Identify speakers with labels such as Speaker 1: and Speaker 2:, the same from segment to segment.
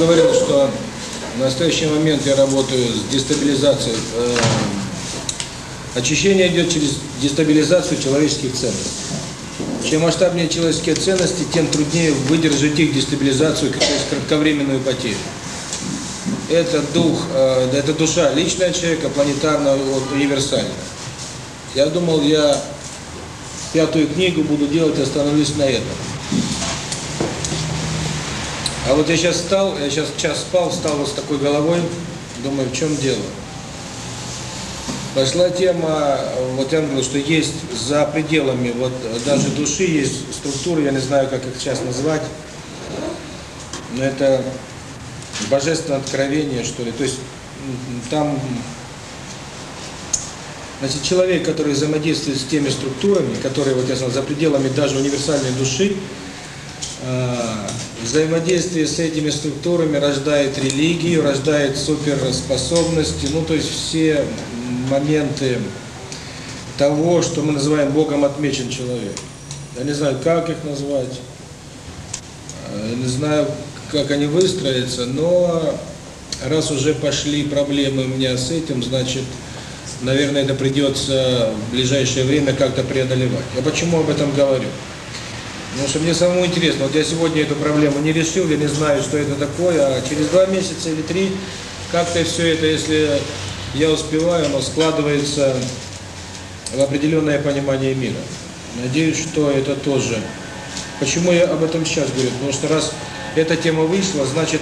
Speaker 1: говорил, что в настоящий момент я работаю с дестабилизацией. Э, очищение идет через дестабилизацию человеческих ценностей. Чем масштабнее человеческие ценности, тем труднее выдержать их дестабилизацию, то есть кратковременную потерю. Это дух, э, это душа личная человека, планетарная, универсальная. Я думал, я пятую книгу буду делать и остановлюсь на этом. А вот я сейчас встал, я сейчас час спал, встал вот с такой головой, думаю, в чем дело. Пошла тема, вот я говорил, что есть за пределами, вот даже души есть структуры, я не знаю, как их сейчас назвать, но это божественное откровение, что ли. То есть там, значит, человек, который взаимодействует с теми структурами, которые, вот я знаю, за пределами даже универсальной души, Э, взаимодействие с этими структурами рождает религию, рождает суперспособности, ну то есть все моменты того, что мы называем Богом отмечен человек. Я не знаю, как их назвать, э, не знаю, как они выстроятся, но раз уже пошли проблемы у меня с этим, значит, наверное, это придется в ближайшее время как-то преодолевать. Я почему об этом говорю? Ну, Потому что мне самому интересно, вот я сегодня эту проблему не решил, я не знаю, что это такое, а через два месяца или три как-то все это, если я успеваю, оно складывается в определенное понимание мира. Надеюсь, что это тоже. Почему я об этом сейчас говорю? Потому что раз эта тема вышла, значит,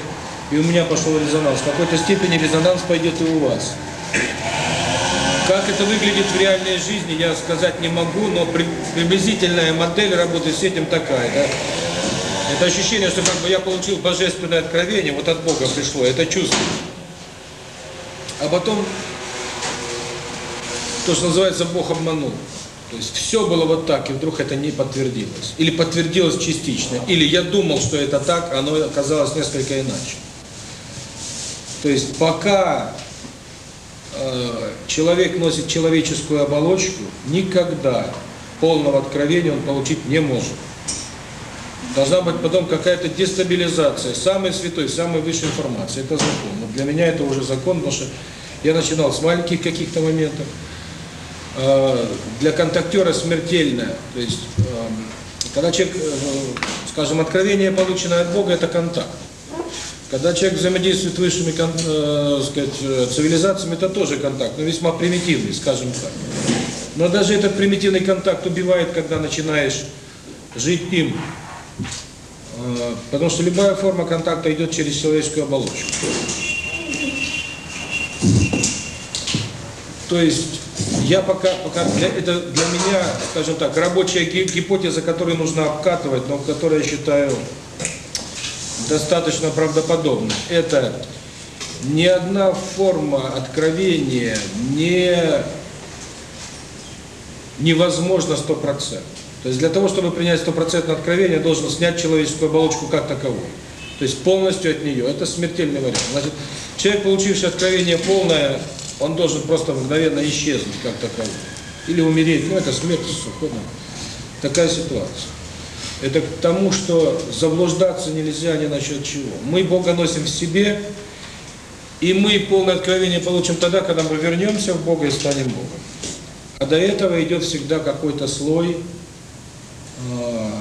Speaker 1: и у меня пошел резонанс. В какой-то степени резонанс пойдет и у вас. Как это выглядит в реальной жизни, я сказать не могу, но приблизительная модель работы с этим такая. Да? Это ощущение, что как бы я получил божественное откровение, вот от Бога пришло, это чувство. А потом, то, что называется, Бог обманул. То есть все было вот так, и вдруг это не подтвердилось. Или подтвердилось частично, или я думал, что это так, оно оказалось несколько иначе. То есть пока человек носит человеческую оболочку, никогда полного откровения он получить не может. Должна быть потом какая-то дестабилизация, самой святой, самая высшая информация Это закон. Но для меня это уже закон, потому что я начинал с маленьких каких-то моментов. А, для контактера смертельно. То есть, а, когда человек, э, скажем, откровение получено от Бога, это контакт. Когда человек взаимодействует с высшими э, сказать, э, цивилизациями, это тоже контакт, но весьма примитивный, скажем так. Но даже этот примитивный контакт убивает, когда начинаешь жить им. Э, потому что любая форма контакта идет через человеческую оболочку. То есть я пока, пока для, это для меня, скажем так, рабочая гипотеза, которую нужно обкатывать, но которая, я считаю, достаточно правдоподобно. Это ни одна форма откровения не невозможно сто процентов. То есть для того, чтобы принять стопроцентное откровение, должен снять человеческую оболочку как таковую. То есть полностью от нее. Это смертельный вариант. Значит, человек, получивший откровение полное, он должен просто мгновенно исчезнуть как таковой. Или умереть. Ну, это смерть, сухо. Такая ситуация. Это к тому, что заблуждаться нельзя ни насчет чего. Мы Бога носим в себе, и мы полное откровение получим тогда, когда мы вернемся в Бога и станем Богом. А до этого идет всегда какой-то слой, а,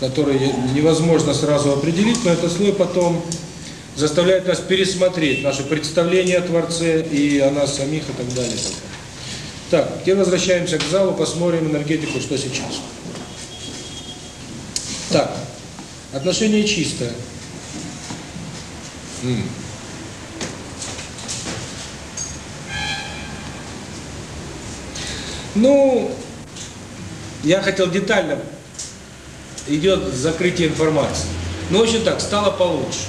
Speaker 1: который невозможно сразу определить, но этот слой потом заставляет нас пересмотреть наши представления о Творце и о нас самих и так далее. Так, теперь возвращаемся к залу, посмотрим энергетику, что сейчас. Так, отношение чистое. М. Ну, я хотел детально, идет закрытие информации. Ну, в общем так, стало получше.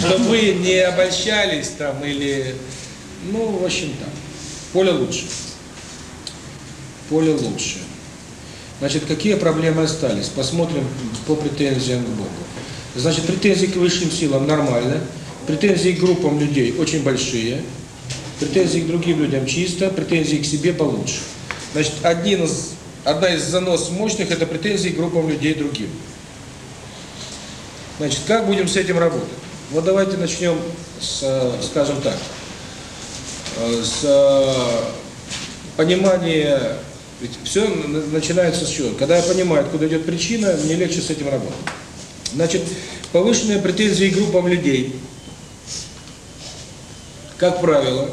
Speaker 1: Чтобы вы не обольщались там или... Ну, в общем так. Поле лучше. Поле лучше. Значит, какие проблемы остались? Посмотрим по претензиям к Богу. Значит, претензии к высшим силам нормально, претензии к группам людей очень большие, претензии к другим людям чисто, претензии к себе получше. Значит, один из, одна из занос мощных – это претензии к группам людей другим. Значит, как будем с этим работать? Вот давайте начнем, с, скажем так, э, с э, понимания ведь все начинается с чего? Когда я понимаю, откуда идет причина, мне легче с этим работать. Значит, повышенные претензии группам людей, как правило,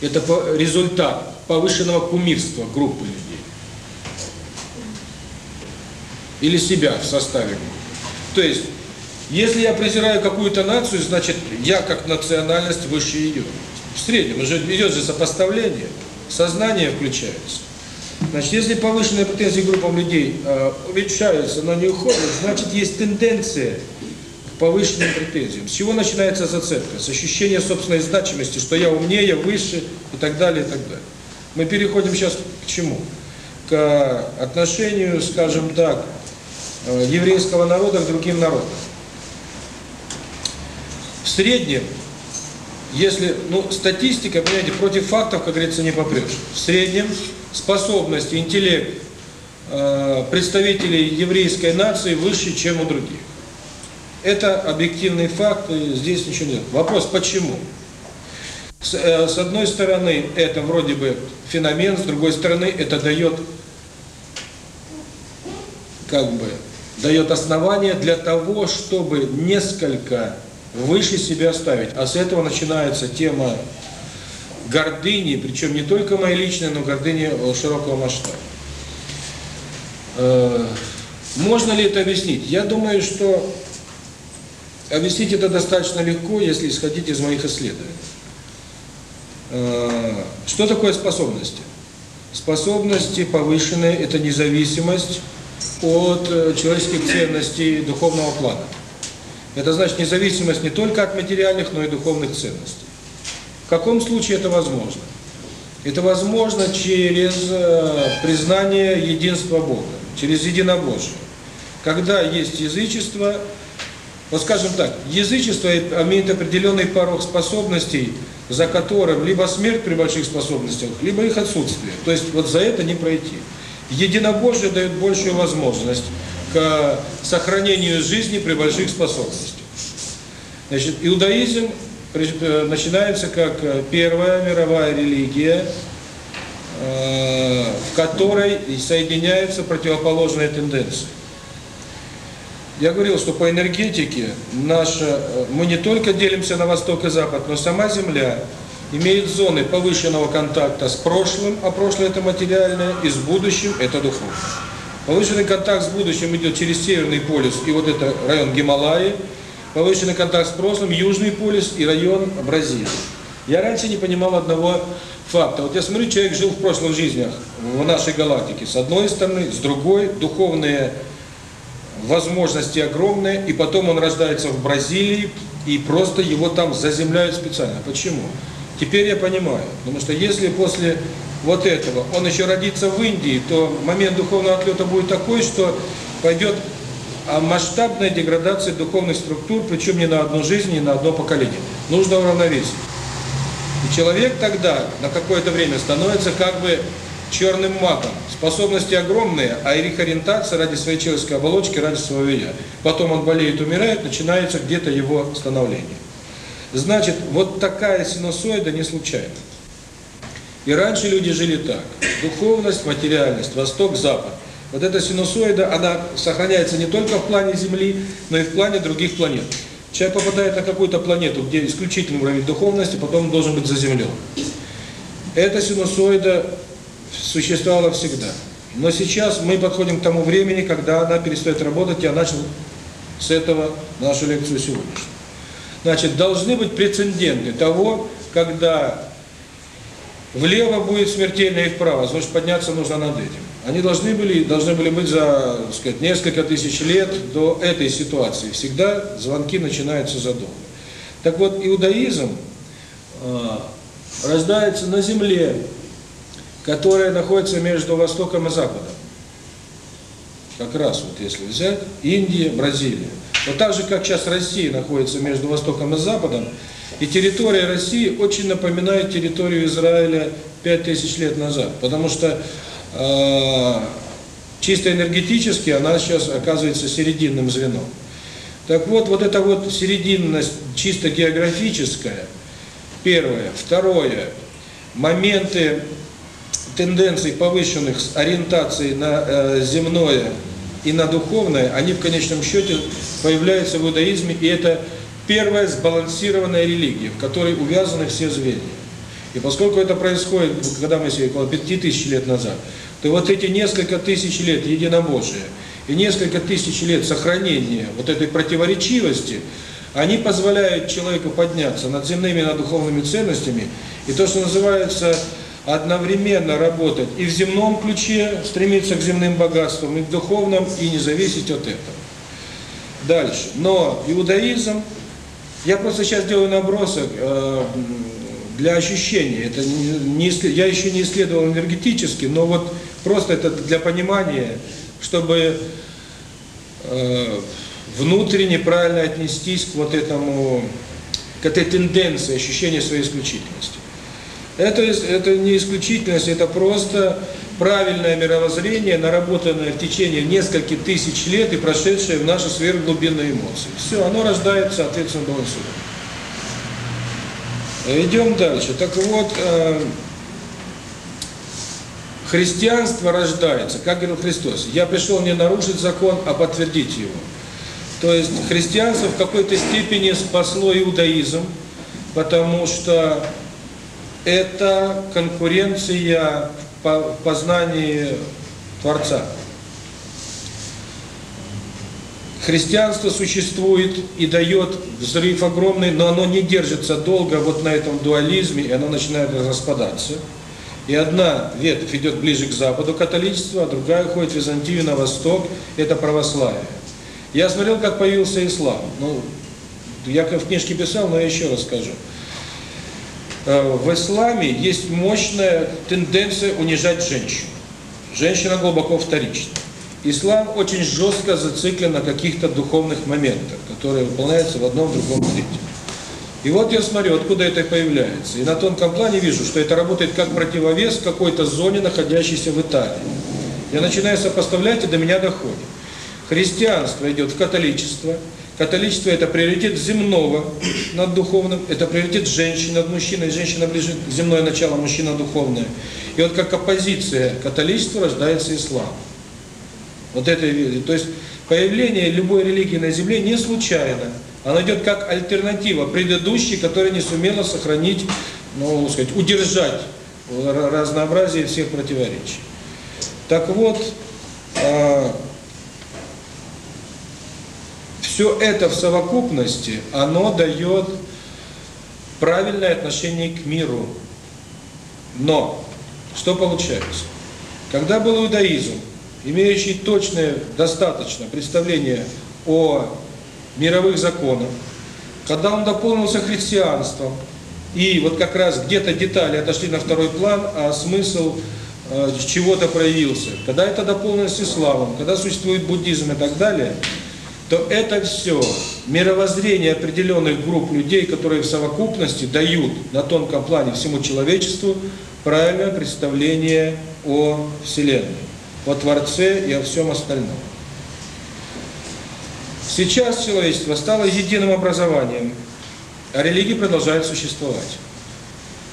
Speaker 1: это результат повышенного кумирства группы людей. Или себя в составе группы. То есть, если я презираю какую-то нацию, значит, я как национальность выше ее. В среднем, уже идет же сопоставление, сознание включается. Значит, если повышенная потенция группам людей э, но не уходит, значит, есть тенденция к повышенным претензиям. С чего начинается зацепка? С ощущения собственной значимости, что я умнее, я выше и так далее, и так далее. Мы переходим сейчас к чему? К отношению, скажем так, э, еврейского народа к другим народам. В среднем если, ну, статистика, понимаете, против фактов, как говорится, не попрешь. В среднем способность, интеллект э, представителей еврейской нации выше, чем у других. Это объективный факт, и здесь ничего нет. Вопрос, почему? С, э, с одной стороны, это вроде бы феномен, с другой стороны, это дает, как бы, дает основание для того, чтобы несколько выше себя ставить. А с этого начинается тема гордыни, причем не только моей личной, но гордыни широкого масштаба. Э, можно ли это объяснить? Я думаю, что объяснить это достаточно легко, если исходить из моих исследований. Э, что такое способности? Способности повышенные – это независимость от э, человеческих ценностей духовного плана. Это значит независимость не только от материальных, но и духовных ценностей. В каком случае это возможно? Это возможно через э, признание единства Бога, через единобожие. Когда есть язычество, вот скажем так, язычество имеет определенный порог способностей, за которым либо смерть при больших способностях, либо их отсутствие. То есть вот за это не пройти. Единобожие дает большую возможность к сохранению жизни при больших способностях. Значит, иудаизм э, начинается как э, первая мировая религия, э, в которой соединяются противоположные тенденции. Я говорил, что по энергетике наша, мы не только делимся на восток и запад, но сама Земля имеет зоны повышенного контакта с прошлым, а прошлое это материальное, и с будущим это духовное. Повышенный контакт с будущим идет через Северный полюс и вот это район Гималаи. Повышенный контакт с прошлым – Южный полюс и район Бразилии. Я раньше не понимал одного факта. Вот я смотрю, человек жил в прошлых жизнях, в нашей галактике. С одной стороны, с другой – духовные возможности огромные, и потом он рождается в Бразилии, и просто его там заземляют специально. Почему? Теперь я понимаю, потому что если после вот этого, он еще родится в Индии, то момент духовного отлета будет такой, что пойдет масштабная деградация духовных структур, причем не на одну жизнь, не на одно поколение. Нужно уравновесить. И человек тогда на какое-то время становится как бы черным магом. Способности огромные, а их ориентация ради своей человеческой оболочки, ради своего я. Потом он болеет, умирает, начинается где-то его становление. Значит, вот такая синусоида не случайна. И раньше люди жили так. Духовность, материальность, восток, запад. Вот эта синусоида, она сохраняется не только в плане Земли, но и в плане других планет. Человек попадает на какую-то планету, где исключительный уровень духовности, потом должен быть заземлен. Эта синусоида существовала всегда. Но сейчас мы подходим к тому времени, когда она перестает работать. Я начал с этого нашу лекцию сегодняшнюю. Значит, должны быть прецеденты того, когда Влево будет смертельная их право, значит подняться нужно над этим. Они должны были, должны были быть за сказать, несколько тысяч лет до этой ситуации. Всегда звонки начинаются задолго. Так вот, иудаизм э, рождается на земле, которая находится между Востоком и Западом. Как раз вот если взять Индия, Бразилия. Вот так же, как сейчас Россия находится между Востоком и Западом, и территория России очень напоминает территорию Израиля 5000 лет назад, потому что э, чисто энергетически она сейчас оказывается серединным звеном. Так вот, вот эта вот серединность чисто географическая, первое. Второе, моменты тенденций повышенных с ориентацией на э, земное и на духовное, они в конечном счете появляются в иудаизме, и это Первая сбалансированная религия, в которой увязаны все звенья. И поскольку это происходит, когда мы сегодня, около 5000 лет назад, то вот эти несколько тысяч лет единобожия и несколько тысяч лет сохранения вот этой противоречивости, они позволяют человеку подняться над земными и над духовными ценностями, и то, что называется одновременно работать и в земном ключе, стремиться к земным богатствам, и в духовном, и не зависеть от этого. Дальше. Но иудаизм я просто сейчас делаю набросок э, для ощущения. Это не, я еще не исследовал энергетически, но вот просто это для понимания, чтобы э, внутренне правильно отнестись к вот этому, к этой тенденции ощущения своей исключительности. Это, это не исключительность, это просто правильное мировоззрение, наработанное в течение нескольких тысяч лет и прошедшее в наши сферы глубинные эмоции. Все, оно рождает, соответственно, балансирование. Идем дальше. Так вот, э, христианство рождается, как говорил Христос, я пришел не нарушить закон, а подтвердить его. То есть христианство в какой-то степени спасло иудаизм, потому что это конкуренция в познании Творца. Христианство существует и дает взрыв огромный, но оно не держится долго вот на этом дуализме, и оно начинает распадаться. И одна ветвь идет ближе к западу католичества, а другая уходит в Византию на восток, это православие. Я смотрел, как появился ислам. Ну, я в книжке писал, но я еще расскажу. скажу. Э, в исламе есть мощная тенденция унижать женщин. Женщина глубоко вторична. Ислам очень жестко зациклен на каких-то духовных моментах, которые выполняются в одном, другом, третьем. И вот я смотрю, откуда это появляется. И на тонком плане вижу, что это работает как противовес какой-то зоне, находящейся в Италии. Я начинаю сопоставлять, и до меня доходит. Христианство идет в католичество – Католичество – это приоритет земного над духовным, это приоритет женщин над мужчиной, женщина ближе к земное начало, мужчина – духовное. И вот как оппозиция католичества рождается ислам. Вот это, то есть появление любой религии на земле не случайно. Она идет как альтернатива предыдущей, которая не сумела сохранить, ну, сказать, удержать разнообразие всех противоречий. Так вот, все это в совокупности, оно дает правильное отношение к миру. Но что получается? Когда был иудаизм, имеющий точное, достаточно представление о мировых законах, когда он дополнился христианством, и вот как раз где-то детали отошли на второй план, а смысл э, чего-то проявился, когда это дополнилось исламом, когда существует буддизм и так далее – то это все мировоззрение определенных групп людей, которые в совокупности дают на тонком плане всему человечеству правильное представление о Вселенной, о Творце и о всем остальном. Сейчас человечество стало единым образованием, а религии продолжают существовать.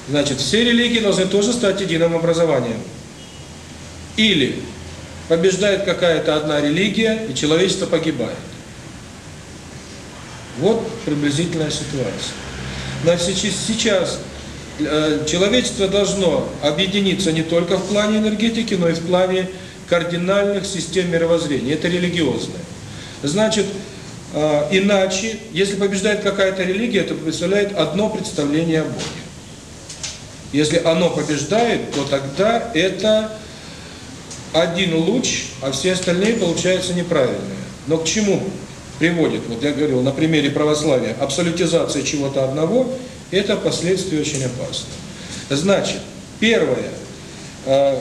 Speaker 1: Значит, все религии должны тоже стать единым образованием. Или побеждает какая-то одна религия, и человечество погибает. Вот приблизительная ситуация. Значит, сейчас э, человечество должно объединиться не только в плане энергетики, но и в плане кардинальных систем мировоззрения. Это религиозное. Значит, э, иначе, если побеждает какая-то религия, это представляет одно представление о Боге. Если оно побеждает, то тогда это один луч, а все остальные получаются неправильные. Но к чему приводит, вот я говорил, на примере православия, абсолютизация чего-то одного, это последствия очень опасно. Значит, первое, э,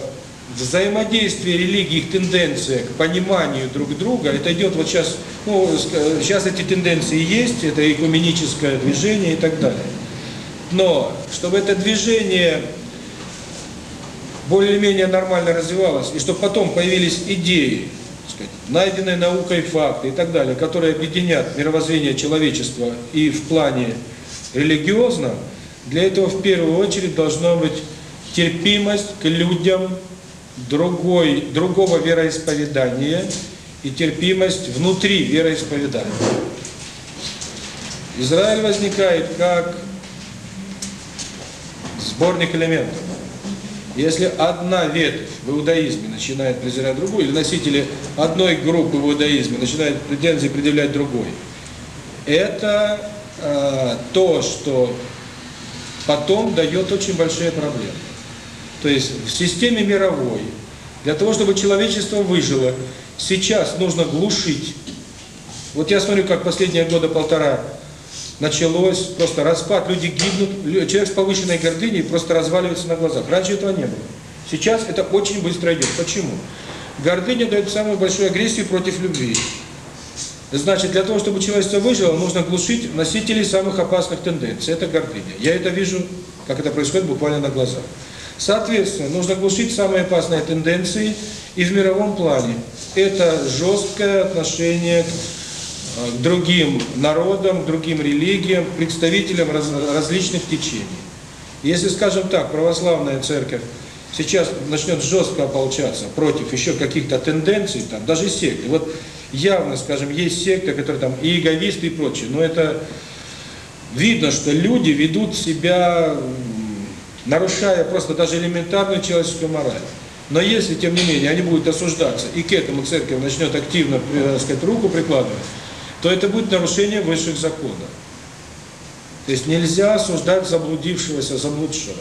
Speaker 1: взаимодействие религий, их тенденция к пониманию друг друга, это идет вот сейчас, ну, э, сейчас эти тенденции есть, это экуменическое движение и так далее. Но, чтобы это движение более-менее нормально развивалось, и чтобы потом появились идеи, сказать, найденной наукой факты и так далее, которые объединят мировоззрение человечества и в плане религиозном, для этого в первую очередь должна быть терпимость к людям другой, другого вероисповедания и терпимость внутри вероисповедания. Израиль возникает как сборник элементов. Если одна ветвь в иудаизме начинает презирать другую, или носители одной группы в иудаизме начинают претензии предъявлять другой, это э, то, что потом дает очень большие проблемы. То есть в системе мировой, для того, чтобы человечество выжило, сейчас нужно глушить. Вот я смотрю, как последние года полтора началось просто распад, люди гибнут, человек с повышенной гордыней просто разваливается на глазах. Раньше этого не было. Сейчас это очень быстро идет. Почему? Гордыня дает самую большую агрессию против любви. Значит, для того, чтобы человечество выжило, нужно глушить носителей самых опасных тенденций. Это гордыня. Я это вижу, как это происходит буквально на глазах. Соответственно, нужно глушить самые опасные тенденции и в мировом плане. Это жесткое отношение к другим народам, другим религиям, представителям раз, различных течений. Если, скажем так, православная церковь сейчас начнет жестко ополчаться против еще каких-то тенденций, там, даже секты. Вот явно, скажем, есть секты, которые там и эговисты, и прочее, но это видно, что люди ведут себя, нарушая просто даже элементарную человеческую мораль. Но если, тем не менее, они будут осуждаться, и к этому церковь начнет активно, э, так сказать, руку прикладывать, то это будет нарушение высших законов. То есть нельзя осуждать заблудившегося, заблудшего.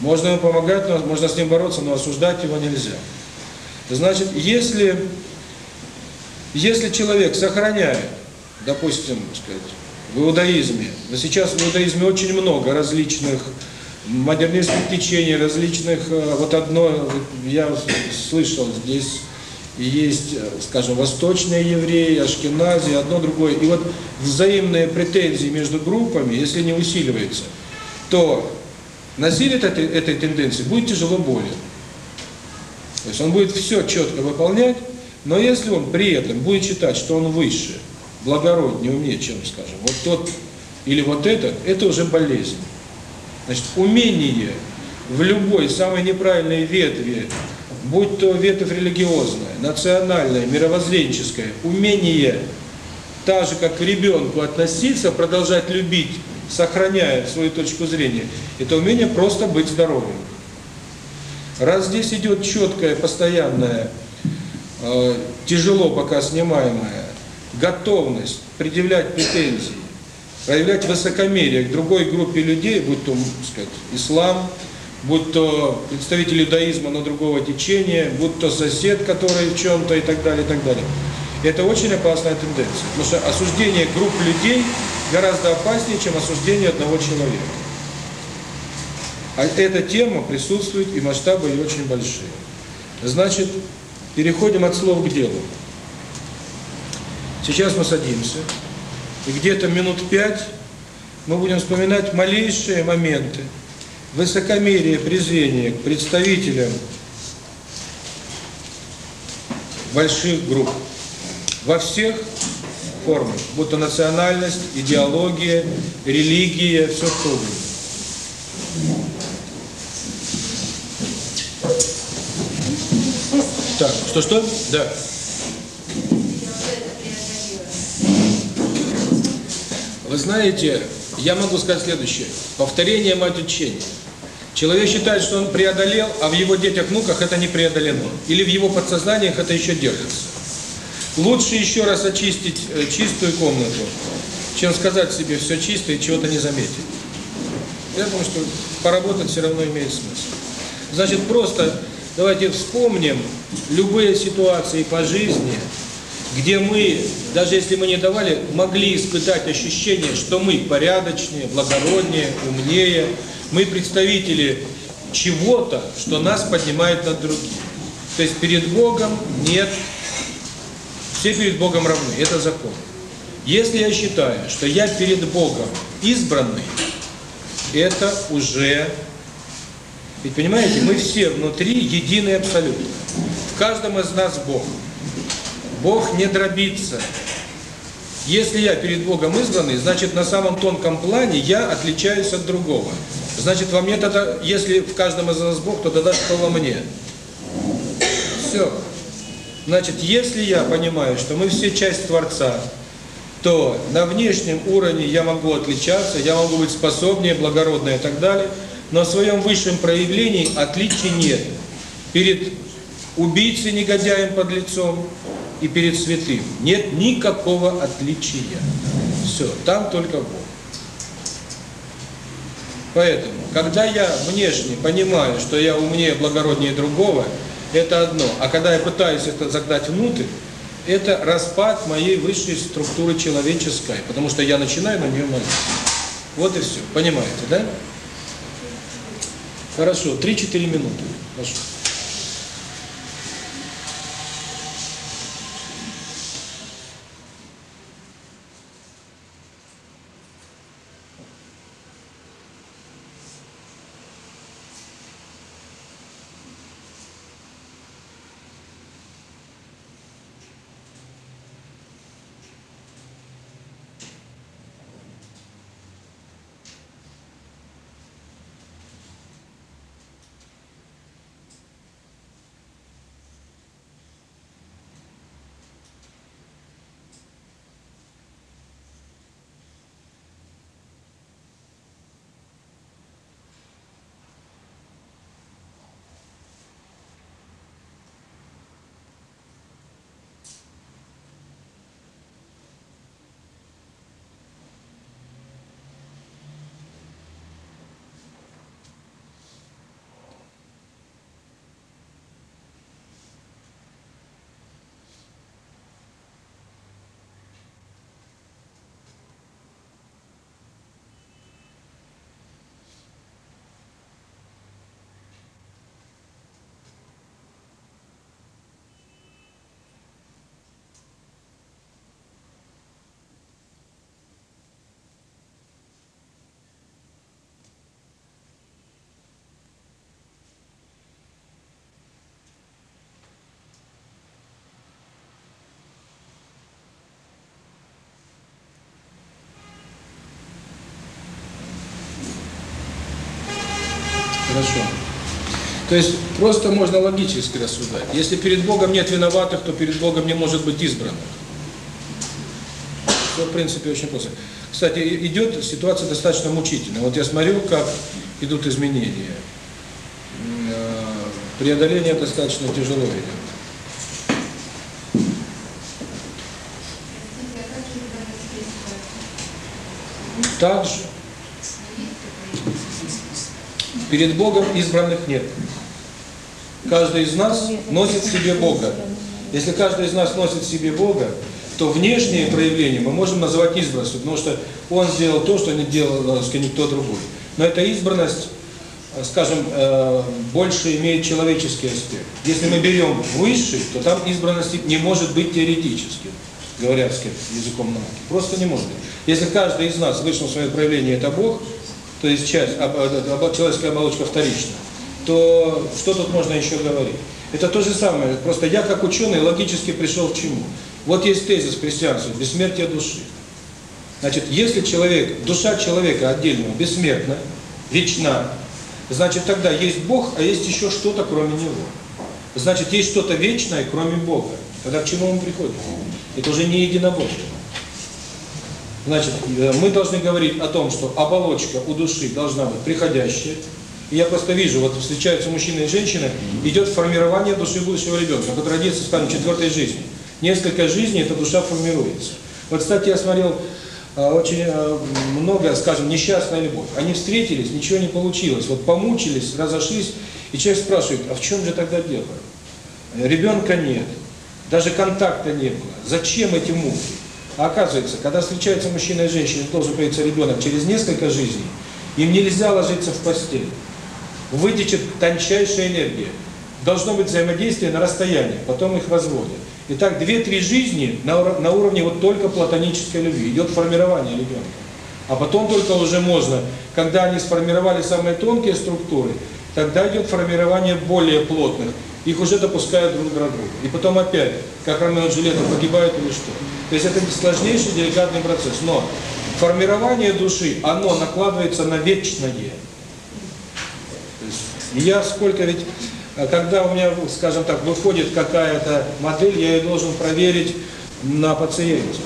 Speaker 1: Можно ему помогать, но можно с ним бороться, но осуждать его нельзя. Значит, если, если человек сохраняет, допустим, сказать, в иудаизме, но сейчас в иудаизме очень много различных модернистских течений, различных, э, вот одно, я слышал здесь, есть, э, скажем, восточные евреи, ашкенази, одно другое. И вот взаимные претензии между группами, если не усиливаются, то насилие этой, этой тенденции будет тяжело болен. То есть он будет все четко выполнять, но если он при этом будет считать, что он выше, благороднее, умнее, чем, скажем, вот тот или вот этот, это уже болезнь. Значит, умение в любой самой неправильной ветви будь то ветвь религиозная, национальная, мировоззренческая, умение, так же как к ребенку относиться, продолжать любить, сохраняя свою точку зрения, это умение просто быть здоровым. Раз здесь идет четкое, постоянное, э, тяжело пока снимаемое, готовность предъявлять претензии, проявлять высокомерие к другой группе людей, будь то, сказать, ислам, Будто представитель иудаизма, но другого течения, будто сосед, который в чем-то и так далее, и так далее. Это очень опасная тенденция, потому что осуждение групп людей гораздо опаснее, чем осуждение одного человека. А эта тема присутствует и масштабы ее очень большие. Значит, переходим от слов к делу. Сейчас мы садимся, и где-то минут пять мы будем вспоминать малейшие моменты, высокомерие, презрение к представителям больших групп во всех формах, будто национальность, идеология, религия, все что угодно. Так, что-что? Да. Вы знаете, я могу сказать следующее. Повторение мать учения. Человек считает, что он преодолел, а в его детях, внуках это не преодолено. Или в его подсознаниях это еще держится. Лучше еще раз очистить э, чистую комнату, чем сказать себе все чисто и чего-то не заметить. Я думаю, что поработать все равно имеет смысл. Значит, просто давайте вспомним любые ситуации по жизни, где мы, даже если мы не давали, могли испытать ощущение, что мы порядочнее, благороднее, умнее, мы представители чего-то, что нас поднимает над другими. То есть перед Богом нет, все перед Богом равны, это закон. Если я считаю, что я перед Богом избранный, это уже... Ведь понимаете, мы все внутри единый абсолют. В каждом из нас Бог. Бог не дробится. Если я перед Богом избранный, значит на самом тонком плане я отличаюсь от другого. Значит, во мне тогда, если в каждом из нас Бог, то тогда что во мне? Все. Значит, если я понимаю, что мы все часть Творца, то на внешнем уровне я могу отличаться, я могу быть способнее, благороднее и так далее, но в своем высшем проявлении отличий нет. Перед убийцей, негодяем под лицом и перед святым нет никакого отличия. Все, там только Бог. Поэтому, когда я внешне понимаю, что я умнее, благороднее другого, это одно. А когда я пытаюсь это загнать внутрь, это распад моей высшей структуры человеческой, потому что я начинаю на нее молиться. Вот и все. Понимаете, да? Хорошо, 3-4 минуты. Пожалуйста. Хорошо. То есть просто можно логически рассуждать. Если перед Богом нет виноватых, то перед Богом не может быть избранных. Все, в принципе, очень просто. Кстати, идет ситуация достаточно мучительная. Вот я смотрю, как идут изменения. Э, преодоление достаточно тяжело идет. Так. Перед Богом избранных нет. Каждый из нас носит в себе Бога. Если каждый из нас носит в себе Бога, то внешние проявления мы можем называть избранностью, потому что он сделал то, что не делал никто другой. Но эта избранность, э, скажем, э, больше имеет человеческий аспект. Если мы берем высший, то там избранности не может быть теоретически, говоря языком науки. Просто не может быть. Если каждый из нас вышел в свое проявление, это Бог – то есть часть, об, об, человеческая оболочка вторична, то что тут можно еще говорить? Это то же самое, просто я как ученый логически пришел к чему. Вот есть тезис христианства – бессмертие души. Значит, если человек, душа человека отдельного бессмертна, вечна, значит, тогда есть Бог, а есть еще что-то кроме Него. Значит, есть что-то вечное, кроме Бога. Тогда к чему он приходит? Это уже не единобожие. Значит, э, мы должны говорить о том, что оболочка у души должна быть приходящая. И я просто вижу, вот встречаются мужчины и женщины, идет формирование души будущего ребенка, который родится, скажем, четвертой жизнью. Несколько жизней эта душа формируется. Вот, кстати, я смотрел э, очень э, много, скажем, несчастная любовь. Они встретились, ничего не получилось, вот помучились, разошлись, и человек спрашивает, а в чем же тогда дело? Ребенка нет, даже контакта не было. Зачем эти муки? Оказывается, когда встречаются мужчина и женщина, должен появиться ребенок через несколько жизней, им нельзя ложиться в постель. Вытечет тончайшая энергия. Должно быть взаимодействие на расстоянии, потом их возводят. Итак, две-три жизни на, на уровне вот только платонической любви. Идет формирование ребенка. А потом только уже можно, когда они сформировали самые тонкие структуры, тогда идет формирование более плотных их уже допускают друг к другу. И потом опять, как Ромео и Джульетта, погибают или что. То есть это сложнейший, деликатный процесс. Но формирование души, оно накладывается на вечное. И я сколько ведь, когда у меня, скажем так, выходит какая-то модель, я ее должен проверить на пациенте.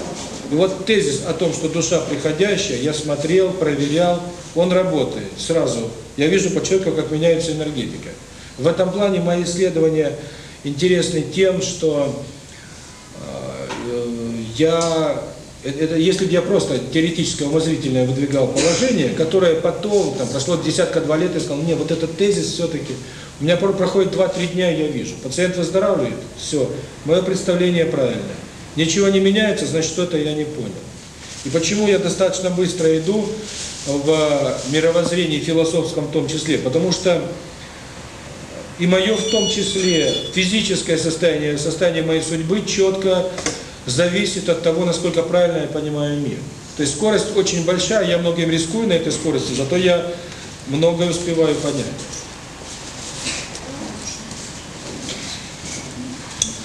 Speaker 1: И вот тезис о том, что душа приходящая, я смотрел, проверял, он работает сразу. Я вижу по человеку, как меняется энергетика. В этом плане мои исследования интересны тем, что э, я э, это если бы я просто теоретически умозрительно выдвигал положение, которое потом, там, прошло десятка два лет, и сказал, мне вот этот тезис все-таки, у меня проходит 2-3 дня, я вижу, пациент выздоравливает, все, мое представление правильное. Ничего не меняется, значит, что-то я не понял. И почему я достаточно быстро иду в мировоззрении философском в том числе? Потому что и мое в том числе физическое состояние, состояние моей судьбы четко зависит от того, насколько правильно я понимаю мир. То есть скорость очень большая, я многим рискую на этой скорости, зато я многое успеваю понять.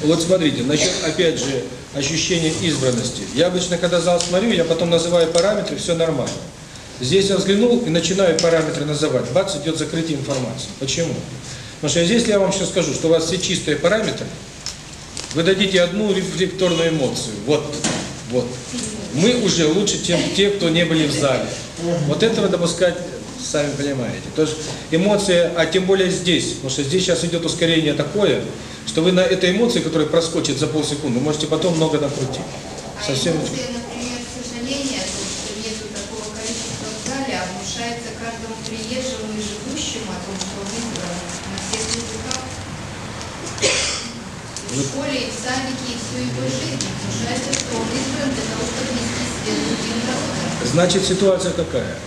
Speaker 1: Вот смотрите, насчет, опять же, ощущения избранности. Я обычно, когда зал смотрю, я потом называю параметры, все нормально. Здесь я взглянул и начинаю параметры называть. Бац, идет закрытие информации. Почему? Почему? Потому что если я вам сейчас скажу, что у вас все чистые параметры, вы дадите одну рефлекторную эмоцию. Вот, вот. Мы уже лучше, чем те, кто не были в зале. Вот этого допускать, сами понимаете. То есть эмоция, а тем более здесь, потому что здесь сейчас идет ускорение такое, что вы на этой эмоции, которая проскочит за полсекунды, можете потом много накрутить.
Speaker 2: Совсем... А более садики и всю его жизнь.
Speaker 1: Значит, ситуация такая: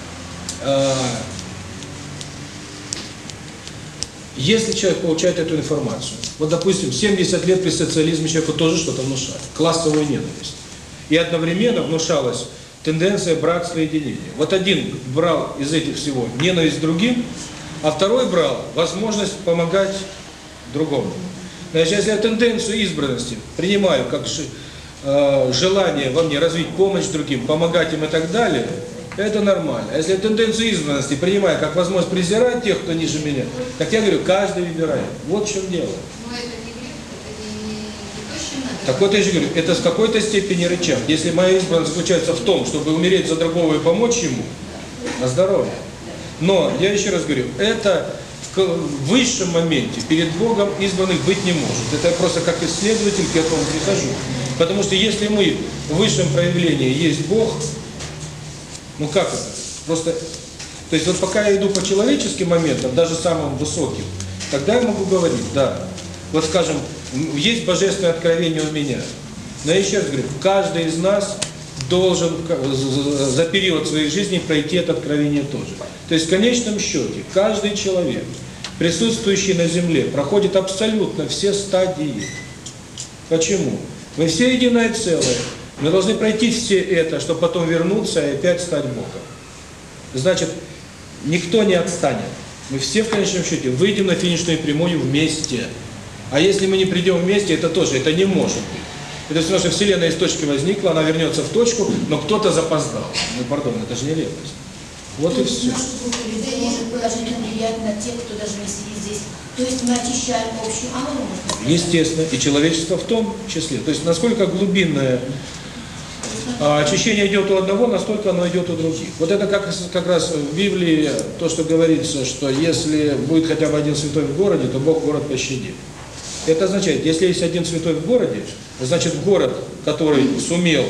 Speaker 1: Если человек получает эту информацию, вот, допустим, 70 лет при социализме человеку тоже что-то внушали, классовую ненависть, и одновременно внушалась тенденция братства и деления. Вот один брал из этих всего ненависть другим, а второй брал возможность помогать другому. Ну, Но если тенденцию избранности принимаю как э, желание во мне развить помощь другим, помогать им и так далее, это нормально. А если тенденцию избранности принимаю как возможность презирать тех, кто ниже меня, как я говорю, каждый выбирает. Вот в чем дело. Так вот я же говорю, это с какой-то степени рычаг. Если моя избранность заключается в том, чтобы умереть за другого и помочь ему, на здоровье. Но, я еще раз говорю, это высшем моменте перед Богом избранных быть не может. Это я просто как исследователь к этому прихожу. Потому что если мы в высшем проявлении есть Бог, ну как это? Просто, то есть вот пока я иду по человеческим моментам, даже самым высоким, тогда я могу говорить, да, вот скажем, есть божественное откровение у меня. Но я еще раз говорю, каждый из нас должен за период своей жизни пройти это откровение тоже. То есть в конечном счете каждый человек – присутствующий на Земле, проходит абсолютно все стадии. Почему? Мы все единое целое. Мы должны пройти все это, чтобы потом вернуться и опять стать Богом. Значит, никто не отстанет. Мы все в конечном счете выйдем на финишную прямую вместе. А если мы не придем вместе, это тоже, это не может быть. Это все, что Вселенная из точки возникла, она вернется в точку, но кто-то запоздал. Ну, пардон, это же нелепость. Вот и все.
Speaker 3: Наши группы людей может положительно влиять на тех, кто даже не сидит здесь. То есть мы очищаем общую ауру, можно сказать.
Speaker 1: Естественно, и человечество в том числе. То есть насколько глубинное а очищение идет у одного, настолько оно идет у других. Вот это как, как раз в Библии то, что говорится, что если будет хотя бы один святой в городе, то Бог город пощадит. Это означает, если есть один святой в городе, значит город, который сумел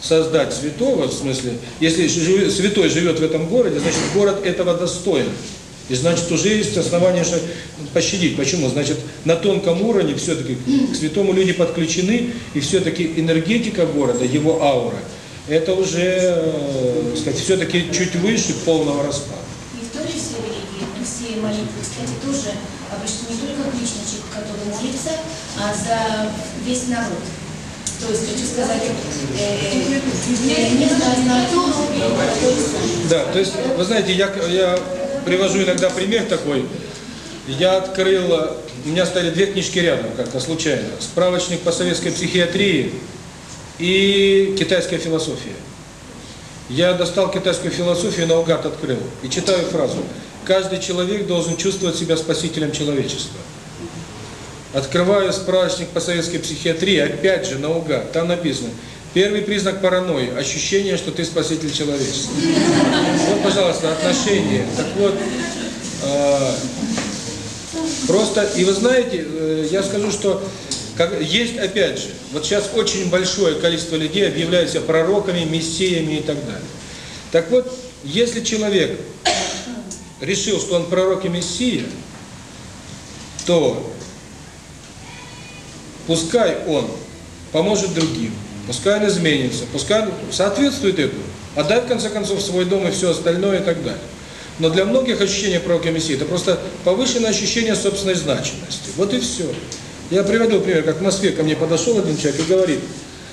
Speaker 1: создать святого, в смысле, если святой живет в этом городе, значит, город этого достоин. И значит, уже есть основания что пощадить. Почему? Значит, на тонком уровне все-таки к святому люди подключены, и все-таки энергетика города, его аура, это уже, э, сказать, все-таки чуть выше полного распада.
Speaker 3: И в той же все все молитвы, кстати, тоже обращены не только к личности, который молится, а за весь народ.
Speaker 1: Да, то есть, вы знаете, я, я привожу иногда пример такой. Я открыл, у меня стали две книжки рядом, как-то случайно. Справочник по советской психиатрии и китайская философия. Я достал китайскую философию и наугад открыл. И читаю фразу. Каждый человек должен чувствовать себя спасителем человечества. Открываю справочник по советской психиатрии, опять же наугад, там написано, первый признак паранойи – ощущение, что ты спаситель человечества. Вот, пожалуйста, отношения. Так вот, э, просто, и вы знаете, э, я скажу, что как, есть, опять же, вот сейчас очень большое количество людей объявляют пророками, мессиями и так далее. Так вот, если человек решил, что он пророк и мессия, то Пускай он поможет другим, пускай он изменится, пускай соответствует этому. Отдай, в конце концов, свой дом и все остальное и так далее. Но для многих ощущение пророка Мессии – это просто повышенное ощущение собственной значимости. Вот и все. Я приводил пример, как в Москве ко мне подошел один человек и говорит,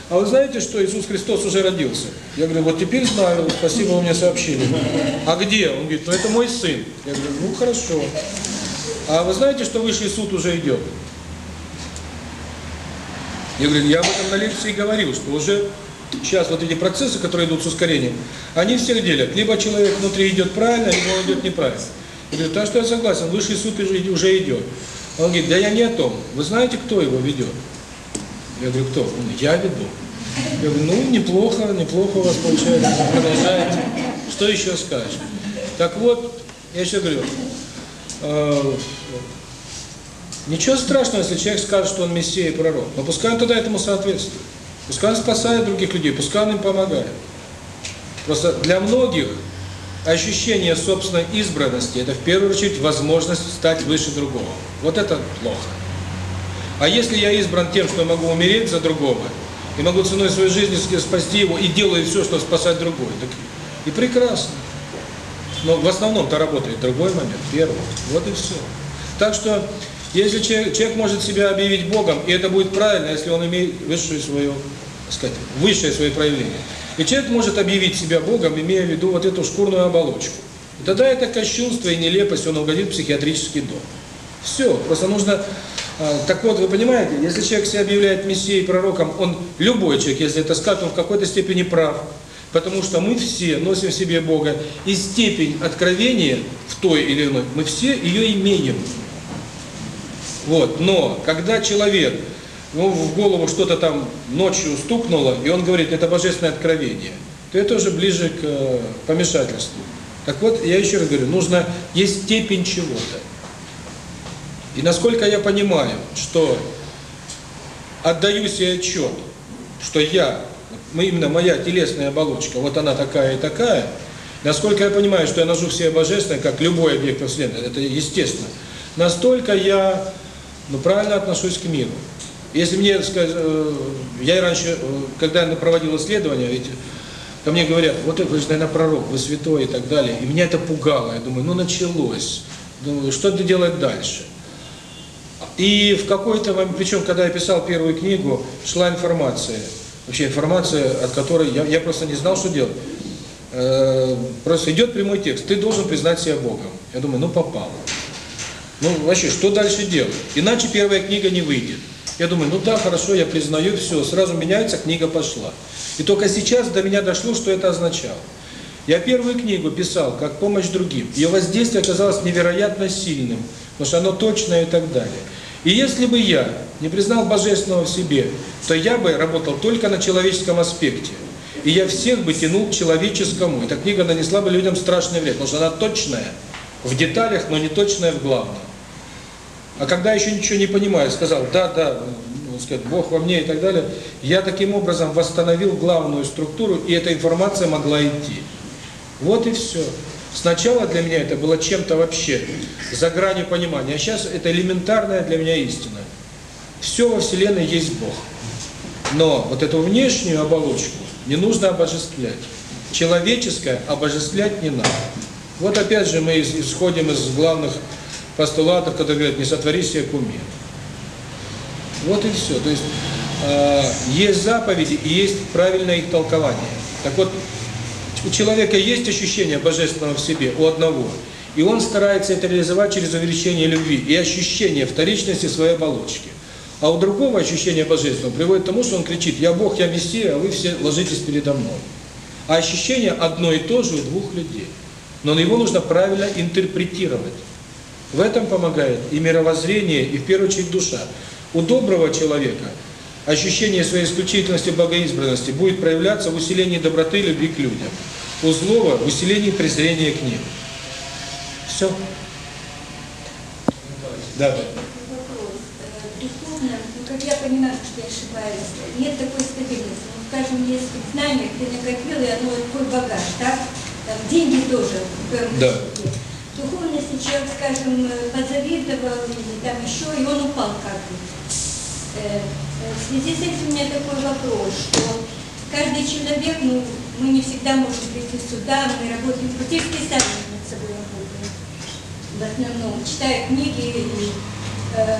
Speaker 1: а вы знаете, что Иисус Христос уже родился? Я говорю, вот теперь знаю, спасибо, вы мне сообщили. А где? Он говорит, ну это мой сын. Я говорю, ну хорошо. А вы знаете, что высший суд уже идет? Я говорю, я об этом на лекции говорил, что уже сейчас вот эти процессы, которые идут с ускорением, они всех делят. Либо человек внутри идет правильно, либо он идет неправильно. Я говорю, так что я согласен, высший суд уже идет. Он говорит, да я не о том. Вы знаете, кто его ведет? Я говорю, кто? Он, я веду. Я говорю, ну, неплохо, неплохо у вас получается, Продолжайте. Что еще скажешь? Так вот, я еще говорю, э, Ничего страшного, если человек скажет, что он мессия и пророк. Но пускай он тогда этому соответствует. Пускай он спасает других людей, пускай он им помогает. Просто для многих ощущение собственной избранности – это в первую очередь возможность стать выше другого. Вот это плохо. А если я избран тем, что я могу умереть за другого, и могу ценой своей жизни спасти его, и делаю все, чтобы спасать другой, так и прекрасно. Но в основном-то работает другой момент, первый. Вот и все. Так что если человек, может себя объявить Богом, и это будет правильно, если он имеет высшее свое, сказать, высшее свое проявление. И человек может объявить себя Богом, имея в виду вот эту шкурную оболочку. И тогда это кощунство и нелепость, он угодит в психиатрический дом. Все, просто нужно... А, так вот, вы понимаете, если человек себя объявляет мессией, пророком, он, любой человек, если это скажет, он в какой-то степени прав. Потому что мы все носим в себе Бога, и степень откровения в той или иной, мы все ее имеем. Вот. Но когда человек, ну, в голову что-то там ночью стукнуло, и он говорит, это божественное откровение, то это уже ближе к э, помешательству. Так вот, я еще раз говорю, нужно есть степень чего-то. И насколько я понимаю, что отдаю себе отчет, что я, именно моя телесная оболочка, вот она такая и такая, насколько я понимаю, что я ножу все божественное, как любой объект во Вселенной, это естественно, настолько я но правильно отношусь к миру. Если мне сказать, я раньше, э, когда я проводил исследования, ведь ко мне говорят, вот вы же, наверное, пророк, вы святой и так далее. И меня это пугало. Я думаю, ну началось. Думаю, что ты делать дальше? И в какой-то момент, причем, когда я писал первую книгу, шла информация. Вообще информация, от которой я, я просто не знал, что делать. Э, просто идет прямой текст. Ты должен признать себя Богом. Я думаю, ну попало. Ну, вообще, что дальше делать? Иначе первая книга не выйдет. Я думаю, ну да, хорошо, я признаю, все, сразу меняется, книга пошла. И только сейчас до меня дошло, что это означало. Я первую книгу писал как помощь другим. Ее воздействие оказалось невероятно сильным, потому что оно точное и так далее. И если бы я не признал Божественного в себе, то я бы работал только на человеческом аспекте. И я всех бы тянул к человеческому. Эта книга нанесла бы людям страшный вред, потому что она точная в деталях, но не точная в главном. А когда еще ничего не понимаю, сказал, да, да, ну, сказать, Бог во мне и так далее, я таким образом восстановил главную структуру, и эта информация могла идти. Вот и все. Сначала для меня это было чем-то вообще за гранью понимания, а сейчас это элементарная для меня истина. Все во Вселенной есть Бог. Но вот эту внешнюю оболочку не нужно обожествлять. Человеческое обожествлять не надо. Вот опять же мы исходим из главных постулатов, который говорит, не сотвори себе кумир. Вот и все. То есть э, есть заповеди и есть правильное их толкование. Так вот, у человека есть ощущение божественного в себе, у одного. И он старается это реализовать через увеличение любви и ощущение вторичности своей оболочки. А у другого ощущение божественного приводит к тому, что он кричит «Я Бог, я Мессия, а вы все ложитесь передо мной». А ощущение одно и то же у двух людей. Но его нужно правильно интерпретировать. В этом помогает и мировоззрение, и в первую очередь душа. У доброго человека ощущение своей исключительности и богоизбранности будет проявляться в усилении доброты и любви к людям. У злого – в усилении презрения к ним. Все. Да.
Speaker 4: Э, ну, я понимаю, что я ошибаюсь, нет такой стабильности. Ну, скажем, есть знание, ты накопил, и оно такой багаж, так? Там деньги тоже.
Speaker 1: Да
Speaker 4: духовности человек, скажем, позавидовал или там еще, и он упал как бы. В связи с этим у меня такой вопрос, что каждый человек, ну, мы не всегда можем прийти сюда, мы работаем в практически сами над собой работаем. В основном, читая книги или э,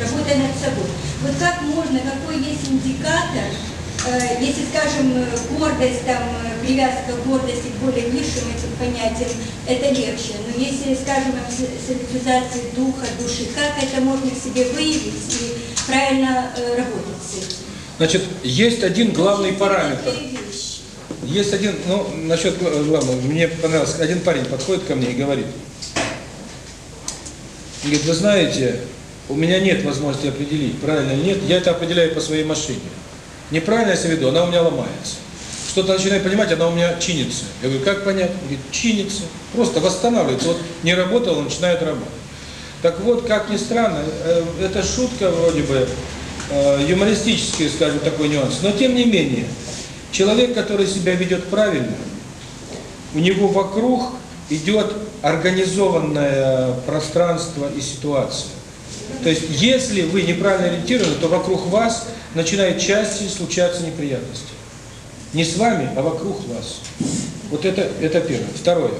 Speaker 4: работая над собой. Вот как можно, какой есть индикатор, если, скажем, гордость, там, привязка гордости к более низшим этим понятиям, это легче. Но если, скажем, о духа, души, как это можно в себе выявить и правильно э, работать с этим?
Speaker 1: Значит, есть один главный
Speaker 4: есть
Speaker 1: параметр. Есть один, ну, насчет э, главного, мне понравилось, один парень подходит ко мне и говорит, говорит, вы знаете, у меня нет возможности определить, правильно или нет, я это определяю по своей машине. Неправильно я себя веду, она у меня ломается. Что-то начинаю понимать, она у меня чинится. Я говорю, как понять? Говорит, чинится. Просто восстанавливается. Вот не работал, начинает работать. Так вот, как ни странно, э, это шутка вроде бы, э, юмористический, скажем, такой нюанс. Но тем не менее, человек, который себя ведет правильно, у него вокруг идет организованное пространство и ситуация. То есть, если вы неправильно ориентированы, то вокруг вас начинает части случаться неприятности. Не с вами, а вокруг вас. Вот это, это первое. Второе.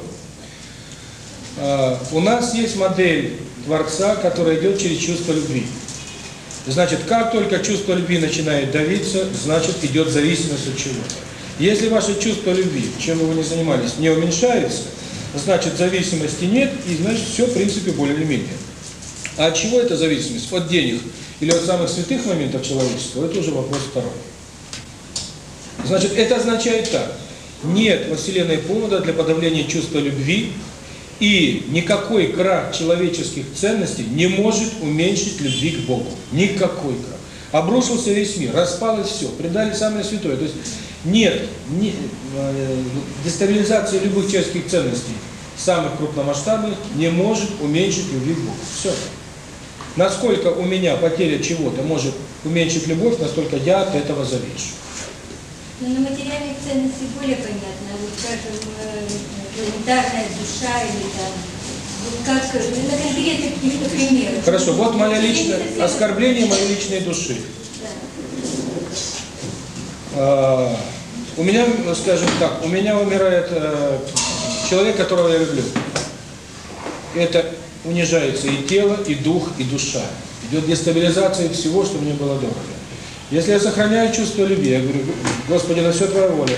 Speaker 1: А, у нас есть модель Творца, которая идет через чувство любви. Значит, как только чувство любви начинает давиться, значит идет зависимость от чего-то. Если ваше чувство любви, чем вы не занимались, не уменьшается, значит зависимости нет, и значит все в принципе более или менее. А от чего эта зависимость? От денег или от самых святых моментов человечества, это уже вопрос второй. Значит, это означает так. Нет во Вселенной повода для подавления чувства любви, и никакой крах человеческих ценностей не может уменьшить любви к Богу. Никакой крах. Обрушился весь мир, распалось все, предали самое святое. То есть нет не, э, дестабилизации любых человеческих ценностей, самых крупномасштабных, не может уменьшить любви к Богу. Все. Насколько у меня потеря чего-то может уменьшить любовь, настолько я от этого завишу.
Speaker 4: Но на материальных ценностей более понятно, вот скажем, э, планетарная душа или там как, э, на конкретных примерах.
Speaker 1: Хорошо, вот моя личная оскорбление моей личной души.
Speaker 4: Да.
Speaker 1: А, у меня, скажем так, у меня умирает э, человек, которого я люблю. Это унижается и тело, и дух, и душа. Идет дестабилизация всего, что мне было дорого. Если я сохраняю чувство любви, я говорю, Господи, на все Твоя воля,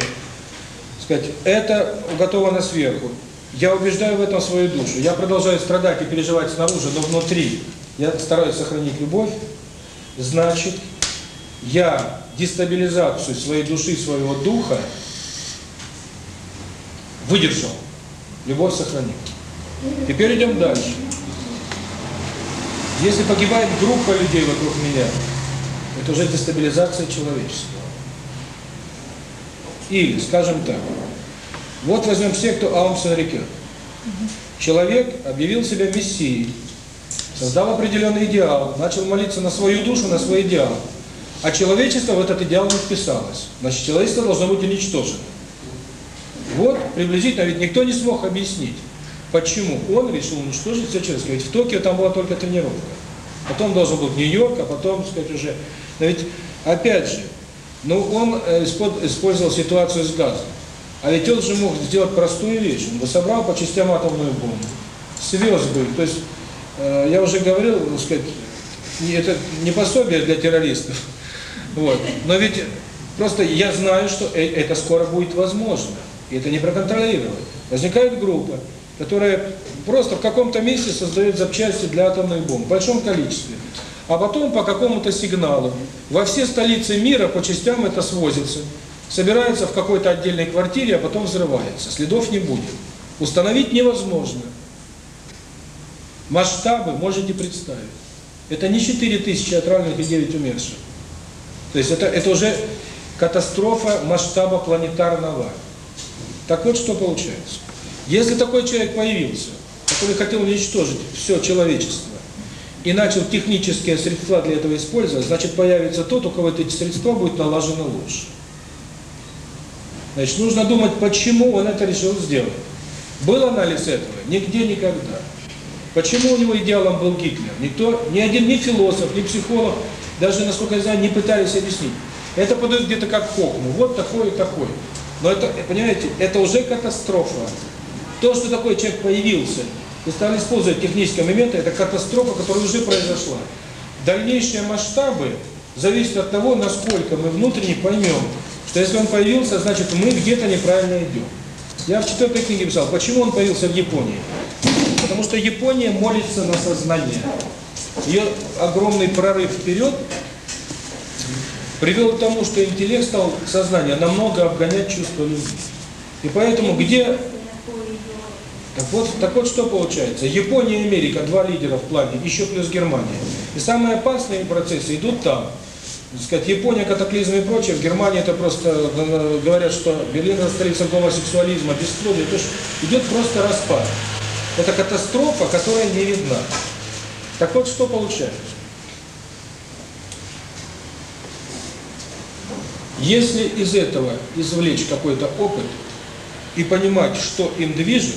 Speaker 1: сказать, это уготовано сверху. Я убеждаю в этом свою душу. Я продолжаю страдать и переживать снаружи, но внутри я стараюсь сохранить любовь. Значит, я дестабилизацию своей души, своего духа выдержал. Любовь сохранил. Теперь идем дальше. Если погибает группа людей вокруг меня, это уже дестабилизация человечества. Или, скажем так, вот возьмем всех, кто Аум Санрике. Человек объявил себя мессией, создал определенный идеал, начал молиться на свою душу, на свой идеал. А человечество в этот идеал не вписалось. Значит, человечество должно быть уничтожено. Вот приблизительно, ведь никто не смог объяснить. Почему он решил уничтожить все человеческое? Ведь в Токио там была только тренировка. Потом должен был Нью-Йорк, а потом, сказать, уже... Но ведь, опять же, ну он э, использовал ситуацию с газом. А ведь он же мог сделать простую вещь. Он бы собрал по частям атомную бомбу. Свез бы. То есть, э, я уже говорил, сказать, это не пособие для террористов. Вот. Но ведь просто я знаю, что э, это скоро будет возможно. И это не проконтролировать. Возникает группа, которые просто в каком-то месте создают запчасти для атомных бомб в большом количестве. А потом по какому-то сигналу во все столицы мира по частям это свозится, собирается в какой-то отдельной квартире, а потом взрывается. Следов не будет. Установить невозможно. Масштабы можете представить. Это не 4000 отравленных и 9 умерших. То есть это, это уже катастрофа масштаба планетарного. Так вот, что получается. Если такой человек появился, который хотел уничтожить все человечество, и начал технические средства для этого использовать, значит появится тот, у кого эти средства будет налажена ложь. Значит, нужно думать, почему он это решил сделать. Был анализ этого? Нигде никогда. Почему у него идеалом был Гитлер? Никто, ни один, ни философ, ни психолог, даже, насколько я знаю, не пытались объяснить. Это подают где-то как хохму, вот такой и такой. Но это, понимаете, это уже катастрофа. То, что такой человек появился, и стали использовать технические моменты, это катастрофа, которая уже произошла. Дальнейшие масштабы зависят от того, насколько мы внутренне поймем, что если он появился, значит мы где-то неправильно идем. Я в четвертой книге писал, почему он появился в Японии. Потому что Япония молится на сознание. Ее огромный прорыв вперед привел к тому, что интеллект стал сознание намного обгонять чувство любви. И поэтому, где так вот, так вот что получается. Япония и Америка, два лидера в плане, еще плюс Германия. И самые опасные процессы идут там. Сказать, Япония, катаклизм и прочее, в Германии это просто э, говорят, что Берлин это столица гомосексуализма, бесплодия, то есть идет просто распад. Это катастрофа, которая не видна. Так вот, что получается? Если из этого извлечь какой-то опыт и понимать, что им движет,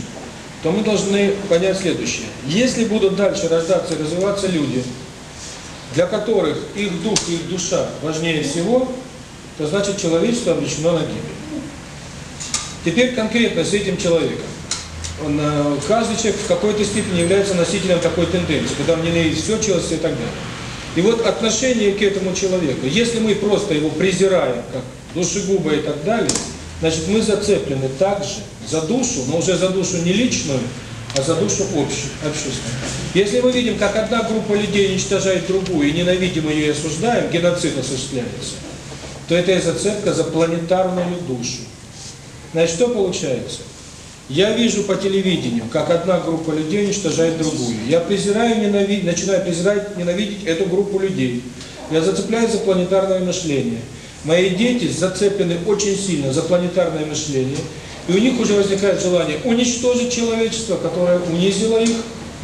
Speaker 1: то мы должны понять следующее. Если будут дальше рождаться и развиваться люди, для которых их дух и их душа важнее всего, то значит человечество обречено на гибель. Теперь конкретно с этим человеком. Он, э, каждый человек в какой-то степени является носителем такой тенденции, когда мне все человечество и так далее. И вот отношение к этому человеку, если мы просто его презираем как душегуба и так далее, Значит, мы зацеплены также за душу, но уже за душу не личную, а за душу общую, общественную. Если мы видим, как одна группа людей уничтожает другую, и ненавидим ее осуждаем, геноцид осуществляется, то это и зацепка за планетарную душу. Значит, что получается? Я вижу по телевидению, как одна группа людей уничтожает другую. Я презираю, ненавид... начинаю презирать, ненавидеть эту группу людей. Я зацепляюсь за планетарное мышление – Мои дети зацеплены очень сильно за планетарное мышление, и у них уже возникает желание уничтожить человечество, которое унизило их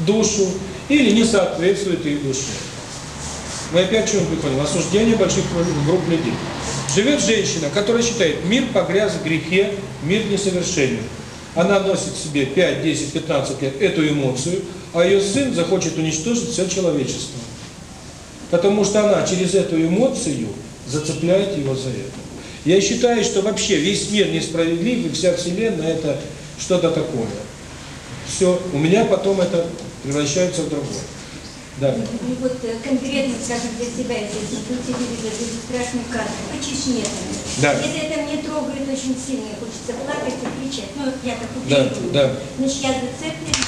Speaker 1: душу или не соответствует их душе. Ну, Мы опять чем выходим? Осуждение больших групп людей. Живет женщина, которая считает, мир погряз в грехе, мир несовершенен. Она носит в себе 5, 10, 15 лет эту эмоцию, а ее сын захочет уничтожить все человечество. Потому что она через эту эмоцию зацепляет его за это. Я считаю, что вообще весь мир несправедлив, и вся Вселенная – это что-то такое. Все, у меня потом это превращается в другое. Да.
Speaker 4: Ну вот э, конкретно, скажем, для себя, если здесь телевизор, здесь страшный кадр, по Чечне.
Speaker 1: Да.
Speaker 4: Если это мне трогает очень сильно, хочется плакать и кричать. Ну, я так
Speaker 1: убью.
Speaker 4: Да,
Speaker 1: да.
Speaker 4: Значит, я зацеплена.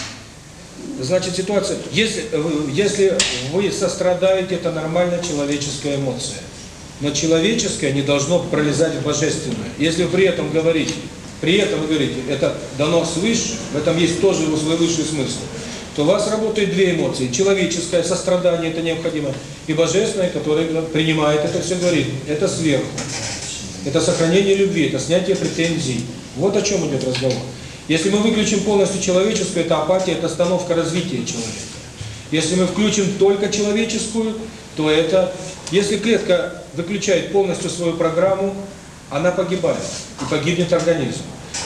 Speaker 1: Значит, ситуация, если, э, если вы сострадаете, это нормальная человеческая эмоция но человеческое не должно пролезать в божественное. Если при этом говорить, при этом вы говорите, это дано свыше, в этом есть тоже его свой высший смысл, то у вас работают две эмоции. Человеческое сострадание, это необходимо, и божественное, которое принимает это все, говорит, это сверху. Это сохранение любви, это снятие претензий. Вот о чем идет разговор. Если мы выключим полностью человеческую, это апатия, это остановка развития человека. Если мы включим только человеческую, то это если клетка выключает полностью свою программу, она погибает и погибнет организм.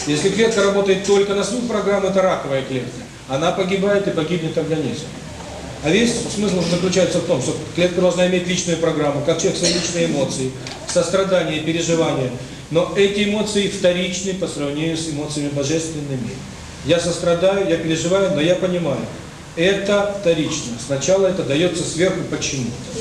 Speaker 1: Если клетка работает только на свою программу, это раковая клетка. Она погибает и погибнет организм. А весь смысл заключается в том, что клетка должна иметь личную программу, как человек свои личные эмоции, сострадание, переживания. Но эти эмоции вторичны по сравнению с эмоциями божественными. Я сострадаю, я переживаю, но я понимаю. Это вторично. Сначала это дается сверху почему-то.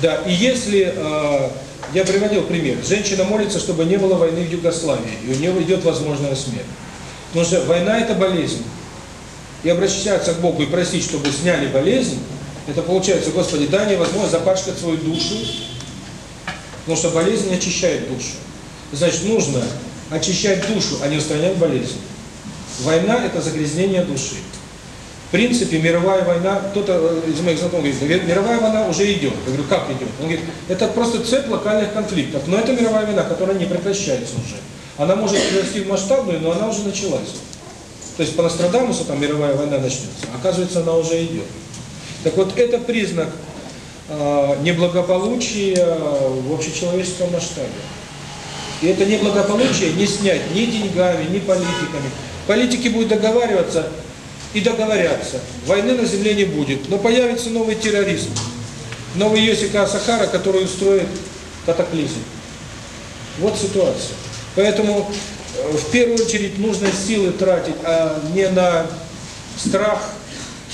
Speaker 1: Да, и если, э, я приводил пример, женщина молится, чтобы не было войны в Югославии, и у нее идет возможная смерть. Потому что война – это болезнь. И обращаться к Богу и просить, чтобы сняли болезнь, это получается, Господи, дай мне запачкать свою душу, потому что болезнь очищает душу. Значит, нужно очищать душу, а не устранять болезнь. Война – это загрязнение души. В принципе, мировая война, кто-то э, из моих знакомых говорит, мировая война уже идет. Я говорю, как идет? Он говорит, это просто цепь локальных конфликтов. Но это мировая война, которая не прекращается уже. Она может превратить в масштабную, но она уже началась. То есть по Нострадамусу там мировая война начнется. Оказывается, она уже идет. Так вот, это признак э, неблагополучия в общечеловеческом масштабе. И это неблагополучие не снять ни деньгами, ни политиками. Политики будут договариваться, и договорятся. Войны на земле не будет, но появится новый терроризм, новый Йосика Сахара, который устроит катаклизм. Вот ситуация. Поэтому э, в первую очередь нужно силы тратить а не на страх,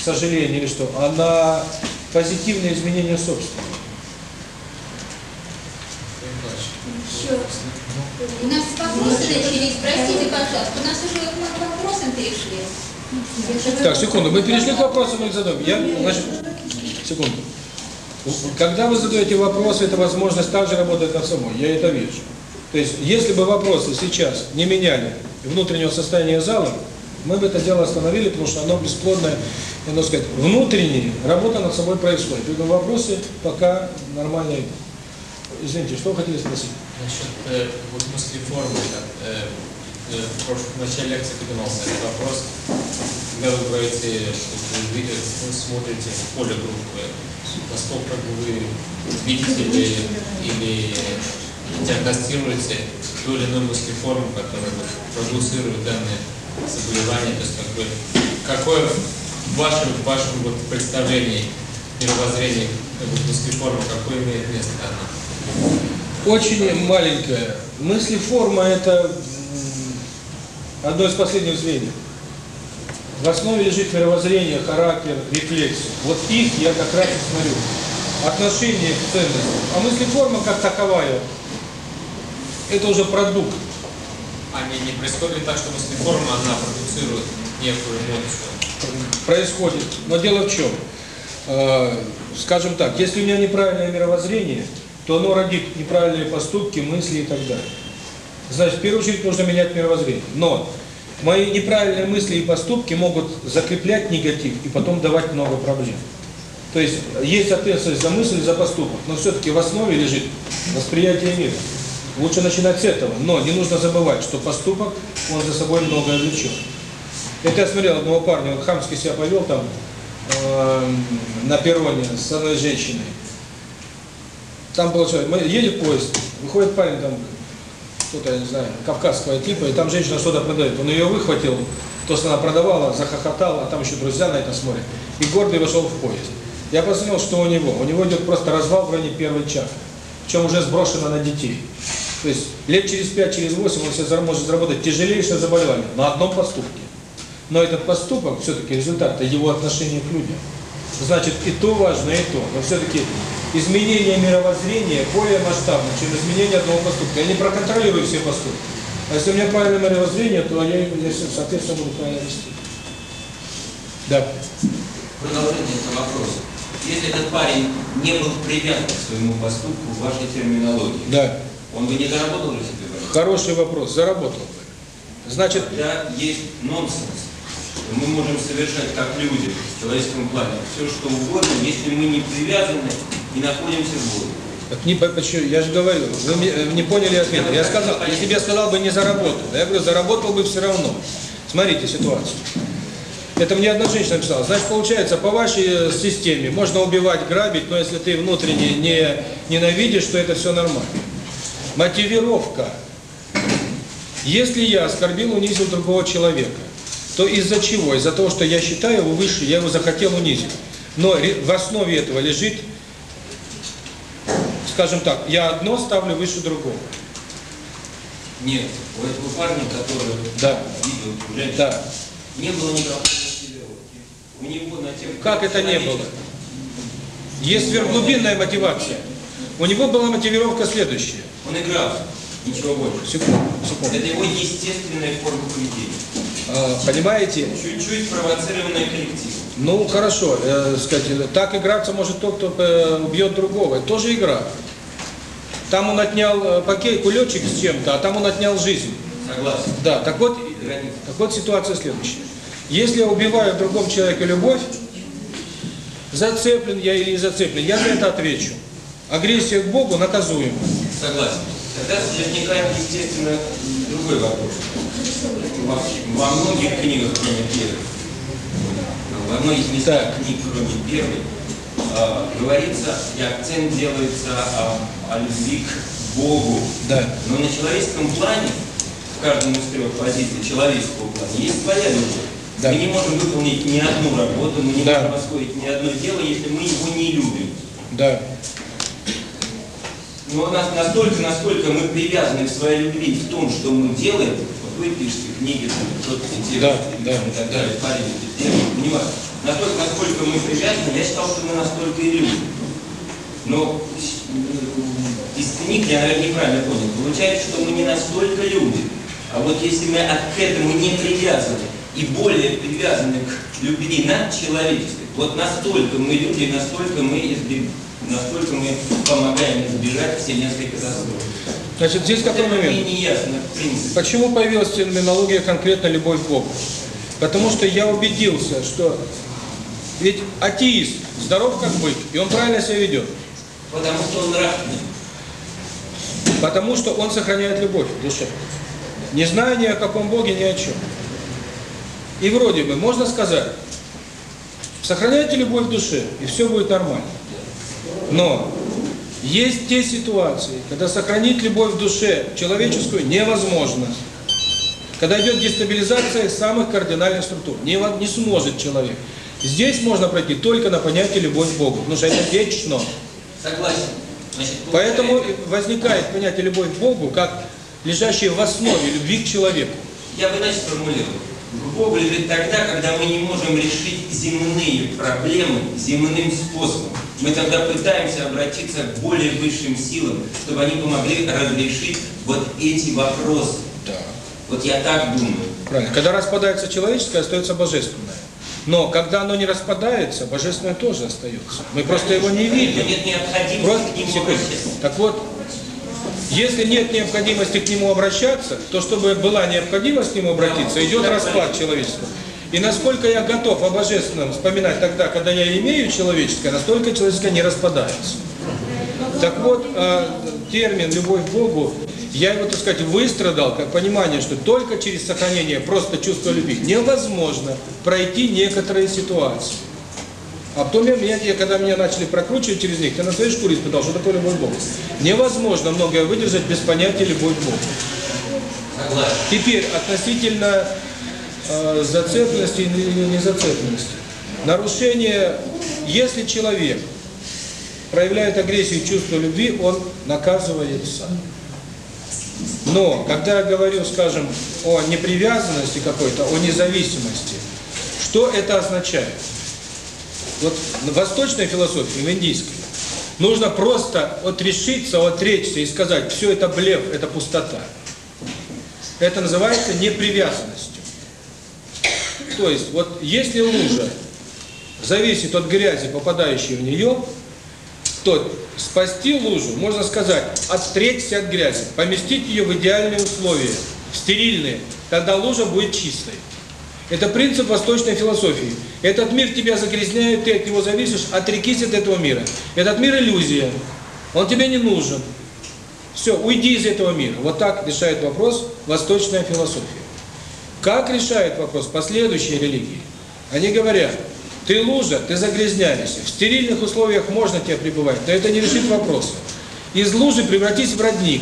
Speaker 1: сожаление или что, а на позитивные изменения
Speaker 4: собственного.
Speaker 2: У нас вопросы начались, простите, пожалуйста, у нас уже к вопросам перешли.
Speaker 1: Так, секунду, мы перешли к вопросам, их задаем. Я, значит, секунду. Когда вы задаете вопросы, это возможность также работает над собой, я это вижу. То есть, если бы вопросы сейчас не меняли внутреннего состояния зала, мы бы это дело остановили, потому что оно бесплодное, надо сказать, внутренняя работа над собой происходит. Поэтому вопросы пока нормальные. Извините, что вы хотели спросить?
Speaker 5: Насчет э, вот, реформы, э, в начале лекции поднимался этот вопрос. Когда вы говорите, что вы, видите, вы смотрите в поле группы, насколько вы видите или, или диагностируете ту или иную мускулформу, которая продуцирует данные заболевания, то есть как бы, какое в вашем, в вашем вот представлении, мировоззрении как бы, мускулформы, какое имеет место она?
Speaker 1: Очень маленькая. Мыслеформа – это одно из последних звеньев. В основе лежит мировоззрение, характер, рефлексия. Вот их я как раз и смотрю. Отношение к ценностям. А мыслеформа как таковая, это уже продукт.
Speaker 5: А не, не происходит так, что мыслеформа, она продуцирует некую эмоцию?
Speaker 1: Происходит. Но дело в чем? Э, скажем так, если у меня неправильное мировоззрение, то оно родит неправильные поступки, мысли и так далее. Значит, в первую очередь нужно менять мировоззрение. Но мои неправильные мысли и поступки могут закреплять негатив и потом давать много проблем. То есть есть ответственность за мысль, за поступок, но все-таки в основе лежит восприятие мира. Лучше начинать с этого, но не нужно забывать, что поступок, он за собой многое влечет. Это я смотрел одного парня, он хамски себя повел там э, на перроне с одной женщиной. Там был человек, едет поезд, выходит парень там, что-то, я не знаю, кавказского типа, и там женщина что-то продает. Он ее выхватил, то, что она продавала, захохотала, а там еще друзья на это смотрят. И гордый вошел в поезд. Я посмотрел, что у него. У него идет просто развал в районе первой чакры, чем уже сброшено на детей. То есть лет через 5, через 8 он себе может заработать тяжелейшее заболевание на одном поступке. Но этот поступок, все-таки результат, это его отношение к людям. Значит, и то важно, и то. Но все-таки изменение мировоззрения более масштабно, чем изменение одного поступка. Я не проконтролирую все поступки. А если у меня правильное мировоззрение, то я, соответственно, буду правильно вести. Да.
Speaker 6: Продолжение этого вопроса. Если этот парень не был привязан к своему поступку в вашей терминологии,
Speaker 1: да.
Speaker 6: он бы не заработал для себя?
Speaker 1: Хороший вопрос. Заработал бы. Значит...
Speaker 6: да, есть нонсенс, мы можем совершать как люди в человеческом плане все что угодно, если мы не привязаны и находимся в Боге.
Speaker 1: Так не, почему, я же говорю, вы не поняли ответа. Я сказал, Я тебе сказал бы не заработал, я говорю, заработал бы все равно. Смотрите ситуацию. Это мне одна женщина написала. Значит, получается, по вашей системе можно убивать, грабить, но если ты внутренне не ненавидишь, то это все нормально. Мотивировка. Если я оскорбил, унизил другого человека, то из-за чего? Из-за того, что я считаю его выше, я его захотел унизить. Но в основе этого лежит скажем так, я одно ставлю выше другого.
Speaker 6: Нет, у этого парня, который
Speaker 1: да.
Speaker 6: видел эту женщину,
Speaker 1: да.
Speaker 6: не было никакого мотивировки. У него на тем...
Speaker 1: Как это не было? Есть сверхглубинная мотивация. У него была мотивировка следующая.
Speaker 6: Он играл, ничего больше.
Speaker 1: Секунду, секунду.
Speaker 6: Это его естественная форма поведения.
Speaker 1: А, понимаете?
Speaker 6: Чуть-чуть провоцированная коллективом.
Speaker 1: Ну, хорошо, э, сказать, так играться может тот, кто э, убьет другого. Это тоже игра. Там он отнял э, пакет, кулечек с чем-то, а там он отнял жизнь.
Speaker 6: Согласен.
Speaker 1: Да, так вот, так вот ситуация следующая. Если я убиваю в другом человеке любовь, зацеплен я или не зацеплен, я на это отвечу. Агрессия к Богу наказуема.
Speaker 6: Согласен. Тогда возникает, естественно, другой вопрос. Во, многих книгах комментируют во многих местах книг, кроме первой, э, говорится, и акцент делается э, о любви к Богу.
Speaker 1: Да.
Speaker 6: Но на человеческом плане, в каждом из трех позиций человеческого плана, есть своя любовь.
Speaker 1: Да.
Speaker 6: Мы не можем выполнить ни одну работу, мы не
Speaker 1: да.
Speaker 6: можем освоить ни одно дело, если мы его не любим.
Speaker 1: Да.
Speaker 6: Но у нас, настолько, насколько мы привязаны к своей любви в том, что мы делаем, вы пишете книги, кто-то
Speaker 1: да, да,
Speaker 6: и так далее, парень, я не понимаю. Настолько, насколько мы привязаны, я считал, что мы настолько и люди. Но из книг я, наверное, неправильно понял. Получается, что мы не настолько люди. А вот если мы к этому не привязаны и более привязаны к любви над человеческой, вот настолько мы люди, настолько мы избегаем насколько мы помогаем избежать вселенской катастрофы.
Speaker 1: Значит, здесь какой момент?
Speaker 6: Ясно,
Speaker 1: Почему появилась терминология конкретно «любовь к Богу»? Потому что я убедился, что ведь атеист здоров как быть, и он правильно себя ведет.
Speaker 6: Потому что он нравственный.
Speaker 1: Потому что он сохраняет любовь в душе. Не зная ни о каком Боге, ни о чем. И вроде бы можно сказать, сохраняйте любовь в душе, и все будет нормально. Но есть те ситуации, когда сохранить любовь в душе человеческую невозможно. Когда идет дестабилизация самых кардинальных структур, не, не сможет человек. Здесь можно пройти только на понятие любовь к Богу, потому что это вечно.
Speaker 6: Согласен. Значит,
Speaker 1: Поэтому возникает понятие любовь к Богу как лежащее в основе любви к человеку.
Speaker 6: Я бы иначе сформулировал. Бог лежит тогда, когда мы не можем решить земные проблемы земным способом. Мы тогда пытаемся обратиться к более высшим силам, чтобы они помогли разрешить вот эти вопросы.
Speaker 1: Да.
Speaker 6: Вот я так думаю.
Speaker 1: Правильно. Когда распадается человеческое, остается божественное. Но когда оно не распадается, божественное тоже остается. Мы просто его не видим.
Speaker 6: Нет необходимости
Speaker 1: просто,
Speaker 6: к нему.
Speaker 1: Так вот, если нет необходимости к нему обращаться, то чтобы была необходимость к нему обратиться, да, идет распад человечества. И насколько я готов о Божественном вспоминать тогда, когда я имею человеческое, настолько человеческое не распадается. Так вот, э, термин «любовь к Богу» Я его, так сказать, выстрадал, как понимание, что только через сохранение просто чувства любви невозможно пройти некоторые ситуации. А потом я, моменте, когда меня начали прокручивать через них, я на своей шкуре испытал, что такое любовь к Богу. Невозможно многое выдержать без понятия любовь к Богу. Теперь относительно зацепленности или незацепленности. Нарушение, если человек проявляет агрессию и чувство любви, он наказывается. Но когда я говорю, скажем, о непривязанности какой-то, о независимости, что это означает? Вот в восточной философии, в индийской, нужно просто отрешиться, отречься и сказать, все это блеф, это пустота. Это называется непривязанность. То есть, вот если лужа зависит от грязи, попадающей в нее, то спасти лужу, можно сказать, отстречься от грязи, поместить ее в идеальные условия, стерильные, тогда лужа будет чистой. Это принцип восточной философии. Этот мир тебя загрязняет, ты от него зависишь, отрекись от этого мира. Этот мир – иллюзия, он тебе не нужен. Все, уйди из этого мира. Вот так решает вопрос восточная философия. Как решает вопрос последующие религии? Они говорят, ты лужа, ты загрязняешься, в стерильных условиях можно тебе пребывать, но это не решит вопрос. Из лужи превратись в родник,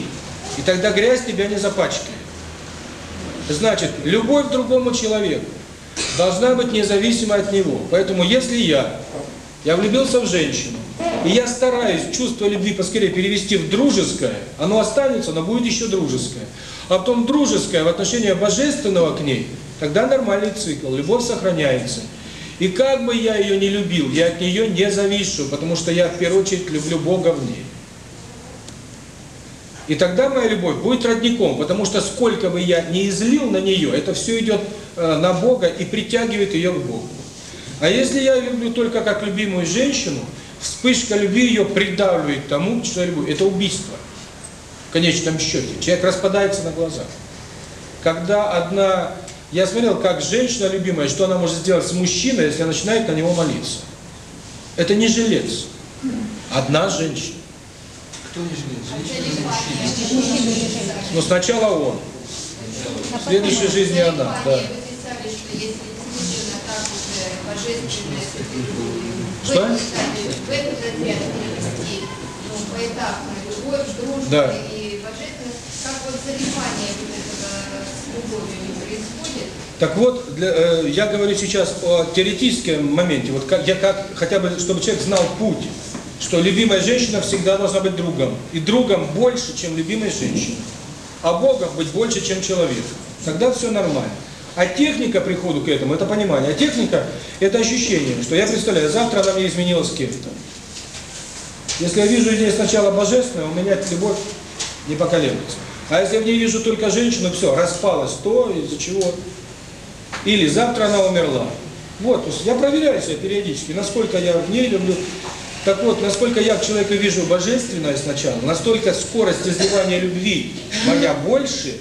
Speaker 1: и тогда грязь тебя не запачкает. Значит, любовь к другому человеку должна быть независима от него. Поэтому если я, я влюбился в женщину, и я стараюсь чувство любви поскорее перевести в дружеское, оно останется, но будет еще дружеское а потом дружеское в отношении божественного к ней, тогда нормальный цикл, любовь сохраняется. И как бы я ее не любил, я от нее не завишу, потому что я в первую очередь люблю Бога в ней. И тогда моя любовь будет родником, потому что сколько бы я не излил на нее, это все идет э, на Бога и притягивает ее к Богу. А если я люблю только как любимую женщину, вспышка любви ее придавливает тому, что я люблю. Это убийство конечном счете. Человек распадается на глазах. Когда одна... Я смотрел, как женщина любимая, что она может сделать с мужчиной, если начинает на него молиться. Это не жилец. Одна женщина.
Speaker 7: Кто не жилец? Женщина не мужчина.
Speaker 1: Но сначала он. В следующей жизни она. Да.
Speaker 2: Что?
Speaker 1: Что? Да. Так вот, для, э, я говорю сейчас о теоретическом моменте, вот как, я как, хотя бы, чтобы человек знал путь, что любимая женщина всегда должна быть другом, и другом больше, чем любимой женщиной, а Богом быть больше, чем человек. Тогда все нормально. А техника приходу к этому – это понимание. А техника – это ощущение, что я представляю, завтра она мне изменила с кем-то. Если я вижу здесь сначала божественное, у меня любовь не поколеблется. А если в ней вижу только женщину, все, распалось то, из-за чего. Или завтра она умерла. Вот, я проверяю себя периодически, насколько я в ней люблю. Так вот, насколько я в человеке вижу божественное сначала, настолько скорость изливания любви моя больше,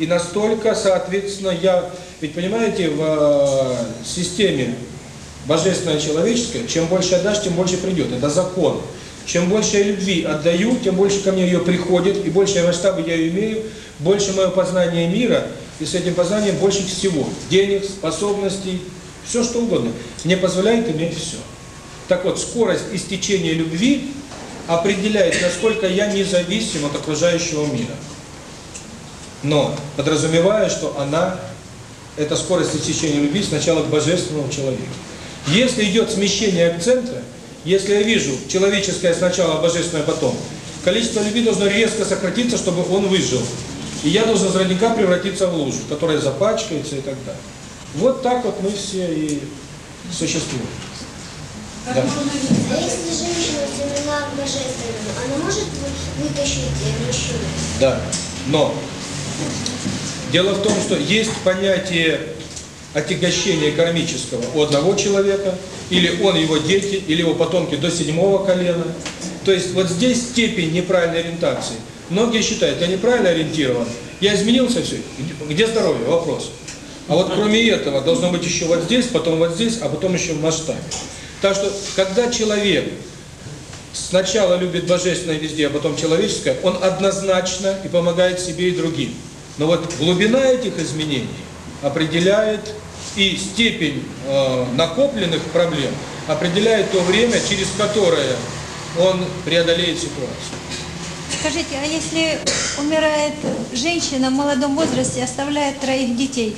Speaker 1: и настолько, соответственно, я... Ведь, понимаете, в э, системе божественное-человеческое, чем больше отдашь, тем больше придет. Это закон. Чем больше я любви отдаю, тем больше ко мне ее приходит, и больше я масштабы я имею, больше мое познание мира, и с этим познанием больше всего. Денег, способностей, все что угодно. Мне позволяет иметь все. Так вот, скорость истечения любви определяет, насколько я независим от окружающего мира. Но подразумевая, что она, эта скорость истечения любви сначала к божественному человеку. Если идет смещение акцента, если я вижу человеческое сначала, божественное потом, количество любви должно резко сократиться, чтобы он выжил. И я должен из родника превратиться в лужу, которая запачкается и так далее. Вот так вот мы все и существуем. Как да.
Speaker 8: А если женщина стремлена к она может вытащить мужчину?
Speaker 1: Да, но дело в том, что есть понятие отягощение кармического у одного человека, или он, его дети, или его потомки до седьмого колена. То есть вот здесь степень неправильной ориентации. Многие считают, я неправильно ориентирован, я изменился, все, где здоровье, вопрос. А вот кроме этого должно быть еще вот здесь, потом вот здесь, а потом еще в масштабе. Так что, когда человек сначала любит божественное везде, а потом человеческое, он однозначно и помогает себе и другим. Но вот глубина этих изменений – определяет и степень э, накопленных проблем, определяет то время, через которое он преодолеет ситуацию.
Speaker 9: Скажите, а если умирает женщина в молодом возрасте, оставляет троих детей,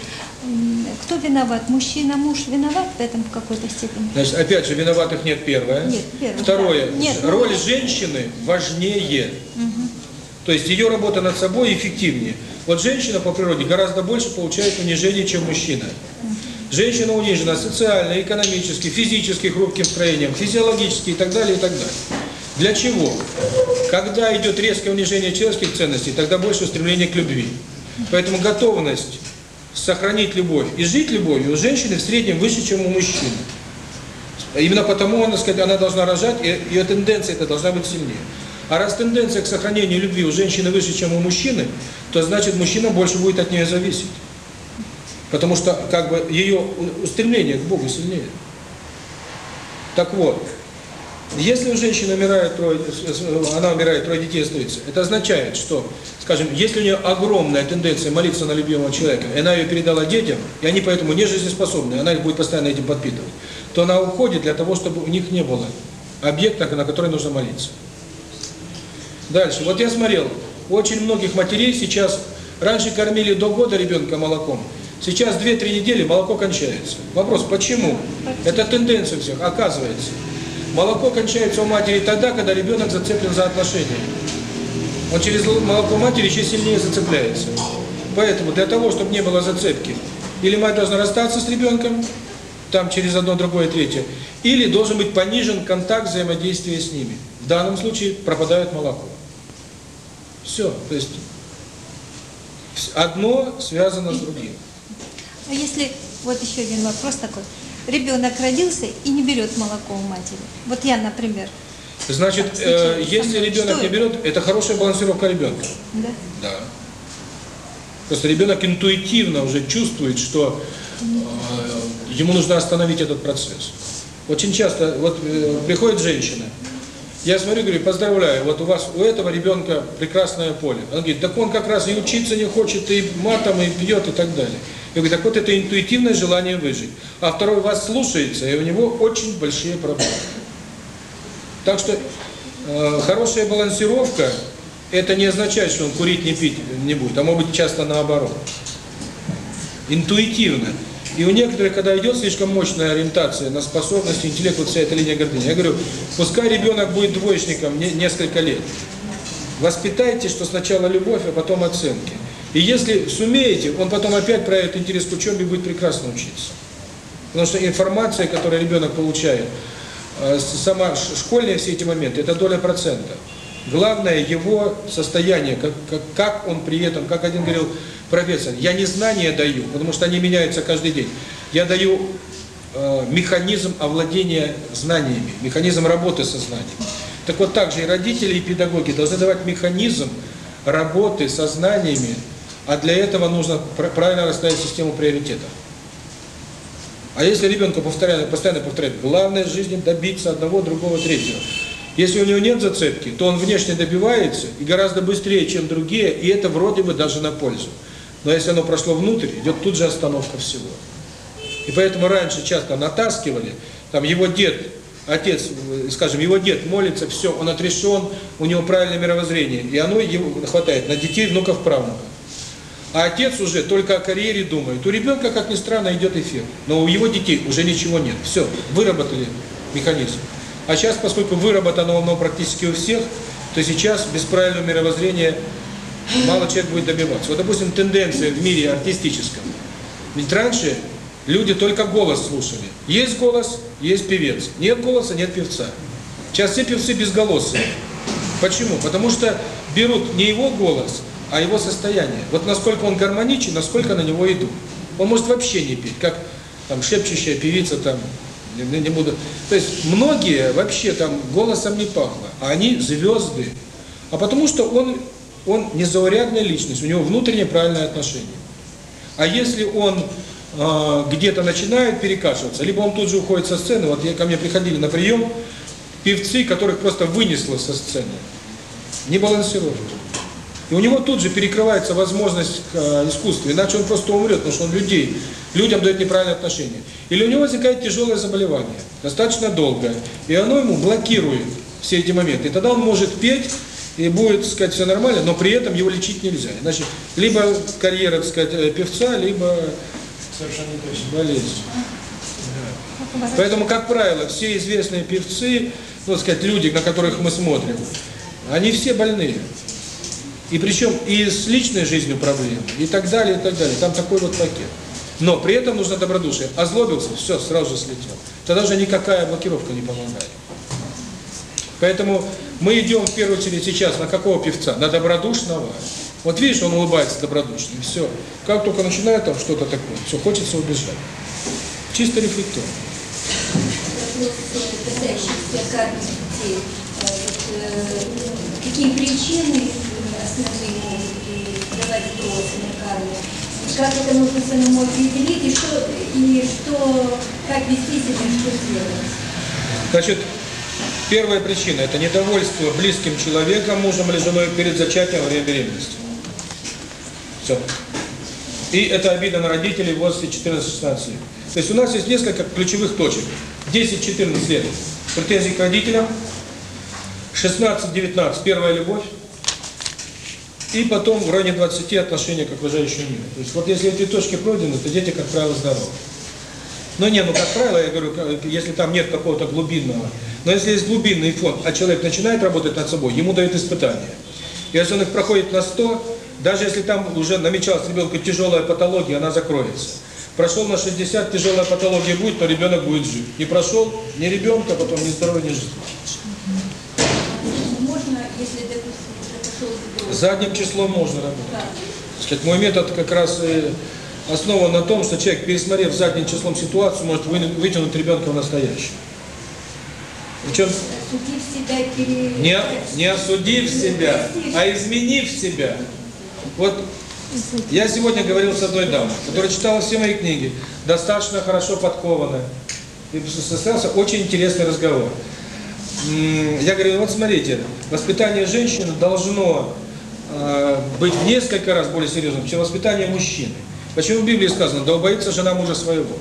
Speaker 9: кто виноват? Мужчина, муж виноват в этом в какой-то степени?
Speaker 1: Значит, опять же, виноватых нет первое.
Speaker 9: Нет, первое.
Speaker 1: Второе.
Speaker 9: Нет,
Speaker 1: роль ну, женщины важнее. Угу. То есть ее работа над собой эффективнее. Вот женщина по природе гораздо больше получает унижение, чем мужчина. Женщина унижена социально, экономически, физически хрупким строением, физиологически и так далее, и так далее. Для чего? Когда идет резкое унижение человеческих ценностей, тогда больше стремление к любви. Поэтому готовность сохранить любовь и жить любовью у женщины в среднем выше, чем у мужчины. Именно потому, она, сказать, она должна рожать, и ее тенденция это должна быть сильнее. А раз тенденция к сохранению любви у женщины выше, чем у мужчины, то значит мужчина больше будет от нее зависеть. Потому что как бы ее устремление к Богу сильнее. Так вот, если у женщины умирает трое, она умирает, трое детей остается, это означает, что, скажем, если у нее огромная тенденция молиться на любимого человека, и она ее передала детям, и они поэтому не жизнеспособны, она их будет постоянно этим подпитывать, то она уходит для того, чтобы у них не было объекта, на который нужно молиться. Дальше. Вот я смотрел, очень многих матерей сейчас, раньше кормили до года ребенка молоком, сейчас 2-3 недели молоко кончается. Вопрос, почему? Это тенденция всех, оказывается. Молоко кончается у матери тогда, когда ребенок зацеплен за отношения. Он через молоко матери еще сильнее зацепляется. Поэтому для того, чтобы не было зацепки, или мать должна расстаться с ребенком, там через одно, другое, третье, или должен быть понижен контакт взаимодействия с ними. В данном случае пропадает молоко. Все, то есть одно связано с другим.
Speaker 9: А если, вот еще один вопрос такой. Ребенок родился и не берет молоко у матери. Вот я, например.
Speaker 1: Значит, э, если ребенок не берет, это хорошая балансировка ребенка.
Speaker 9: Да.
Speaker 1: Да. Просто ребенок интуитивно уже чувствует, что э, ему нужно остановить этот процесс. Очень часто, вот э, приходит женщина, э, я смотрю, говорю, поздравляю, вот у вас, у этого ребенка прекрасное поле. Он говорит, так он как раз и учиться не хочет, и матом, и пьет, и так далее. Я говорю, так вот это интуитивное желание выжить. А второй вас слушается, и у него очень большие проблемы. Так что э, хорошая балансировка, это не означает, что он курить не пить не будет, а может быть часто наоборот. Интуитивно. И у некоторых, когда идет слишком мощная ориентация на способности, интеллект, вот вся эта линия гордыни, я говорю, пускай ребенок будет двоечником несколько лет. Воспитайте, что сначала любовь, а потом оценки. И если сумеете, он потом опять проявит интерес к учебе и будет прекрасно учиться. Потому что информация, которую ребенок получает, э, сама школьные все эти моменты, это доля процента. Главное его состояние, как, как, как он при этом, как один говорил профессор, я не знания даю, потому что они меняются каждый день. Я даю э, механизм овладения знаниями, механизм работы со знаниями. Так вот также и родители, и педагоги должны давать механизм работы со знаниями, а для этого нужно правильно расставить систему приоритетов. А если ребенку постоянно, постоянно повторяет, главное в жизни добиться одного, другого, третьего – если у него нет зацепки, то он внешне добивается и гораздо быстрее, чем другие, и это вроде бы даже на пользу. Но если оно прошло внутрь, идет тут же остановка всего. И поэтому раньше часто натаскивали, там его дед, отец, скажем, его дед молится, все, он отрешен, у него правильное мировоззрение, и оно ему хватает на детей, внуков, правнуков. А отец уже только о карьере думает. У ребенка, как ни странно, идет эффект, но у его детей уже ничего нет. Все, выработали механизм. А сейчас, поскольку выработано оно ну, практически у всех, то сейчас без правильного мировоззрения мало человек будет добиваться. Вот, допустим, тенденция в мире артистическом. Ведь раньше люди только голос слушали. Есть голос, есть певец. Нет голоса, нет певца. Сейчас все певцы безголосые. Почему? Потому что берут не его голос, а его состояние. Вот насколько он гармоничен, насколько на него идут. Он может вообще не петь, как там шепчущая певица там не, не буду. То есть многие вообще там голосом не пахло, а они звезды. А потому что он, он незаурядная личность, у него внутреннее правильное отношение. А если он э, где-то начинает перекашиваться, либо он тут же уходит со сцены, вот я ко мне приходили на прием певцы, которых просто вынесло со сцены, не балансировали. И у него тут же перекрывается возможность э, к искусству, иначе он просто умрет, потому что он людей, людям дает неправильное отношение. Или у него возникает тяжелое заболевание, достаточно долгое, и оно ему блокирует все эти моменты. И тогда он может петь, и будет, так сказать, все нормально, но при этом его лечить нельзя. Значит, либо карьера, так сказать, э, певца, либо совершенно
Speaker 9: точно болезнь. Да.
Speaker 1: Поэтому, как правило, все известные певцы, ну, так сказать, люди, на которых мы смотрим, они все больные и причем и с личной жизнью проблемы, и так далее, и так далее. Там такой вот пакет. Но при этом нужно добродушие. Озлобился, все, сразу же слетел. Тогда же никакая блокировка не помогает. Поэтому мы идем в первую очередь сейчас на какого певца? На добродушного. Вот видишь, он улыбается добродушно, все. Как только начинает там что-то такое, все, хочется убежать. Чисто
Speaker 4: рефлектор. Э, какие причины как это нужно самому определить, и что, и что как вести себя, что сделать?
Speaker 1: Значит, первая причина – это недовольство близким человеком, мужем или женой, перед зачатием во время беременности. Все. И это обида на родителей в возрасте 14-16 лет. То есть у нас есть несколько ключевых точек. 10-14 лет – претензии к родителям, 16-19 – первая любовь, и потом в районе 20 отношения к окружающему миру. То есть вот если эти точки пройдены, то дети, как правило, здоровы. Но не, ну как правило, я говорю, если там нет какого-то глубинного. Но если есть глубинный фон, а человек начинает работать над собой, ему дают испытания. И если он их проходит на 100, даже если там уже намечалась ребенку тяжелая патология, она закроется. Прошел на 60, тяжелая патология будет, то ребенок будет жить. Не прошел, ни ребенка, потом ни здоровья, ни жизни.
Speaker 4: Можно, если это
Speaker 1: задним числом можно работать. Сказать, мой метод как раз и основан на том, что человек, пересмотрев задним числом ситуацию, может вытянуть ребенка в настоящее. Причем не, не осудив себя, а изменив себя. Вот я сегодня говорил с одной дамой, которая читала все мои книги, достаточно хорошо подкованная. И состоялся очень интересный разговор. Я говорю, вот смотрите, воспитание женщины должно быть в несколько раз более серьезным, чем воспитание мужчины. Почему в Библии сказано, да убоится жена мужа своего?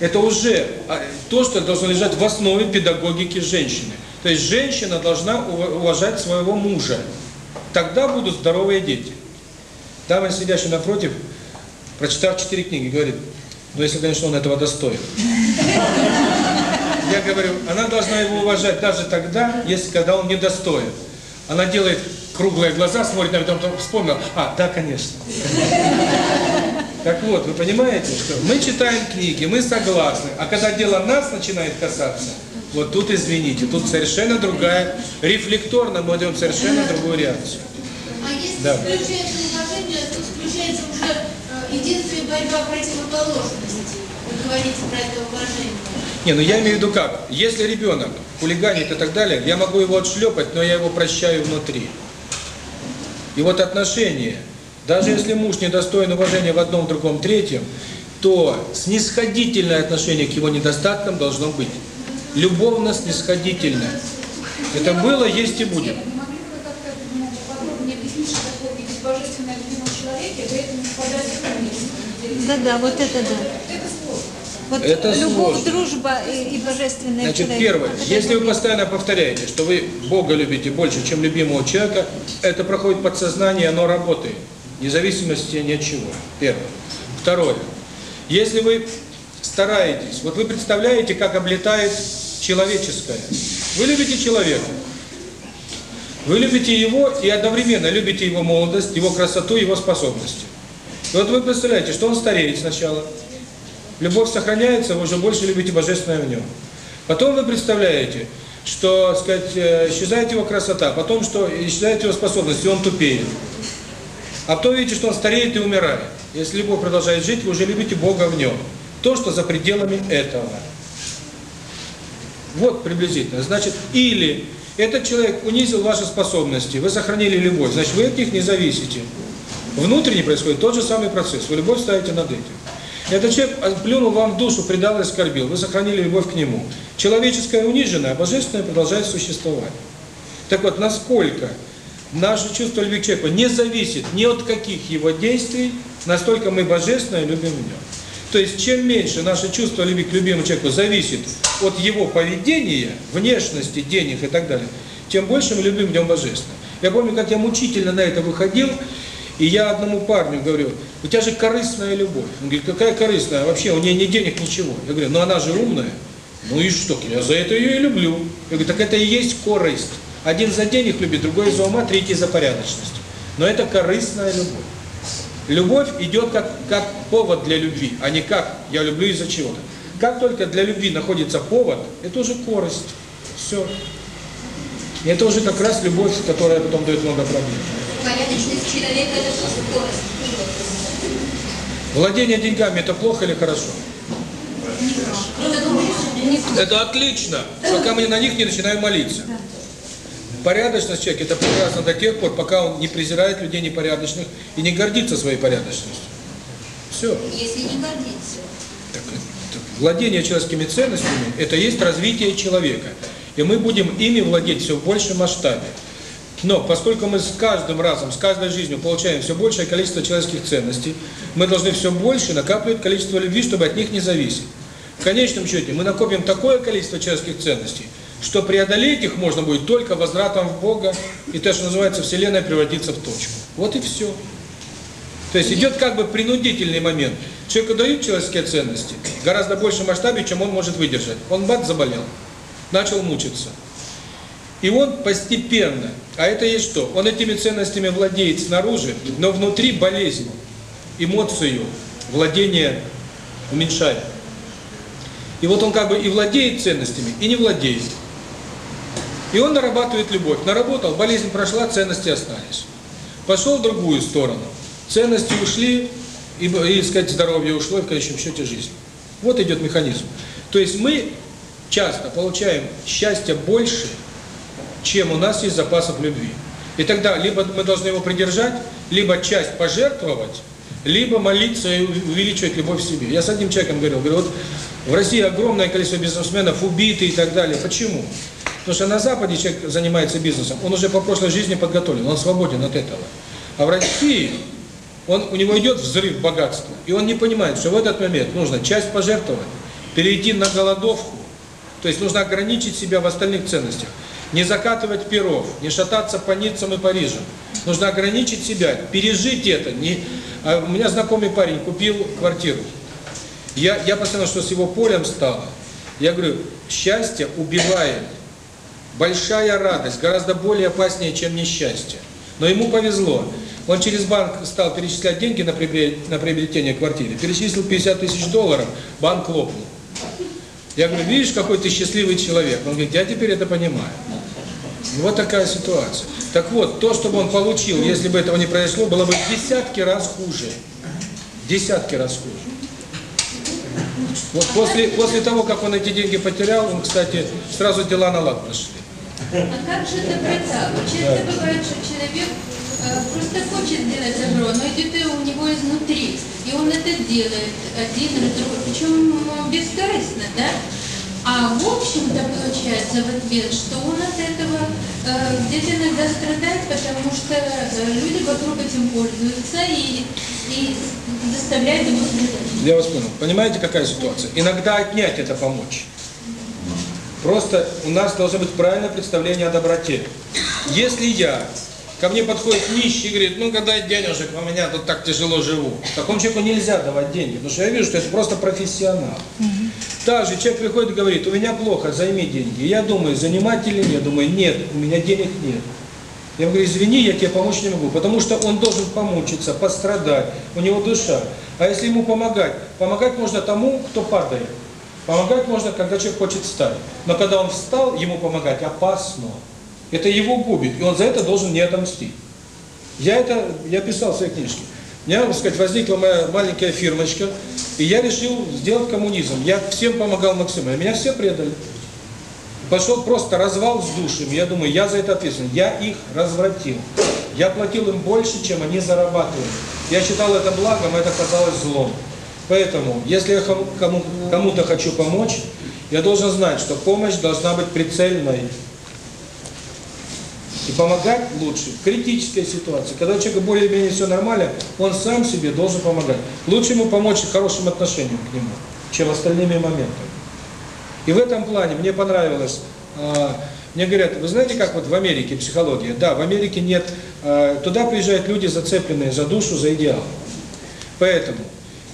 Speaker 1: Это уже а, то, что должно лежать в основе педагогики женщины. То есть женщина должна уважать своего мужа. Тогда будут здоровые дети. Дама, сидящая напротив, прочитав четыре книги, говорит, ну если, конечно, он этого достоин. Я говорю, она должна его уважать даже тогда, если когда он недостоин. Она делает круглые глаза смотрит на меня, потом вспомнил, а, да, конечно. Так вот, вы понимаете, что мы читаем книги, мы согласны, а когда дело нас начинает касаться, вот тут, извините, тут совершенно другая, рефлекторно мы идем совершенно другую реакцию. Да.
Speaker 7: включается уважение,
Speaker 1: Не, ну я имею в виду как, если ребенок хулиганит и так далее, я могу его отшлепать, но я его прощаю внутри. И вот отношение, даже если муж недостоин уважения в одном, другом, третьем, то снисходительное отношение к его недостаткам должно быть. Любовно-снисходительное. Это было, есть и будет.
Speaker 9: Да-да, вот это да.
Speaker 10: Это
Speaker 9: любовь,
Speaker 1: сложно.
Speaker 9: дружба и, и
Speaker 1: Значит, первое, если вы постоянно повторяете, что вы Бога любите больше, чем любимого человека, это проходит подсознание, оно работает, независимости ни от чего. Первое. Второе. Если вы стараетесь, вот вы представляете, как облетает человеческое. Вы любите человека. Вы любите его и одновременно любите его молодость, его красоту, его способности. Вот вы представляете, что он стареет сначала – Любовь сохраняется, вы уже больше любите Божественное в нем. Потом вы представляете, что, сказать, э, исчезает его красота, потом, что исчезает его способность, и он тупеет. А потом видите, что он стареет и умирает. Если любовь продолжает жить, вы уже любите Бога в нем. То, что за пределами этого. Вот приблизительно. Значит, или этот человек унизил ваши способности, вы сохранили любовь, значит, вы от них не зависите. Внутренне происходит тот же самый процесс. Вы любовь ставите над этим. Этот человек плюнул вам в душу, предал и оскорбил. Вы сохранили любовь к нему. Человеческое унижено, а божественное продолжает существовать. Так вот, насколько наше чувство любви к человеку не зависит ни от каких его действий, настолько мы божественное любим в нем. То есть, чем меньше наше чувство любви к любимому человеку зависит от его поведения, внешности, денег и так далее, тем больше мы любим в нем божественное. Я помню, как я мучительно на это выходил, и я одному парню говорю – у тебя же корыстная любовь. Он говорит, какая корыстная? Вообще у нее ни денег, ничего. Я говорю, ну она же умная. Ну и что? Я за это ее и люблю. Я говорю, так это и есть корысть. Один за денег любит, другой за ума, третий за порядочность. Но это корыстная любовь. Любовь идет как, как повод для любви, а не как «я люблю из-за чего-то». Как только для любви находится повод, это уже корость. Все. И это уже как раз любовь, которая потом дает много проблем.
Speaker 7: Порядочность человека – это тоже корость.
Speaker 1: Владение деньгами – это плохо или хорошо? Это отлично, пока мы на них не начинаем молиться. Порядочность человека – это прекрасно до тех пор, пока он не презирает людей непорядочных и не гордится своей порядочностью. Все.
Speaker 7: Если не гордится.
Speaker 1: Так, так, владение человеческими ценностями – это есть развитие человека. И мы будем ими владеть все в большем масштабе. Но поскольку мы с каждым разом, с каждой жизнью получаем все большее количество человеческих ценностей, мы должны все больше накапливать количество любви, чтобы от них не зависеть. В конечном счете мы накопим такое количество человеческих ценностей, что преодолеть их можно будет только возвратом в Бога, и то, что называется Вселенная, превратится в точку. Вот и все. То есть идет как бы принудительный момент. Человеку дают человеческие ценности гораздо большем масштабе, чем он может выдержать. Он бат заболел, начал мучиться. И он постепенно, а это есть что? Он этими ценностями владеет снаружи, но внутри болезнь, эмоцию, владение уменьшает. И вот он как бы и владеет ценностями, и не владеет. И он нарабатывает любовь. Наработал, болезнь прошла, ценности остались. Пошел в другую сторону. Ценности ушли, и, и сказать, здоровье ушло, и в конечном счете жизнь. Вот идет механизм. То есть мы часто получаем счастье больше, чем у нас есть запасов любви. И тогда либо мы должны его придержать, либо часть пожертвовать, либо молиться и увеличивать любовь в себе. Я с одним человеком говорил, говорю, вот в России огромное количество бизнесменов убиты и так далее. Почему? Потому что на Западе человек занимается бизнесом, он уже по прошлой жизни подготовлен, он свободен от этого. А в России он, у него идет взрыв богатства, и он не понимает, что в этот момент нужно часть пожертвовать, перейти на голодовку, то есть нужно ограничить себя в остальных ценностях не закатывать перов, не шататься по Ницам и Парижам. Нужно ограничить себя, пережить это. Не... Э, у меня знакомый парень купил квартиру. Я, я постоянно, что с его полем стало. Я говорю, счастье убивает. Большая радость, гораздо более опаснее, чем несчастье. Но ему повезло. Он через банк стал перечислять деньги на приобретение квартиры. Перечислил 50 тысяч долларов, банк лопнул. Я говорю, видишь, какой ты счастливый человек. Он говорит, я теперь это понимаю. Ну, вот такая ситуация. Так вот, то, что бы он получил, если бы этого не произошло, было бы десятки раз хуже. Десятки раз хуже. Вот после, после того, как он эти деньги потерял, он, кстати, сразу дела на лад пошли.
Speaker 2: А как же доброта? Часто а бывает, что человек просто хочет делать добро, но идет и у него изнутри, и он это делает один или другой, причем э, бескорыстно, да? А в общем-то получается в ответ, что он от этого э, где-то иногда страдает, потому что э, люди вокруг этим пользуются и, и заставляют его страдать.
Speaker 1: Я вас понял. Понимаете, какая ситуация? Иногда отнять это помочь. Просто у нас должно быть правильное представление о доброте. Если я Ко мне подходит нищий и говорит, ну-ка дай денежек, а у меня тут так тяжело живу. Такому человеку нельзя давать деньги, потому что я вижу, что это просто профессионал. Также человек приходит и говорит, у меня плохо, займи деньги. Я думаю, занимать или нет? Думаю, нет, у меня денег нет. Я говорю, извини, я тебе помочь не могу, потому что он должен помучиться, пострадать, у него душа. А если ему помогать? Помогать можно тому, кто падает. Помогать можно, когда человек хочет встать. Но когда он встал, ему помогать опасно. Это его губит, и он за это должен не отомстить. Я это, я писал в своей книжке. У меня, сказать, возникла моя маленькая фирмочка, и я решил сделать коммунизм. Я всем помогал максимально, меня все предали. Пошел просто развал с душами, я думаю, я за это ответственен. Я их развратил. Я платил им больше, чем они зарабатывали. Я считал это благом, это казалось злом. Поэтому, если я кому-то хочу помочь, я должен знать, что помощь должна быть прицельной. И помогать лучше в критической ситуации. Когда у человека более-менее все нормально, он сам себе должен помогать. Лучше ему помочь хорошим отношением к нему, чем остальными моментами. И в этом плане мне понравилось... А, мне говорят, вы знаете, как вот в Америке психология? Да, в Америке нет... А, туда приезжают люди, зацепленные за душу, за идеал. Поэтому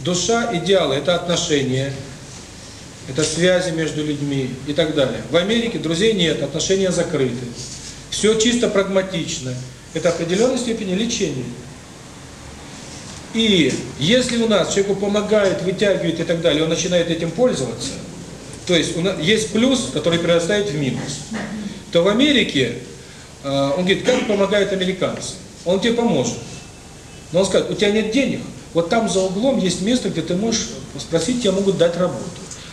Speaker 1: душа, идеалы – это отношения, это связи между людьми и так далее. В Америке друзей нет, отношения закрыты. Все чисто прагматично. Это определенной степени лечения. И если у нас человеку помогает, вытягивает и так далее, он начинает этим пользоваться, то есть у нас есть плюс, который прирастает в минус, то в Америке, э, он говорит, как помогают американцы? Он тебе поможет. Но он скажет, у тебя нет денег, вот там за углом есть место, где ты можешь спросить, тебе могут дать работу.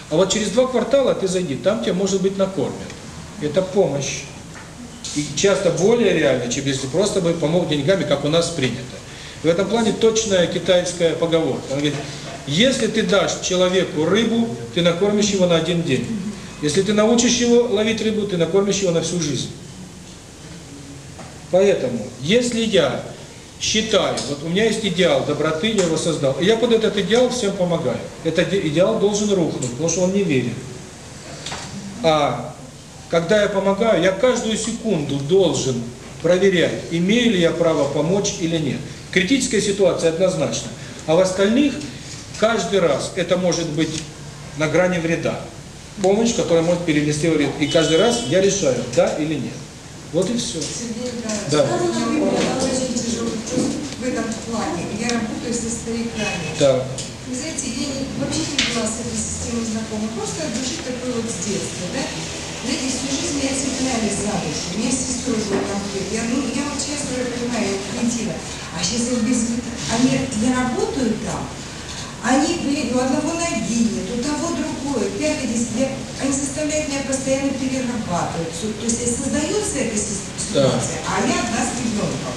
Speaker 1: А вот через два квартала ты зайди, там тебя, может быть, накормят. Это помощь и часто более реально, чем если просто бы помог деньгами, как у нас принято. В этом плане точная китайская поговорка. Она говорит, если ты дашь человеку рыбу, ты накормишь его на один день. Если ты научишь его ловить рыбу, ты накормишь его на всю жизнь. Поэтому, если я считаю, вот у меня есть идеал доброты, я его создал, и я под этот идеал всем помогаю. Этот идеал должен рухнуть, потому что он не верен. А когда я помогаю, я каждую секунду должен проверять, имею ли я право помочь или нет. Критическая ситуация однозначно. А в остальных каждый раз это может быть на грани вреда. Помощь, которая может перевести вред. И каждый раз я решаю, да или нет. Вот и все.
Speaker 11: Сергей
Speaker 1: да.
Speaker 11: в этом плане. Я работаю со стариками.
Speaker 1: Да.
Speaker 11: Вы знаете, я вообще не была с этой системой знакома. Просто от души такой вот с детства, да? Дети всю жизнь меня цепляли за душу, меня сестру конфликт. Я, ну, я вот честно понимаю, я кредила. А сейчас я без... Они, не работают там, они, блин, у одного ноги нет, у того другое, пятое, десятое. Они заставляют меня постоянно перерабатывать. То есть создается эта ситуация, да. а я одна с ребенком.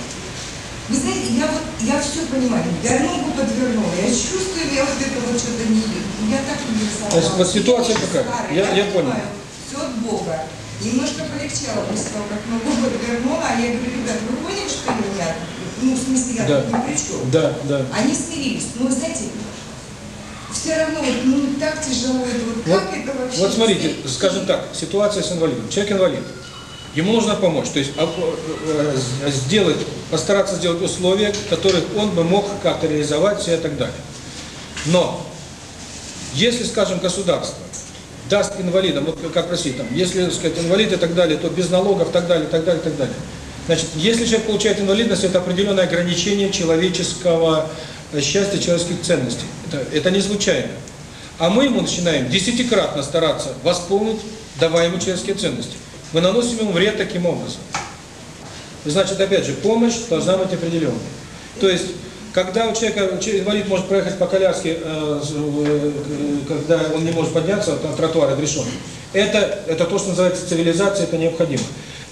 Speaker 11: Вы знаете, я вот, я все понимаю, я ногу подвернула, я чувствую, я вот это вот что-то не... Я так не
Speaker 1: рисовала. То есть вот ситуация какая? Я, я, я понял.
Speaker 11: Понимаю от Бога. Немножко полегчало после того, как мы Бога вернула, а я говорю, ребят, вы поняли, что я, ну, в смысле, я
Speaker 1: да.
Speaker 11: ни при чем.
Speaker 1: Да, да.
Speaker 11: Они смирились. Но, знаете, все равно, вот ну, так тяжело, это вот,
Speaker 1: вот
Speaker 11: как это вообще?
Speaker 1: Вот смотрите, смирились? скажем так, ситуация с инвалидом. Человек инвалид. Ему нужно помочь, то есть а, э, э, сделать, постараться сделать условия, которых он бы мог как-то реализовать и так далее. Но, если, скажем, государство даст инвалидам, вот как Россия там, если, так сказать, инвалид и так далее, то без налогов, так далее, так далее, так далее. Значит, если человек получает инвалидность, это определенное ограничение человеческого э, счастья, человеческих ценностей. Это, это не случайно. А мы ему начинаем десятикратно стараться восполнить даваемые человеческие ценности. Мы наносим ему вред таким образом. Значит, опять же, помощь должна быть определенной. То есть, когда у человека инвалид может проехать по коляске, э, э, когда он не может подняться там тротуара грешен, это, это то, что называется цивилизация, это необходимо.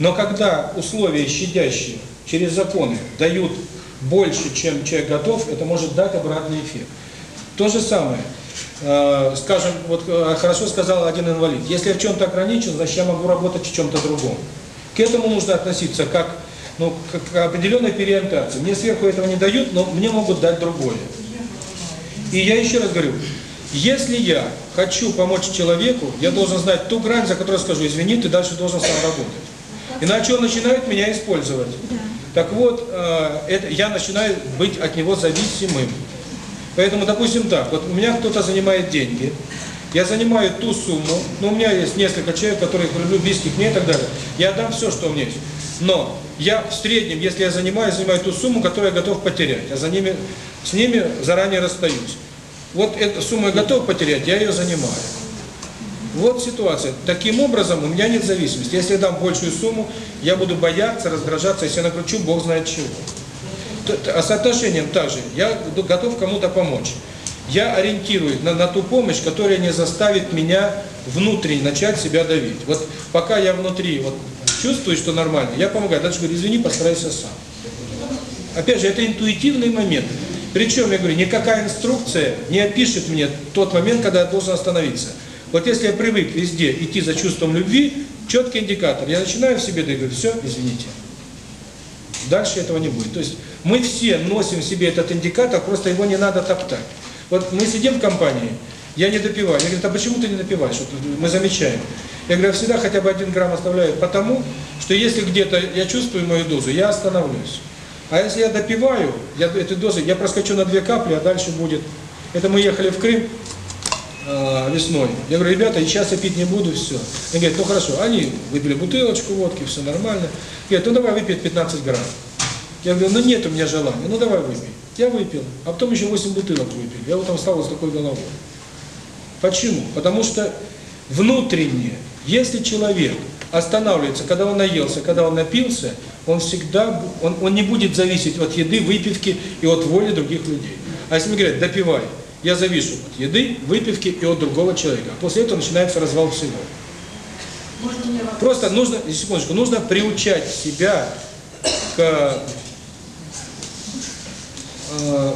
Speaker 1: Но когда условия щадящие через законы дают больше, чем человек готов, это может дать обратный эффект. То же самое, э, скажем, вот хорошо сказал один инвалид, если я в чем-то ограничен, значит я могу работать в чем-то другом. К этому нужно относиться как к ну, к определенной переориентации. Мне сверху этого не дают, но мне могут дать другое. И я еще раз говорю, если я хочу помочь человеку, я должен знать ту грань, за которую скажу, извини, ты дальше должен сам работать. Иначе он начинает меня использовать. Так вот, э, это, я начинаю быть от него зависимым. Поэтому, допустим так, вот у меня кто-то занимает деньги, я занимаю ту сумму, но у меня есть несколько человек, которых люблю, близких мне и так далее, я дам все, что у меня есть. Но я в среднем, если я занимаю, занимаю ту сумму, которую я готов потерять, я за ними, с ними заранее расстаюсь. Вот эту сумму я готов потерять, я ее занимаю. Вот ситуация. Таким образом, у меня нет зависимости. Если я дам большую сумму, я буду бояться, раздражаться, если я накручу, Бог знает чего. А с отношением также. Я готов кому-то помочь я ориентируюсь на, на ту помощь, которая не заставит меня внутренне начать себя давить. Вот пока я внутри вот, чувствую, что нормально, я помогаю. Дальше говорю, извини, постарайся сам. Опять же, это интуитивный момент. Причем, я говорю, никакая инструкция не опишет мне тот момент, когда я должен остановиться. Вот если я привык везде идти за чувством любви, четкий индикатор. Я начинаю в себе, да говорю, все, извините. Дальше этого не будет. То есть мы все носим в себе этот индикатор, просто его не надо топтать. Вот мы сидим в компании, я не допиваю. Я говорю, а почему ты не допиваешь? Вот мы замечаем. Я говорю, я всегда хотя бы один грамм оставляю, потому что если где-то я чувствую мою дозу, я остановлюсь. А если я допиваю я, эту дозу, я проскочу на две капли, а дальше будет... Это мы ехали в Крым э, весной. Я говорю, ребята, сейчас я пить не буду, все. Они говорят, ну хорошо. Они выпили бутылочку водки, все нормально. Говорят, ну давай выпьет 15 грамм. Я говорю, ну нет у меня желания, ну давай выпей. Я выпил, а потом еще 8 бутылок выпил. Я вот там стал с такой головой. Почему? Потому что внутренне, если человек останавливается, когда он наелся, когда он напился, он всегда, он, он не будет зависеть от еды, выпивки и от воли других людей. А если мне говорят, допивай, я завишу от еды, выпивки и от другого человека. После этого начинается развал всего. Просто нужно, секундочку, нужно приучать себя к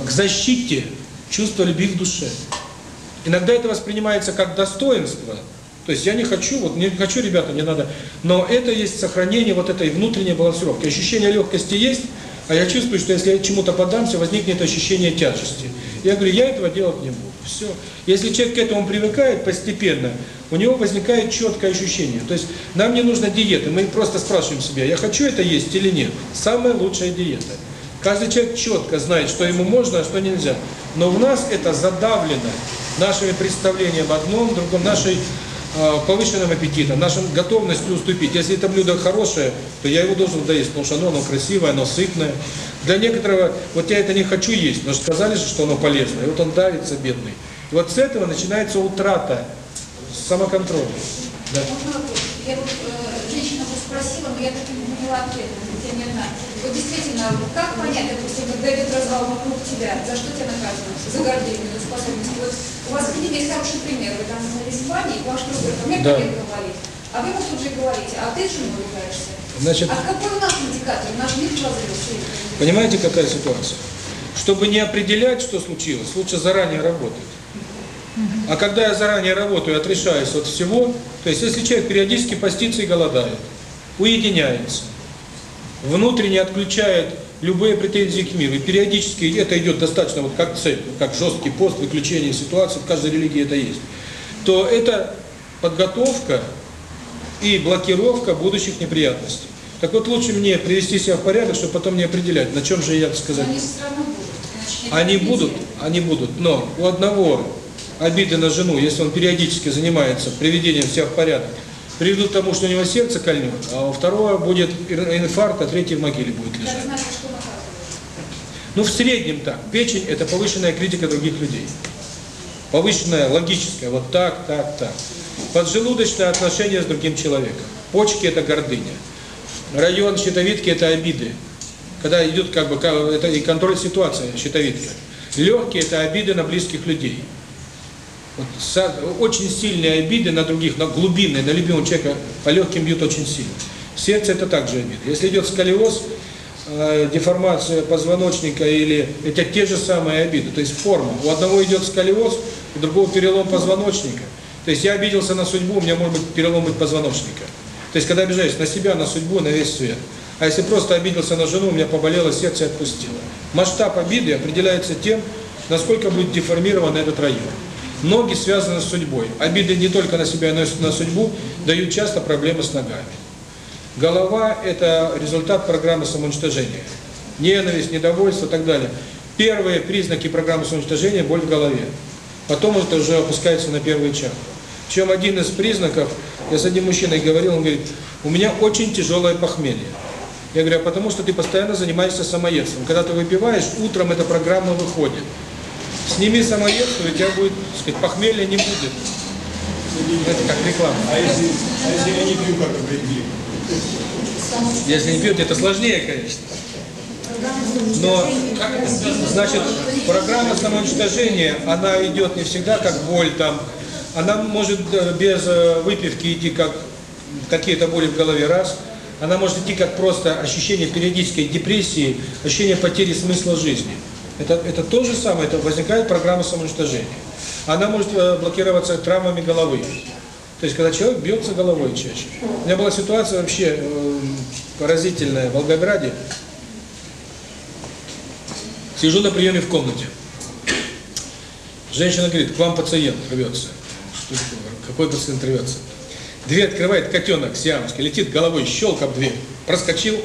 Speaker 1: к защите чувства любви в душе. Иногда это воспринимается как достоинство. То есть я не хочу, вот не хочу, ребята, не надо. Но это есть сохранение вот этой внутренней балансировки. Ощущение легкости есть, а я чувствую, что если я чему-то поддамся, возникнет ощущение тяжести. Я говорю, я этого делать не буду. Все. Если человек к этому привыкает постепенно, у него возникает четкое ощущение. То есть нам не нужно диеты. Мы просто спрашиваем себя, я хочу это есть или нет. Самая лучшая диета – Каждый человек четко знает, что ему можно, а что нельзя. Но у нас это задавлено нашими представлениями об одном, другом, нашей э, повышенным аппетитом, нашим готовностью уступить. Если это блюдо хорошее, то я его должен доесть, потому что оно, оно красивое, оно сытное. Для некоторого, вот я это не хочу есть, но сказали же, что оно полезное. И вот он давится, бедный. И вот с этого начинается утрата самоконтроля. Да.
Speaker 10: Э, я вот, э, женщина спросила, но я так и не поняла ответа на руках понять, допустим, когда идет развал вокруг тебя, за что тебя наказывают? За гордыню, за способность. Вот у вас в книге есть хороший пример, вы там на Испании, ваш друг говорит, мне
Speaker 1: да.
Speaker 10: говорит, а вы ему тут же говорите, а ты чему ругаешься?
Speaker 1: Значит,
Speaker 10: а какой у нас индикатор? Наш мир разрушил.
Speaker 1: Понимаете, какая ситуация? Чтобы не определять, что случилось, лучше заранее работать. А когда я заранее работаю, отрешаюсь от всего, то есть если человек периодически постится и голодает, уединяется, внутренне отключает любые претензии к миру. И периодически это идет достаточно, вот как цель, как жесткий пост, выключение ситуации, в каждой религии это есть, то это подготовка и блокировка будущих неприятностей. Так вот, лучше мне привести себя в порядок, чтобы потом не определять, на чем же я, так сказать...
Speaker 10: Они будут,
Speaker 1: они будут, но у одного обиды на жену, если он периодически занимается приведением себя в порядок, Придут тому, что у него сердце кольнет, а у второго будет инфаркт, а третий в могиле будет лежать. Ну, в среднем так. Печень – это повышенная критика других людей. Повышенная, логическая, вот так, так, так. Поджелудочное отношение с другим человеком. Почки – это гордыня. Район щитовидки – это обиды. Когда идет как бы это и контроль ситуации щитовидки. Легкие – это обиды на близких людей очень сильные обиды на других, на глубинные, на любимого человека по легким бьют очень сильно. Сердце это также обида. Если идет сколиоз, э, деформация позвоночника или это те же самые обиды, то есть форма. У одного идет сколиоз, у другого перелом позвоночника. То есть я обиделся на судьбу, у меня может быть перелом быть позвоночника. То есть когда обижаюсь на себя, на судьбу, на весь свет. А если просто обиделся на жену, у меня поболело сердце и отпустило. Масштаб обиды определяется тем, насколько будет деформирован этот район. Ноги связаны с судьбой. Обиды не только на себя, но и на судьбу дают часто проблемы с ногами. Голова – это результат программы самоуничтожения. Ненависть, недовольство и так далее. Первые признаки программы самоуничтожения – боль в голове. Потом это уже опускается на первый чакры. Причем один из признаков, я с одним мужчиной говорил, он говорит, у меня очень тяжелое похмелье. Я говорю, «А потому что ты постоянно занимаешься самоедством. Когда ты выпиваешь, утром эта программа выходит. Сними самоед, то у тебя будет, так сказать, похмелья не будет. Это как реклама.
Speaker 12: А если, а если я не пью, как определить?
Speaker 1: Если не пьют, это сложнее, конечно. Но, значит, программа самоуничтожения, она идет не всегда как боль там. Она может э, без э, выпивки идти как какие-то боли в голове, раз. Она может идти как просто ощущение периодической депрессии, ощущение потери смысла жизни. Это, это то же самое, это возникает программа самоуничтожения. Она может э, блокироваться травмами головы. То есть, когда человек бьется головой чаще. У меня была ситуация вообще э, поразительная в Волгограде. Сижу на приеме в комнате. Женщина говорит, к вам пациент рвется. Какой пациент рвется? Дверь открывает котенок сиамский, летит головой, щелк об дверь, проскочил,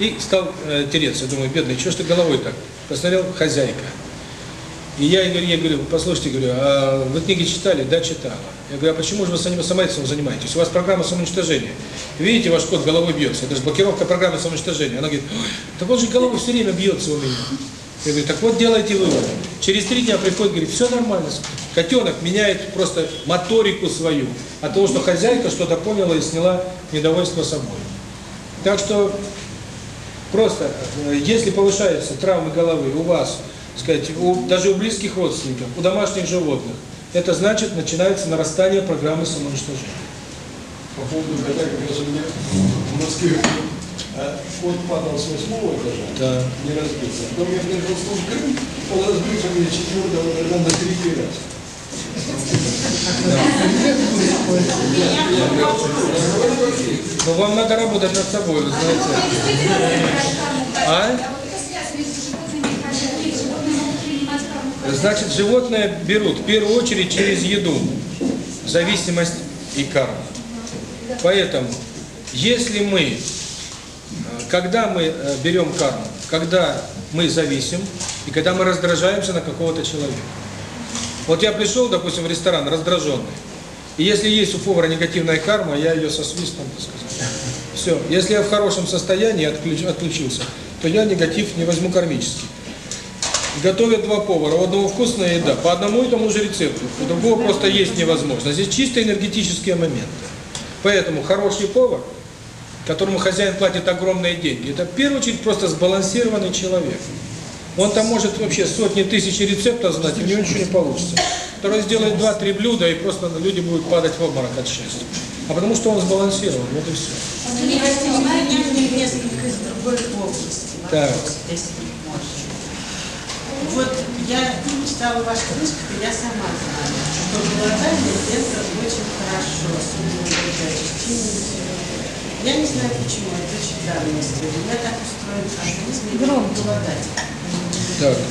Speaker 1: и стал э, тереться. Думаю, бедный, что ж ты головой так? Посмотрел, хозяйка. И я говорю, я говорю, послушайте, говорю, а вы книги читали? Да, читала. Я говорю, а почему же вы самоубийством занимаетесь? У вас программа самоуничтожения. Видите, ваш кот головой бьется. Это же блокировка программы самоуничтожения. Она говорит, так он же головой все время бьется у меня. Я говорю, так вот делайте вывод. Через три дня приходит, говорит, все нормально. Котенок меняет просто моторику свою от того, что хозяйка что-то поняла и сняла недовольство собой. Так что Просто, если повышаются травмы головы у вас, сказать, у, даже у близких родственников, у домашних животных, это значит, начинается нарастание программы самоуничтожения.
Speaker 12: По поводу когда как в Москве э, кот падал с восьмого этажа,
Speaker 1: да.
Speaker 12: не разбился. Потом я приехал в Крым, он разбился у меня четвертого, наверное, на третий раз.
Speaker 1: Ну, вам надо работать над собой, вы знаете. А? Значит, животное берут в первую очередь через еду, зависимость и карму. Поэтому, если мы, когда мы берем карму, когда мы зависим и когда мы раздражаемся на какого-то человека, вот я пришел, допустим, в ресторан раздраженный. И если есть у повара негативная карма, я ее со свистом, так сказать. Все. Если я в хорошем состоянии отключ, отключился, то я негатив не возьму кармический. Готовят два повара, у одного вкусная еда, по одному и тому же рецепту, у другого просто есть невозможно. Здесь чисто энергетические моменты. Поэтому хороший повар, которому хозяин платит огромные деньги, это в первую очередь просто сбалансированный человек. Он там может вообще сотни тысяч рецептов знать, у него ничего не получится. Второй сделает два-три блюда, и просто люди будут падать в обморок от счастья. А потому что он сбалансирован, вот и все. Так.
Speaker 13: Вот я читала вашу книжку, я сама знаю, что голодание детство очень хорошо, особенно для чтения. Я не знаю почему, это очень давно история. Я так устроен организм, я не голодать.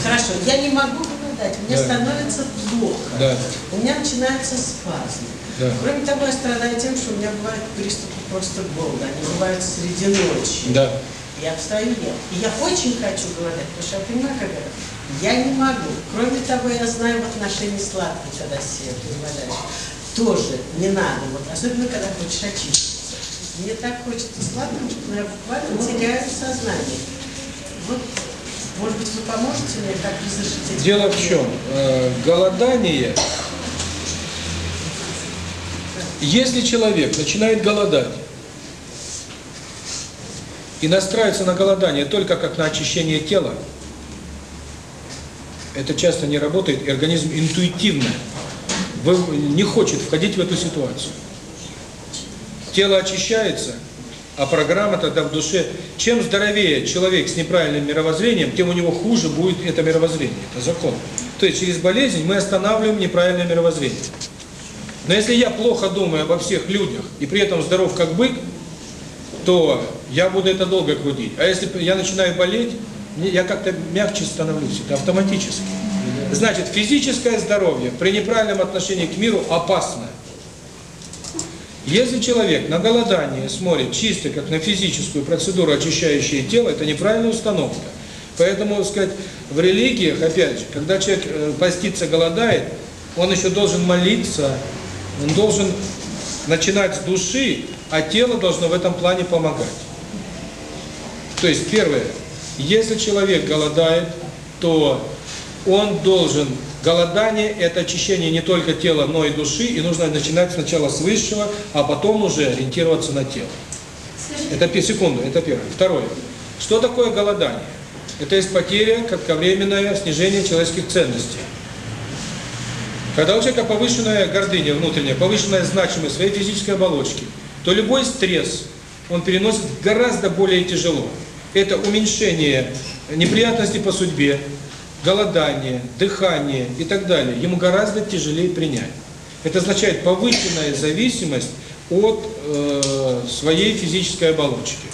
Speaker 13: Хорошо, я не могу выпадать, мне
Speaker 1: да.
Speaker 13: становится плохо.
Speaker 1: Да.
Speaker 13: У меня начинается спазм.
Speaker 1: Да.
Speaker 13: Кроме того, я страдаю тем, что у меня бывают приступы просто голода, они бывают среди ночи.
Speaker 1: Да.
Speaker 13: Я встаю, нет. И я очень хочу голодать, потому что я понимаю, как это. Я не могу. Кроме того, я знаю в отношении сладкого, когда себе позволяешь. Тоже не надо, вот, особенно когда хочешь очиститься. Мне так хочется сладкого, что я буквально теряю сознание. Вот может быть, вы поможете мне как разрешить?
Speaker 1: Дело в чем? Э, голодание. Если человек начинает голодать и настраивается на голодание только как на очищение тела, это часто не работает, и организм интуитивно не хочет входить в эту ситуацию. Тело очищается – а программа тогда в душе. Чем здоровее человек с неправильным мировоззрением, тем у него хуже будет это мировоззрение. Это закон. То есть через болезнь мы останавливаем неправильное мировоззрение. Но если я плохо думаю обо всех людях и при этом здоров как бык, то я буду это долго крутить. А если я начинаю болеть, я как-то мягче становлюсь, это автоматически. Значит, физическое здоровье при неправильном отношении к миру опасное. Если человек на голодание смотрит чисто, как на физическую процедуру, очищающее тело, это неправильная установка. Поэтому, сказать, в религиях, опять же, когда человек э, постится, голодает, он еще должен молиться, он должен начинать с души, а тело должно в этом плане помогать. То есть, первое, если человек голодает, то он должен Голодание – это очищение не только тела, но и души, и нужно начинать сначала с высшего, а потом уже ориентироваться на тело. Это секунду, это первое. Второе. Что такое голодание? Это есть потеря, кратковременное снижение человеческих ценностей. Когда у человека повышенная гордыня внутренняя, повышенная значимость своей физической оболочки, то любой стресс он переносит гораздо более тяжело. Это уменьшение неприятностей по судьбе, голодание, дыхание и так далее, ему гораздо тяжелее принять. Это означает повышенная зависимость от э, своей физической оболочки.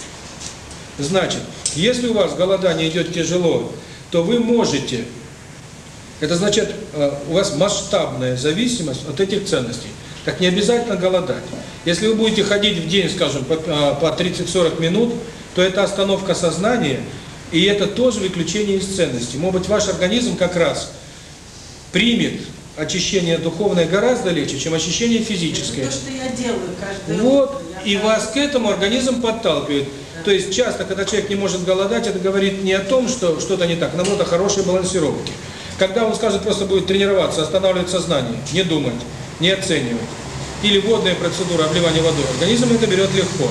Speaker 1: Значит, если у вас голодание идет тяжело, то вы можете, это значит, э, у вас масштабная зависимость от этих ценностей. Так не обязательно голодать. Если вы будете ходить в день, скажем, по, э, по 30-40 минут, то это остановка сознания – и это тоже выключение из ценностей. Может быть, ваш организм как раз примет очищение духовное гораздо легче, чем очищение физическое.
Speaker 13: Это то, что я делаю каждое
Speaker 1: Вот,
Speaker 13: утро. Я
Speaker 1: и вас к этому организм подталкивает. Да. То есть часто, когда человек не может голодать, это говорит не о том, что что-то не так, наоборот, о хорошей балансировке. Когда он скажет, просто будет тренироваться, останавливать сознание, не думать, не оценивать. Или водная процедура, обливание водой. Организм это берет легко.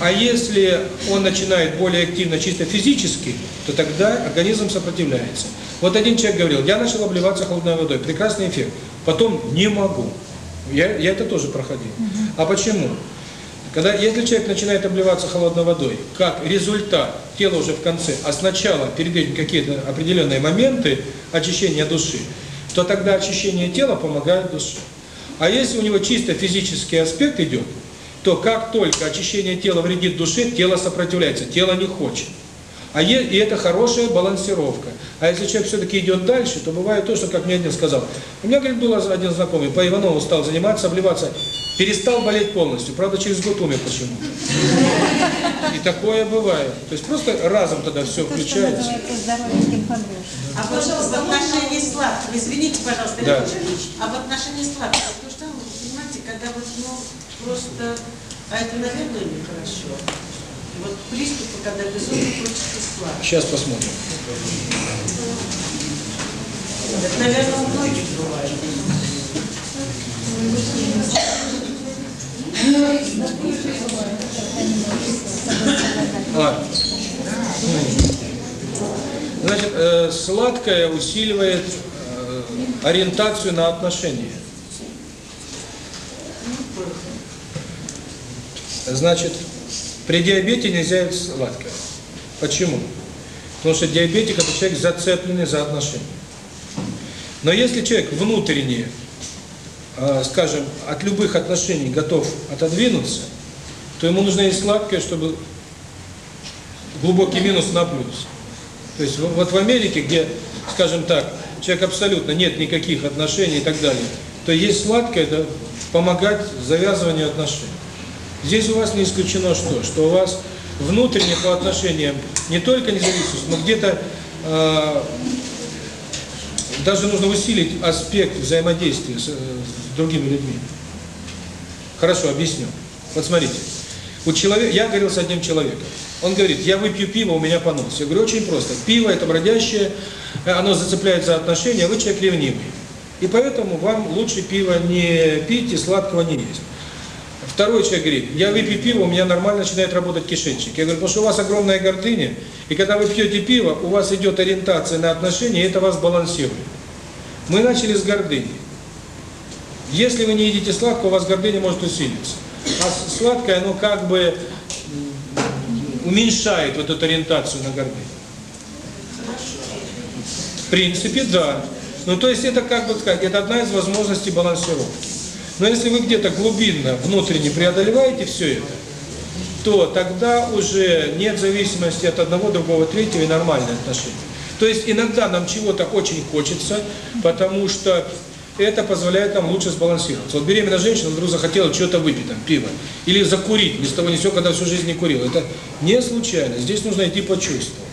Speaker 1: А если он начинает более активно чисто физически, то тогда организм сопротивляется. Вот один человек говорил, я начал обливаться холодной водой, прекрасный эффект, потом не могу. Я, я это тоже проходил. Угу. А почему? Когда, если человек начинает обливаться холодной водой, как результат, тело уже в конце, а сначала перед этим какие-то определенные моменты очищения души, то тогда очищение тела помогает душе. А если у него чисто физический аспект идет, то как только очищение тела вредит душе, тело сопротивляется, тело не хочет. А е, и это хорошая балансировка. А если человек все-таки идет дальше, то бывает то, что, как мне один сказал. У меня, говорит, был один знакомый, по Иванову стал заниматься, обливаться, перестал болеть полностью. Правда, через год умер почему. И такое бывает. То есть просто разом тогда все
Speaker 9: то,
Speaker 1: включается.
Speaker 13: А, пожалуйста, в отношении сладкого, извините, пожалуйста,
Speaker 1: да.
Speaker 13: а в отношении сладкого, потому что, ну, понимаете, когда вот, ну, просто... А это, наверное, нехорошо. Вот приступы, когда безумно хочется славы.
Speaker 1: Сейчас посмотрим.
Speaker 13: Это, наверное, у многих бывает.
Speaker 1: Значит, э, сладкое усиливает э, ориентацию на отношения. Значит, при диабете нельзя есть сладкое. Почему? Потому что диабетик – это человек зацепленный за отношения. Но если человек внутренне, а, скажем, от любых отношений готов отодвинуться, то ему нужно есть сладкое, чтобы глубокий минус на плюс. То есть вот в Америке, где, скажем так, человек абсолютно нет никаких отношений и так далее, то есть сладкое – это помогать завязыванию отношений. Здесь у вас не исключено что? Что у вас внутренне по отношениям не только независимость, но где-то э, даже нужно усилить аспект взаимодействия с, э, с другими людьми. Хорошо, объясню. Вот смотрите. У человека, я говорил с одним человеком. Он говорит, я выпью пиво, у меня понос. Я говорю, очень просто. Пиво это бродящее, э, оно зацепляет за отношения, вы человек ревнивый. И поэтому вам лучше пиво не пить и сладкого не есть. Второй человек говорит, я выпью пиво, у меня нормально начинает работать кишечник. Я говорю, потому что у вас огромная гордыня, и когда вы пьете пиво, у вас идет ориентация на отношения, и это вас балансирует. Мы начали с гордыни. Если вы не едите сладкого, у вас гордыня может усилиться. А сладкое, оно как бы уменьшает вот эту ориентацию на гордыню. В принципе, да. Ну, то есть это, как бы сказать, это одна из возможностей балансировки. Но если вы где-то глубинно, внутренне преодолеваете все это, то тогда уже нет зависимости от одного, другого, третьего и нормальные отношения. То есть иногда нам чего-то очень хочется, потому что это позволяет нам лучше сбалансироваться. Вот беременная женщина вдруг захотела чего-то выпить, там, пиво, или закурить, без того не все, когда всю жизнь не курила. Это не случайно, здесь нужно идти по чувству.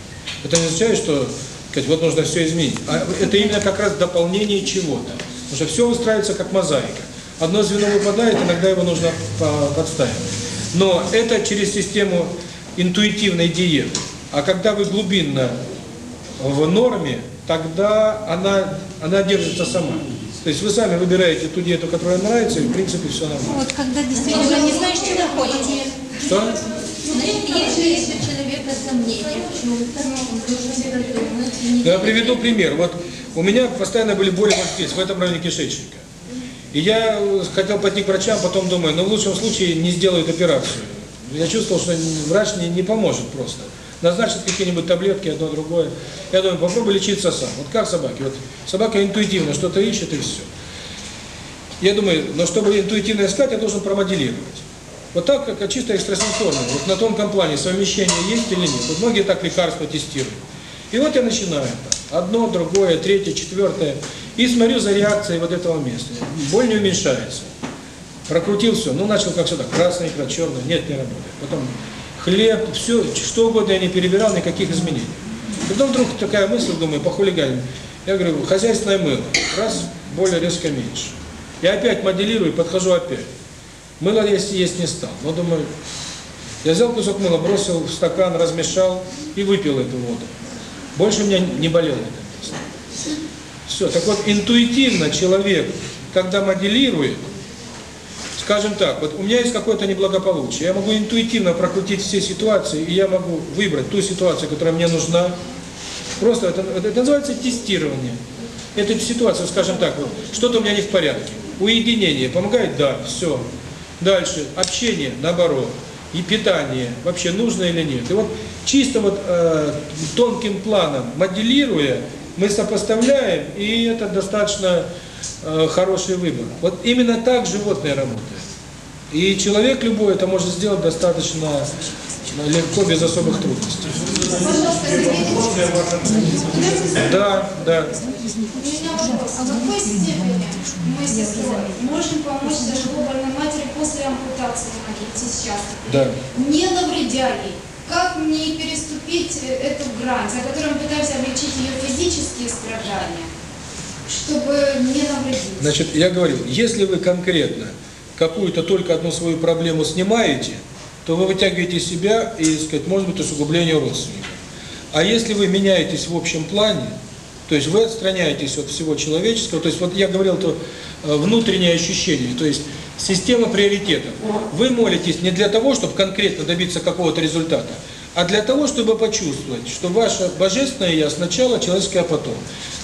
Speaker 1: Это не означает, что сказать, вот нужно все изменить. А это именно как раз дополнение чего-то. Потому что все устраивается как мозаика. Одно звено выпадает, иногда его нужно подставить. Но это через систему интуитивной диеты. А когда вы глубинно в норме, тогда она, она держится сама. То есть вы сами выбираете ту диету, которая нравится, и в принципе все нормально.
Speaker 9: Вот когда действительно
Speaker 2: не знаешь,
Speaker 1: что
Speaker 2: находите.
Speaker 1: Что? Я приведу пример. Вот у меня постоянно были боли в в этом районе кишечника. И я э, хотел пойти к врачам, потом думаю, ну в лучшем случае не сделают операцию. Я чувствовал, что врач не, не поможет просто. Назначат какие-нибудь таблетки, одно другое. Я думаю, попробуй лечиться сам. Вот как собаки? Вот собака интуитивно что-то ищет и все. Я думаю, но чтобы интуитивно искать, я должен промоделировать. Вот так, как чисто экстрасенсорно, вот на тонком плане совмещение есть или нет. Вот многие так лекарства тестируют. И вот я начинаю. Одно, другое, третье, четвертое и смотрю за реакцией вот этого места. Боль не уменьшается. Прокрутил все, ну начал как всегда, красный, икра, черный, нет, не работает. Потом хлеб, все, что угодно я не перебирал, никаких изменений. Потом вдруг такая мысль, думаю, похулиганим. Я говорю, хозяйственное мыло, раз, более резко меньше. Я опять моделирую, подхожу опять. Мыло есть есть не стал, но думаю, я взял кусок мыла, бросил в стакан, размешал и выпил эту воду. Больше у меня не болело это место. Все, так вот интуитивно человек, когда моделирует, скажем так, вот у меня есть какое-то неблагополучие, я могу интуитивно прокрутить все ситуации, и я могу выбрать ту ситуацию, которая мне нужна. Просто это, это называется тестирование. Эту ситуацию, скажем так, вот, что-то у меня не в порядке. Уединение помогает? Да, все. Дальше, общение, наоборот. И питание, вообще нужно или нет. И вот чисто вот э, тонким планом моделируя, мы сопоставляем, и это достаточно э, хороший выбор. Вот именно так животные работают. И человек любой это может сделать достаточно э, легко, без особых трудностей. Да, да.
Speaker 10: А какой степени мы можем помочь даже глобальной матери после ампутации сейчас?
Speaker 1: Да.
Speaker 10: Не навредя ей. Как мне переступить э, эту грань, за которой мы пытаемся облегчить ее физические страдания, чтобы не навредить?
Speaker 1: Значит, я говорил, если вы конкретно какую-то только одну свою проблему снимаете, то вы вытягиваете себя и, сказать, может быть, усугубление родственников. А если вы меняетесь в общем плане, то есть вы отстраняетесь от всего человеческого, то есть вот я говорил, то э, внутреннее ощущение, то есть Система приоритетов. Вы молитесь не для того, чтобы конкретно добиться какого-то результата, а для того, чтобы почувствовать, что ваше божественное «я» сначала, человеческое а потом.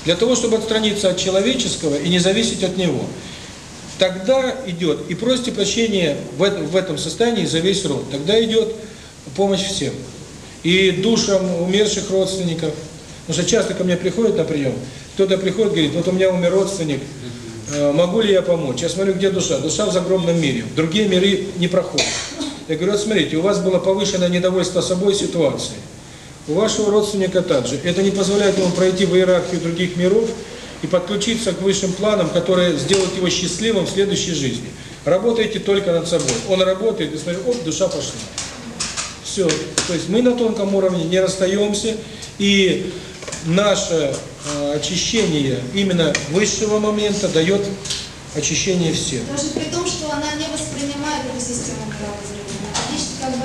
Speaker 1: Для того, чтобы отстраниться от человеческого и не зависеть от него. Тогда идет и просите прощения в этом, в этом состоянии за весь род. Тогда идет помощь всем. И душам умерших родственников. Потому что часто ко мне приходят на прием, кто-то приходит, говорит, вот у меня умер родственник – Э, могу ли я помочь? Я смотрю, где душа? Душа в загромном мире. В другие миры не проходит. Я говорю, смотрите, у вас было повышенное недовольство собой ситуации. У вашего родственника также. Это не позволяет ему пройти в иерархию других миров и подключиться к высшим планам, которые сделают его счастливым в следующей жизни. Работайте только над собой. Он работает, и смотрю, оп, душа пошла. Все. То есть мы на тонком уровне не расстаемся. И наше очищение именно высшего момента дает очищение всех.
Speaker 7: Даже при том, что она не воспринимает эту систему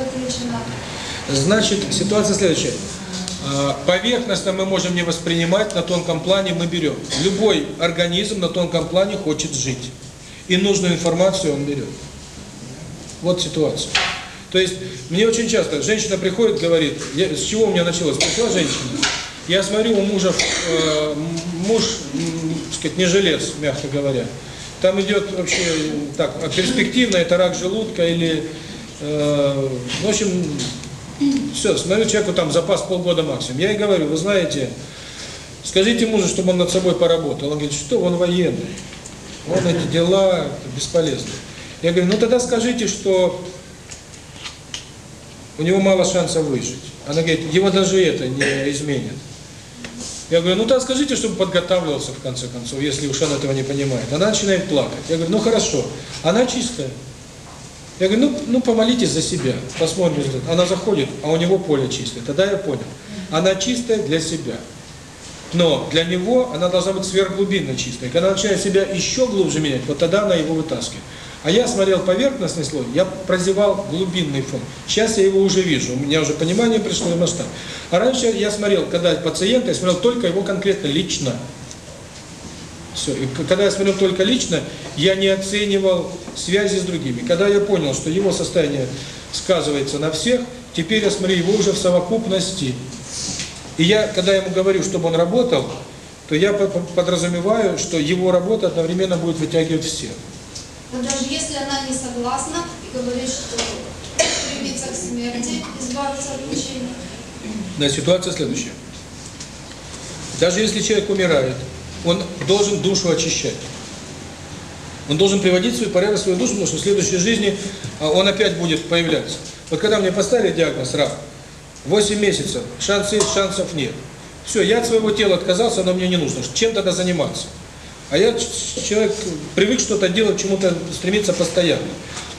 Speaker 7: отключена.
Speaker 1: Значит, ситуация следующая. Поверхностно мы можем не воспринимать, на тонком плане мы берем. Любой организм на тонком плане хочет жить. И нужную информацию он берет. Вот ситуация. То есть, мне очень часто женщина приходит, говорит, я, с чего у меня началось? Пришла женщина, я смотрю, у мужа э, муж, сказать, не желез, мягко говоря. Там идет вообще так, а перспективно это рак желудка или, э, в общем, все, смотрю, человеку там запас полгода максимум. Я и говорю, вы знаете, скажите мужу, чтобы он над собой поработал. Он говорит, что он военный, он эти дела бесполезны. Я говорю, ну тогда скажите, что у него мало шансов выжить. Она говорит, его даже это не изменит. Я говорю, ну так скажите, чтобы подготавливался в конце концов, если уж она этого не понимает. Она начинает плакать. Я говорю, ну хорошо, она чистая. Я говорю, ну, ну помолитесь за себя, посмотрим результат. Она заходит, а у него поле чистое. Тогда я понял, она чистая для себя. Но для него она должна быть сверхглубинно чистой. Когда она начинает себя еще глубже менять, вот тогда она его вытаскивает. А я смотрел поверхностный слой, я прозевал глубинный фон. Сейчас я его уже вижу, у меня уже понимание пришло на масштаб. А раньше я смотрел, когда пациента, я смотрел только его конкретно лично. Все. И когда я смотрел только лично, я не оценивал связи с другими. Когда я понял, что его состояние сказывается на всех, теперь я смотрю его уже в совокупности. И я, когда ему говорю, чтобы он работал, то я подразумеваю, что его работа одновременно будет вытягивать всех.
Speaker 7: Вот даже если она не согласна и говорит, что стремится к смерти, избавиться от мучений.
Speaker 1: Да, ситуация следующая. Даже если человек умирает, он должен душу очищать. Он должен приводить свой порядок свою душу, потому что в следующей жизни а, он опять будет появляться. Вот когда мне поставили диагноз рак, 8 месяцев, шансы есть, шансов нет. Все, я от своего тела отказался, оно мне не нужно. Чем тогда заниматься? А я человек привык что-то делать, чему-то стремиться постоянно.